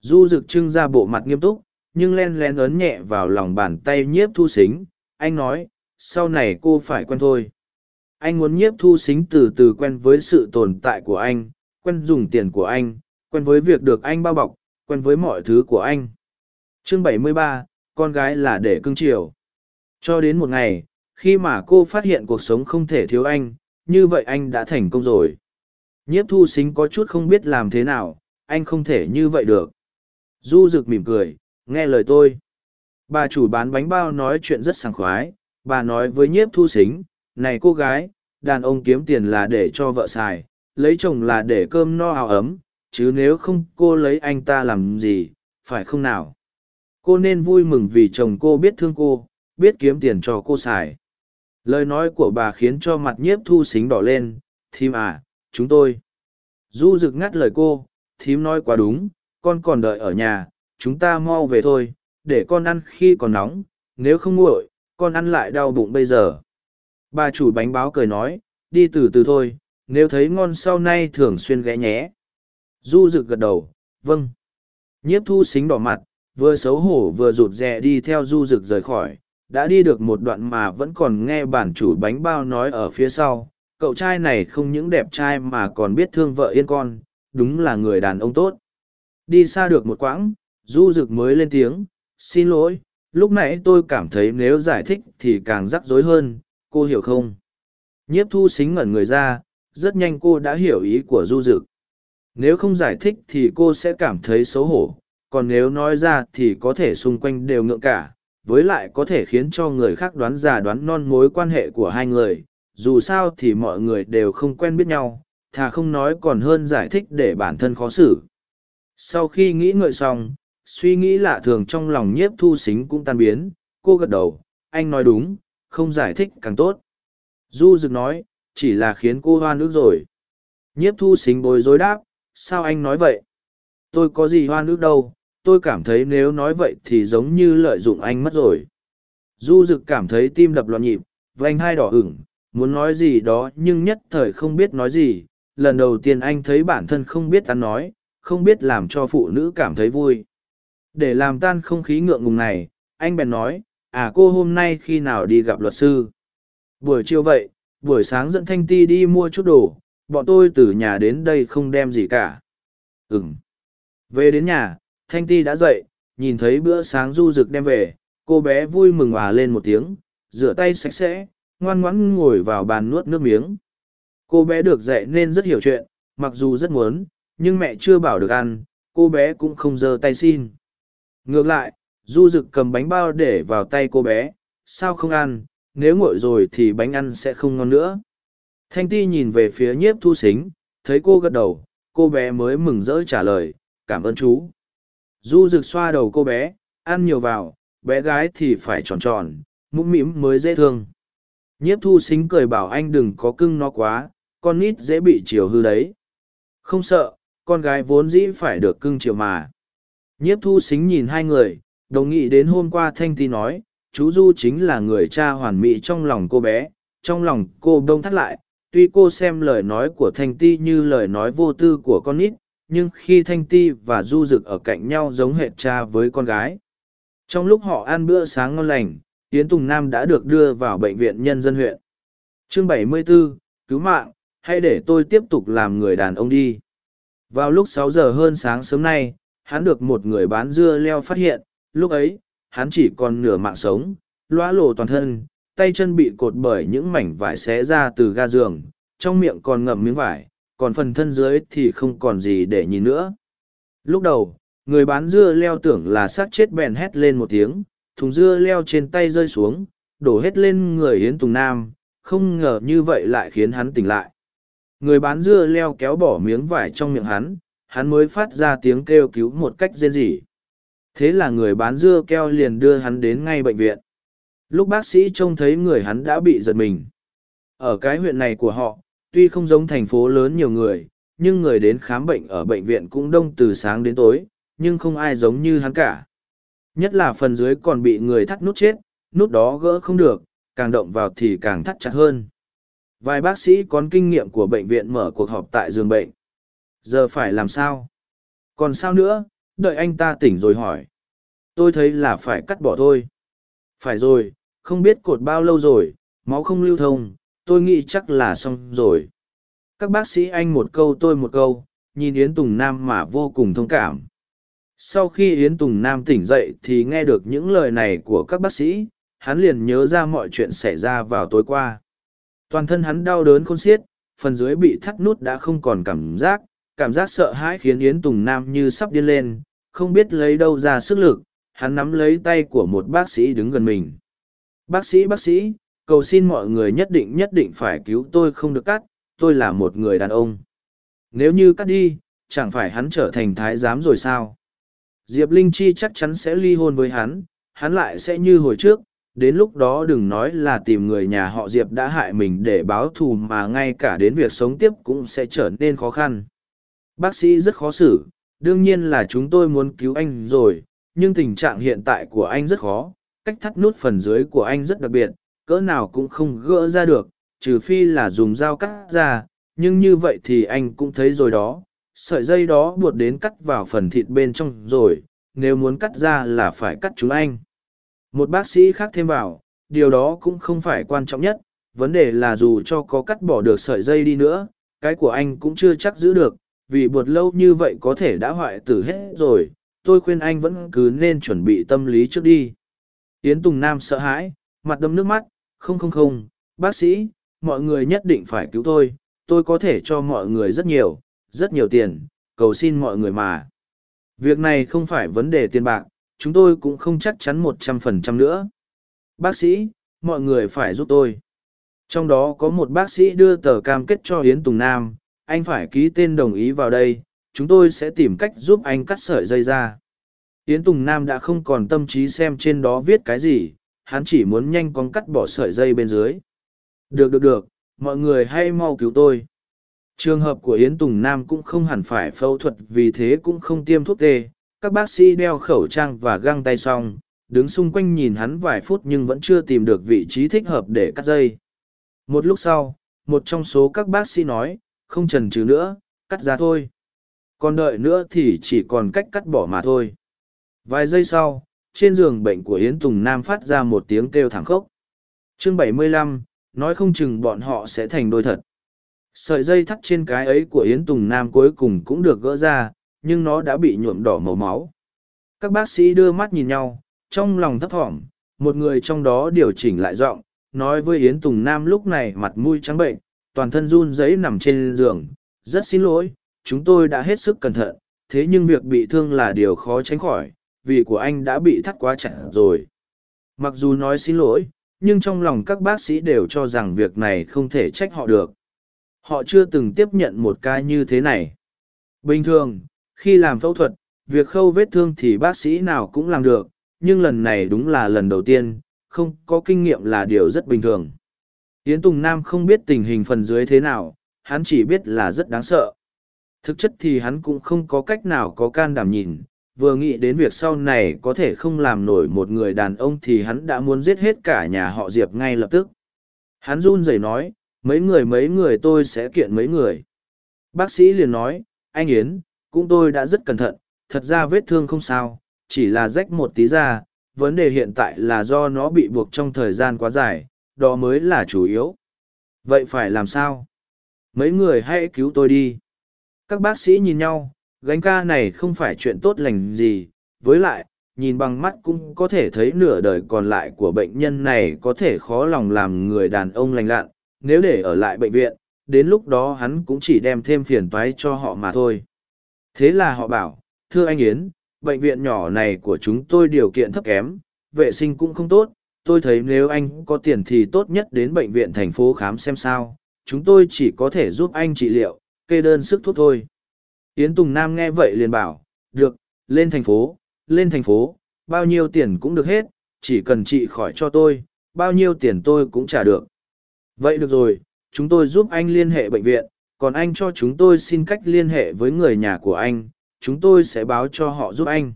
Du Dực trưng ra bộ mặt nghiêm túc, nhưng len len ấn nhẹ vào lòng bàn tay nhiếp thu xính anh nói, sau này cô phải quen thôi. Anh muốn nhiếp thu xính từ từ quen với sự tồn tại của anh quen dùng tiền của anh quen với việc được anh bao bọc quen với mọi thứ của anh. Chương 73, con gái là để cưng chiều. Cho đến một ngày, khi mà cô phát hiện cuộc sống không thể thiếu anh, như vậy anh đã thành công rồi. Nhiếp thu xính có chút không biết làm thế nào, anh không thể như vậy được. Du rực mỉm cười, nghe lời tôi. Bà chủ bán bánh bao nói chuyện rất sảng khoái, bà nói với nhiếp thu xính, này cô gái, đàn ông kiếm tiền là để cho vợ xài, lấy chồng là để cơm no áo ấm, chứ nếu không cô lấy anh ta làm gì phải không nào? Cô nên vui mừng vì chồng cô biết thương cô biết kiếm tiền cho cô xài. Lời nói của bà khiến cho mặt nhiếp thu xính đỏ lên thím à chúng tôi. Du rực ngắt lời cô thím nói quá đúng con còn đợi ở nhà chúng ta mau về thôi để con ăn khi còn nóng nếu không nguội con ăn lại đau bụng bây giờ. Bà chủ bánh báo cười nói đi từ từ thôi nếu thấy ngon sau nay thường xuyên ghé nhé. Du rực gật đầu, vâng. Nhiếp thu xính đỏ mặt, vừa xấu hổ vừa rụt rè đi theo du rực rời khỏi, đã đi được một đoạn mà vẫn còn nghe bản chủ bánh bao nói ở phía sau. Cậu trai này không những đẹp trai mà còn biết thương vợ yên con, đúng là người đàn ông tốt. Đi xa được một quãng, du rực mới lên tiếng, xin lỗi, lúc nãy tôi cảm thấy nếu giải thích thì càng rắc rối hơn, cô hiểu không? Nhiếp thu xính ngẩn người ra, rất nhanh cô đã hiểu ý của du dực. Nếu không giải thích thì cô sẽ cảm thấy xấu hổ, còn nếu nói ra thì có thể xung quanh đều ngượng cả, với lại có thể khiến cho người khác đoán già đoán non mối quan hệ của hai người, dù sao thì mọi người đều không quen biết nhau, thà không nói còn hơn giải thích để bản thân khó xử. Sau khi nghĩ ngợi xong, suy nghĩ lạ thường trong lòng nhiếp thu xính cũng tan biến, cô gật đầu, anh nói đúng, không giải thích càng tốt. Du rực nói chỉ là khiến cô hoan nước rồi. Nhiếp thu xính bối rối đáp, sao anh nói vậy? Tôi có gì hoan nước đâu, tôi cảm thấy nếu nói vậy thì giống như lợi dụng anh mất rồi. Du rực cảm thấy tim đập loạn nhịp, vành hai đỏ ửng, muốn nói gì đó nhưng nhất thời không biết nói gì. Lần đầu tiên anh thấy bản thân không biết ăn nói, không biết làm cho phụ nữ cảm thấy vui. Để làm tan không khí ngượng ngùng này, anh bèn nói à cô hôm nay khi nào đi gặp luật sư? Buổi chiều vậy buổi sáng dẫn thanh ti đi mua chút đồ, bọn tôi từ nhà đến đây không đem gì cả. Ừm. về đến nhà, thanh ti đã dậy, nhìn thấy bữa sáng du rực đem về, cô bé vui mừng hòa lên một tiếng, rửa tay sạch sẽ, ngoan ngoãn ngồi vào bàn nuốt nước miếng. Cô bé được dạy nên rất hiểu chuyện, mặc dù rất muốn, nhưng mẹ chưa bảo được ăn, cô bé cũng không giơ tay xin. Ngược lại, du rực cầm bánh bao để vào tay cô bé, sao không ăn? Nếu nguội rồi thì bánh ăn sẽ không ngon nữa. Thanh ti nhìn về phía nhiếp thu xính, thấy cô gật đầu, cô bé mới mừng rỡ trả lời, cảm ơn chú. Du rực xoa đầu cô bé, ăn nhiều vào, bé gái thì phải tròn tròn, mũm mĩm mới dễ thương. Nhiếp thu xính cười bảo anh đừng có cưng nó quá, con nít dễ bị chiều hư đấy. Không sợ, con gái vốn dĩ phải được cưng chiều mà. Nhiếp thu xính nhìn hai người, đồng nghị đến hôm qua thanh ti nói chú du chính là người cha hoàn mỹ trong lòng cô bé trong lòng cô đông thắt lại tuy cô xem lời nói của thanh ti như lời nói vô tư của con nít nhưng khi thanh ti và du dực ở cạnh nhau giống hệt cha với con gái. Trong lúc họ ăn bữa sáng ngon lành yến tùng nam đã được đưa vào bệnh viện nhân dân huyện. Chương 74, cứu mạng Hãy để tôi tiếp tục làm người đàn ông đi. Vào lúc 6 giờ hơn sáng sớm nay hắn được một người bán dưa leo phát hiện lúc ấy hắn chỉ còn nửa mạng sống lõa lộ toàn thân tay chân bị cột bởi những mảnh vải xé ra từ ga giường, trong miệng còn ngậm miếng vải, còn phần thân dưới thì không còn gì để nhìn nữa. Lúc đầu, người bán dưa leo tưởng là xác chết bèn hét lên một tiếng, thùng dưa leo trên tay rơi xuống, đổ hết lên người Yến Tùng Nam, không ngờ như vậy lại khiến hắn tỉnh lại. Người bán dưa leo kéo bỏ miếng vải trong miệng hắn, hắn mới phát ra tiếng kêu cứu một cách rên rỉ. Thế là người bán dưa keo liền đưa hắn đến ngay bệnh viện. Lúc bác sĩ trông thấy người hắn đã bị giật mình. Ở cái huyện này của họ, tuy không giống thành phố lớn nhiều người, nhưng người đến khám bệnh ở bệnh viện cũng đông từ sáng đến tối, nhưng không ai giống như hắn cả. Nhất là phần dưới còn bị người thắt nút chết, nút đó gỡ không được, càng động vào thì càng thắt chặt hơn. Vài bác sĩ có kinh nghiệm của bệnh viện mở cuộc họp tại giường bệnh. Giờ phải làm sao? Còn sao nữa? Đợi anh ta tỉnh rồi hỏi tôi thấy là phải cắt bỏ thôi phải rồi không biết cột bao lâu rồi, máu không lưu thông, tôi nghĩ chắc là xong rồi. Các bác sĩ anh một câu tôi một câu, nhìn Yến Tùng Nam mà vô cùng thông cảm. Sau khi Yến Tùng Nam tỉnh dậy thì nghe được những lời này của các bác sĩ, hắn liền nhớ ra mọi chuyện xảy ra vào tối qua. Toàn thân hắn đau đớn khôn xiết, phần dưới bị thắt nút đã không còn cảm giác, cảm giác sợ hãi khiến Yến Tùng Nam như sắp điên lên, không biết lấy đâu ra sức lực, hắn nắm lấy tay của một bác sĩ đứng gần mình. Bác sĩ bác sĩ, cầu xin mọi người nhất định nhất định phải cứu tôi không được cắt, tôi là một người đàn ông. Nếu như cắt đi, chẳng phải hắn trở thành thái giám rồi sao? Diệp Linh Chi chắc chắn sẽ ly hôn với hắn, hắn lại sẽ như hồi trước, đến lúc đó đừng nói là tìm người nhà họ Diệp đã hại mình để báo thù mà ngay cả đến việc sống tiếp cũng sẽ trở nên khó khăn. Bác sĩ rất khó xử, đương nhiên là chúng tôi muốn cứu anh rồi, nhưng tình trạng hiện tại của anh rất khó, cách thắt nút phần dưới của anh rất đặc biệt, cỡ nào cũng không gỡ ra được, trừ phi là dùng dao cắt ra, nhưng như vậy thì anh cũng thấy rồi đó sợi dây đó buộc đến cắt vào phần thịt bên trong rồi nếu muốn cắt ra là phải cắt chúng anh. Một bác sĩ khác thêm vào điều đó cũng không phải quan trọng nhất vấn đề là dù cho có cắt bỏ được sợi dây đi nữa cái của anh cũng chưa chắc giữ được vì buộc lâu như vậy có thể đã hoại tử hết rồi, tôi khuyên anh vẫn cứ nên chuẩn bị tâm lý trước đi. Yến tùng nam sợ hãi, mặt đâm nước mắt, không không không, bác sĩ, mọi người nhất định phải cứu tôi tôi có thể cho mọi người rất nhiều rất nhiều tiền, cầu xin mọi người mà. Việc này không phải vấn đề tiền bạc, chúng tôi cũng không chắc chắn một trăm phần trăm nữa. Bác sĩ, mọi người phải giúp tôi. Trong đó có một bác sĩ đưa tờ cam kết cho hiến tùng nam anh phải ký tên đồng ý vào đây, chúng tôi sẽ tìm cách giúp anh cắt sợi dây ra. Hiến tùng nam đã không còn tâm trí xem trên đó viết cái gì, hắn chỉ muốn nhanh chóng cắt bỏ sợi dây bên dưới. Được được được, mọi người hãy mau cứu tôi. Trường hợp của yến tùng nam cũng không hẳn phải phẫu thuật, vì thế cũng không tiêm thuốc tê. Các bác sĩ đeo khẩu trang và găng tay xong, đứng xung quanh nhìn hắn vài phút nhưng vẫn chưa tìm được vị trí thích hợp để cắt dây. Một lúc sau, một trong số các bác sĩ nói không trần trừ nữa cắt ra thôi. Còn đợi nữa thì chỉ còn cách cắt bỏ mà thôi. Vài giây sau trên giường bệnh của yến tùng nam phát ra một tiếng kêu thẳng khốc. Chương 75, nói không chừng bọn họ sẽ thành đôi thật. Sợi dây thắt trên cái ấy của yến tùng nam cuối cùng cũng được gỡ ra nhưng nó đã bị nhuộm đỏ màu máu. Các bác sĩ đưa mắt nhìn nhau trong lòng thấp thỏm một người trong đó điều chỉnh lại giọng nói với yến tùng nam lúc này mặt mũi trắng bệnh toàn thân run rẩy nằm trên giường, rất xin lỗi, chúng tôi đã hết sức cẩn thận, thế nhưng việc bị thương là điều khó tránh khỏi, vì của anh đã bị thắt quá chặt rồi. Mặc dù nói xin lỗi, nhưng trong lòng các bác sĩ đều cho rằng việc này không thể trách họ được. Họ chưa từng tiếp nhận một ca như thế này. Bình thường, khi làm phẫu thuật, việc khâu vết thương thì bác sĩ nào cũng làm được, nhưng lần này đúng là lần đầu tiên, không có kinh nghiệm là điều rất bình thường yến tùng nam không biết tình hình phần dưới thế nào, hắn chỉ biết là rất đáng sợ. Thực chất thì hắn cũng không có cách nào có can đảm nhìn, vừa nghĩ đến việc sau này có thể không làm nổi một người đàn ông thì hắn đã muốn giết hết cả nhà họ diệp ngay lập tức. Hắn run rẩy nói, mấy người mấy người, tôi sẽ kiện mấy người. Bác sĩ liền nói, anh yến, cũng tôi đã rất cẩn thận, thật ra vết thương không sao, chỉ là rách một tí ra vấn đề hiện tại là do nó bị buộc trong thời gian quá dài đó mới là chủ yếu. Vậy phải làm sao? Mấy người hãy cứu tôi đi. Các bác sĩ nhìn nhau, gánh ca này không phải chuyện tốt lành gì. Với lại, nhìn bằng mắt cũng có thể thấy nửa đời còn lại của bệnh nhân này có thể khó lòng làm người đàn ông lành lặn. Nếu để ở lại bệnh viện, đến lúc đó hắn cũng chỉ đem thêm phiền toái cho họ mà thôi. Thế là họ bảo, thưa anh yến, bệnh viện nhỏ này của chúng tôi điều kiện thấp kém, vệ sinh cũng không tốt tôi thấy nếu anh có tiền thì tốt nhất đến bệnh viện thành phố khám xem sao. Chúng tôi chỉ có thể giúp anh trị liệu, kê đơn sức thuốc thôi. Yến tùng nam nghe vậy liền bảo, được, lên thành phố, lên thành phố, bao nhiêu tiền cũng được hết, chỉ cần trị khỏi cho tôi, bao nhiêu tiền tôi cũng trả được. Vậy được rồi, chúng tôi giúp anh liên hệ bệnh viện, còn anh cho chúng tôi xin cách liên hệ với người nhà của anh, chúng tôi sẽ báo cho họ giúp anh.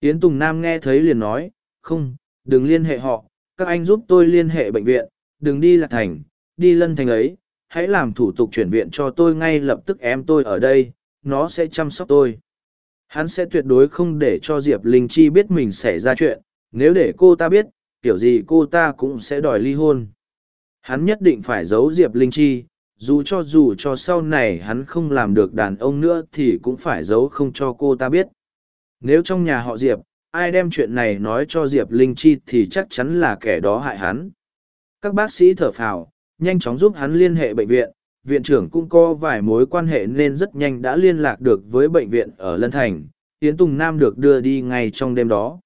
Yến tùng nam nghe thấy liền nói, không đừng liên hệ họ, các anh giúp tôi liên hệ bệnh viện, đừng đi lạc thành, đi lân thành ấy, hãy làm thủ tục chuyển viện cho tôi ngay lập tức em tôi ở đây, nó sẽ chăm sóc tôi. Hắn sẽ tuyệt đối không để cho diệp linh chi biết mình xảy ra chuyện, nếu để cô ta biết, kiểu gì cô ta cũng sẽ đòi ly hôn. Hắn nhất định phải giấu diệp linh chi, dù cho dù cho sau này hắn không làm được đàn ông nữa thì cũng phải giấu không cho cô ta biết. Nếu trong nhà họ diệp ai đem chuyện này nói cho diệp linh chi thì chắc chắn là kẻ đó hại hắn. Các bác sĩ thở phào, nhanh chóng giúp hắn liên hệ bệnh viện. Viện trưởng cũng có vài mối quan hệ nên rất nhanh đã liên lạc được với bệnh viện ở lân thành. Tiến tùng nam được đưa đi ngay trong đêm đó.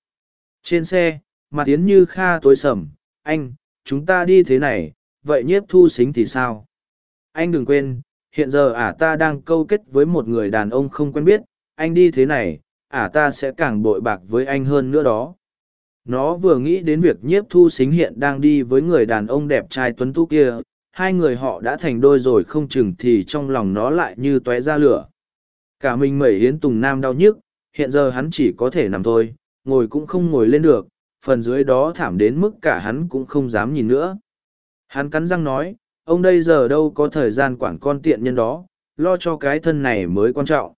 Trên xe, mặt tiến như kha tối sầm. Anh, chúng ta đi thế này, vậy nhiếp thu xính thì sao? Anh đừng quên, hiện giờ ả ta đang câu kết với một người đàn ông không quen biết. Anh đi thế này ả ta sẽ càng bội bạc với anh hơn nữa đó. Nó vừa nghĩ đến việc nhiếp thu xính hiện đang đi với người đàn ông đẹp trai tuấn tú kia, hai người họ đã thành đôi rồi không chừng thì trong lòng nó lại như tóe ra lửa. Cả mình mẩy hiến tùng nam đau nhức, hiện giờ hắn chỉ có thể nằm thôi, ngồi cũng không ngồi lên được, phần dưới đó thảm đến mức cả hắn cũng không dám nhìn nữa. Hắn cắn răng nói, ông đây giờ đâu có thời gian quản con tiện nhân đó, lo cho cái thân này mới quan trọng.